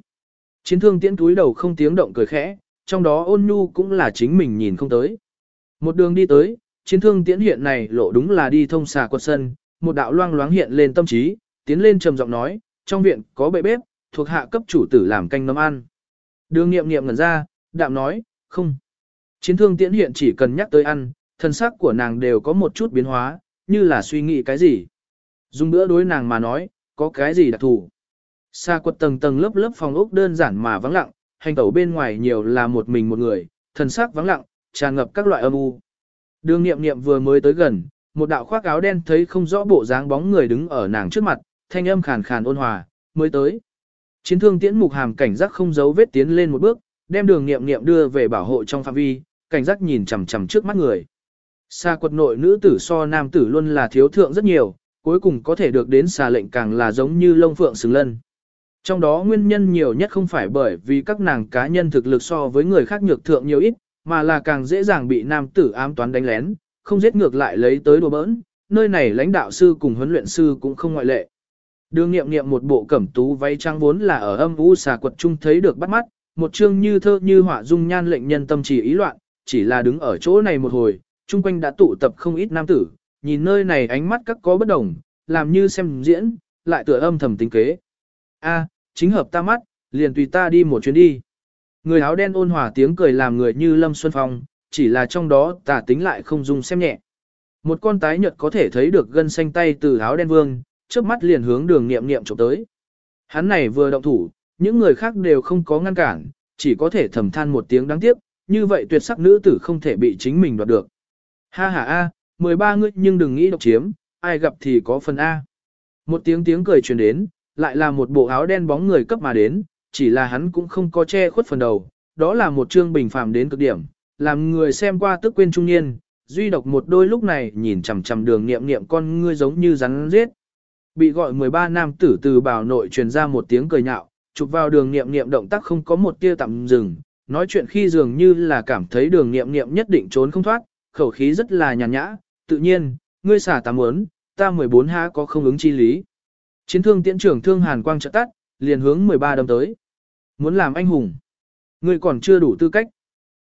Chiến thương tiễn túi đầu không tiếng động cười khẽ, trong đó ôn nhu cũng là chính mình nhìn không tới. Một đường đi tới, chiến thương tiễn hiện này lộ đúng là đi thông xà quật sân, một đạo loang loáng hiện lên tâm trí, tiến lên trầm giọng nói, trong viện có bệ bếp, thuộc hạ cấp chủ tử làm canh nấm ăn. Đường nghiệm nghiệm ngẩn ra, đạm nói, không. Chiến thương tiễn hiện chỉ cần nhắc tới ăn, thân xác của nàng đều có một chút biến hóa, như là suy nghĩ cái gì. Dùng bữa đối nàng mà nói, có cái gì đặc thù. Xa quật tầng tầng lớp lớp phòng ốc đơn giản mà vắng lặng, hành tẩu bên ngoài nhiều là một mình một người, thần sắc vắng lặng, tràn ngập các loại âm u. Đường nghiệm nghiệm vừa mới tới gần, một đạo khoác áo đen thấy không rõ bộ dáng bóng người đứng ở nàng trước mặt, thanh âm khàn khàn ôn hòa, mới tới. Chiến thương tiễn mục hàm cảnh giác không giấu vết tiến lên một bước, đem đường nghiệm nghiệm đưa về bảo hộ trong phạm vi, cảnh giác nhìn chằm chằm trước mắt người. Xa quật nội nữ tử so nam tử luôn là thiếu thượng rất nhiều, cuối cùng có thể được đến xà lệnh càng là giống như lông phượng xứng lân. Trong đó nguyên nhân nhiều nhất không phải bởi vì các nàng cá nhân thực lực so với người khác nhược thượng nhiều ít, mà là càng dễ dàng bị nam tử ám toán đánh lén, không giết ngược lại lấy tới đồ bỡn, nơi này lãnh đạo sư cùng huấn luyện sư cũng không ngoại lệ. Đường nghiệm nghiệm một bộ cẩm tú váy trang vốn là ở âm u xà quật trung thấy được bắt mắt, một chương như thơ như họa dung nhan lệnh nhân tâm chỉ ý loạn, chỉ là đứng ở chỗ này một hồi, chung quanh đã tụ tập không ít nam tử, nhìn nơi này ánh mắt các có bất đồng, làm như xem diễn, lại tựa âm thầm tính kế. A, chính hợp ta mắt, liền tùy ta đi một chuyến đi. Người áo đen ôn hòa tiếng cười làm người như Lâm Xuân Phong, chỉ là trong đó tả tính lại không dùng xem nhẹ. Một con tái nhật có thể thấy được gân xanh tay từ áo đen vương, trước mắt liền hướng đường nghiệm nghiệm trộm tới. Hắn này vừa động thủ, những người khác đều không có ngăn cản, chỉ có thể thầm than một tiếng đáng tiếc, như vậy tuyệt sắc nữ tử không thể bị chính mình đoạt được. Ha ha a, 13 ngươi nhưng đừng nghĩ độc chiếm, ai gặp thì có phần A. Một tiếng tiếng cười truyền đến, lại là một bộ áo đen bóng người cấp mà đến, chỉ là hắn cũng không có che khuất phần đầu, đó là một trương bình phàm đến cực điểm, làm người xem qua tức quên trung niên, duy độc một đôi lúc này nhìn chằm chằm đường niệm niệm con ngươi giống như rắn giết. Bị gọi 13 nam tử từ bảo nội truyền ra một tiếng cười nhạo, chụp vào đường niệm niệm động tác không có một tia tạm dừng, nói chuyện khi dường như là cảm thấy đường niệm niệm nhất định trốn không thoát, khẩu khí rất là nhàn nhã, tự nhiên, ngươi xả tám muốn, ta 14 há có không ứng chi lý. Chiến thương tiễn trưởng thương hàn quang trợ tắt, liền hướng 13 đâm tới. Muốn làm anh hùng. Ngươi còn chưa đủ tư cách.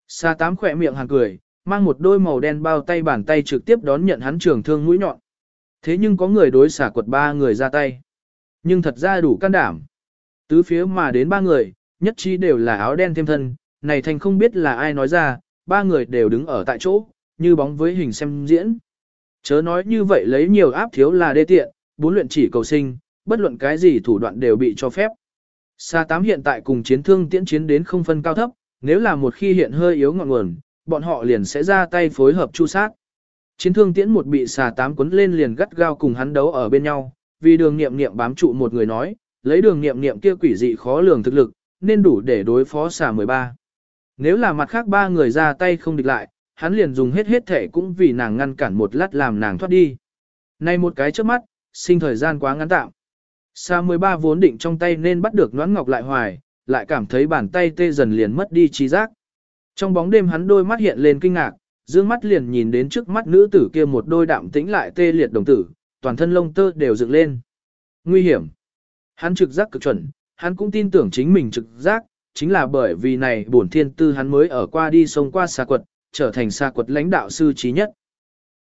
Xa tám khỏe miệng hàng cười, mang một đôi màu đen bao tay bàn tay trực tiếp đón nhận hắn trường thương mũi nhọn. Thế nhưng có người đối xả quật ba người ra tay. Nhưng thật ra đủ can đảm. Tứ phía mà đến ba người, nhất trí đều là áo đen thêm thân, này thành không biết là ai nói ra, ba người đều đứng ở tại chỗ, như bóng với hình xem diễn. Chớ nói như vậy lấy nhiều áp thiếu là đê tiện, bốn luyện chỉ cầu sinh, bất luận cái gì thủ đoạn đều bị cho phép. Sa tám hiện tại cùng chiến thương tiễn chiến đến không phân cao thấp, nếu là một khi hiện hơi yếu ngọn nguồn, bọn họ liền sẽ ra tay phối hợp chu sát. Chiến thương tiễn một bị xà tám cuốn lên liền gắt gao cùng hắn đấu ở bên nhau, vì đường nghiệm nghiệm bám trụ một người nói, lấy đường nghiệm nghiệm kia quỷ dị khó lường thực lực, nên đủ để đối phó xà 13. Nếu là mặt khác ba người ra tay không địch lại, hắn liền dùng hết hết thể cũng vì nàng ngăn cản một lát làm nàng thoát đi. Này một cái trước mắt, sinh thời gian quá ngắn tạm. Sa 13 vốn định trong tay nên bắt được noãn ngọc lại hoài, lại cảm thấy bàn tay tê dần liền mất đi trí giác. Trong bóng đêm hắn đôi mắt hiện lên kinh ngạc, dương mắt liền nhìn đến trước mắt nữ tử kia một đôi đạm tĩnh lại tê liệt đồng tử, toàn thân lông tơ đều dựng lên. Nguy hiểm. Hắn trực giác cực chuẩn, hắn cũng tin tưởng chính mình trực giác, chính là bởi vì này bổn thiên tư hắn mới ở qua đi sông qua xa quật, trở thành xa quật lãnh đạo sư trí nhất.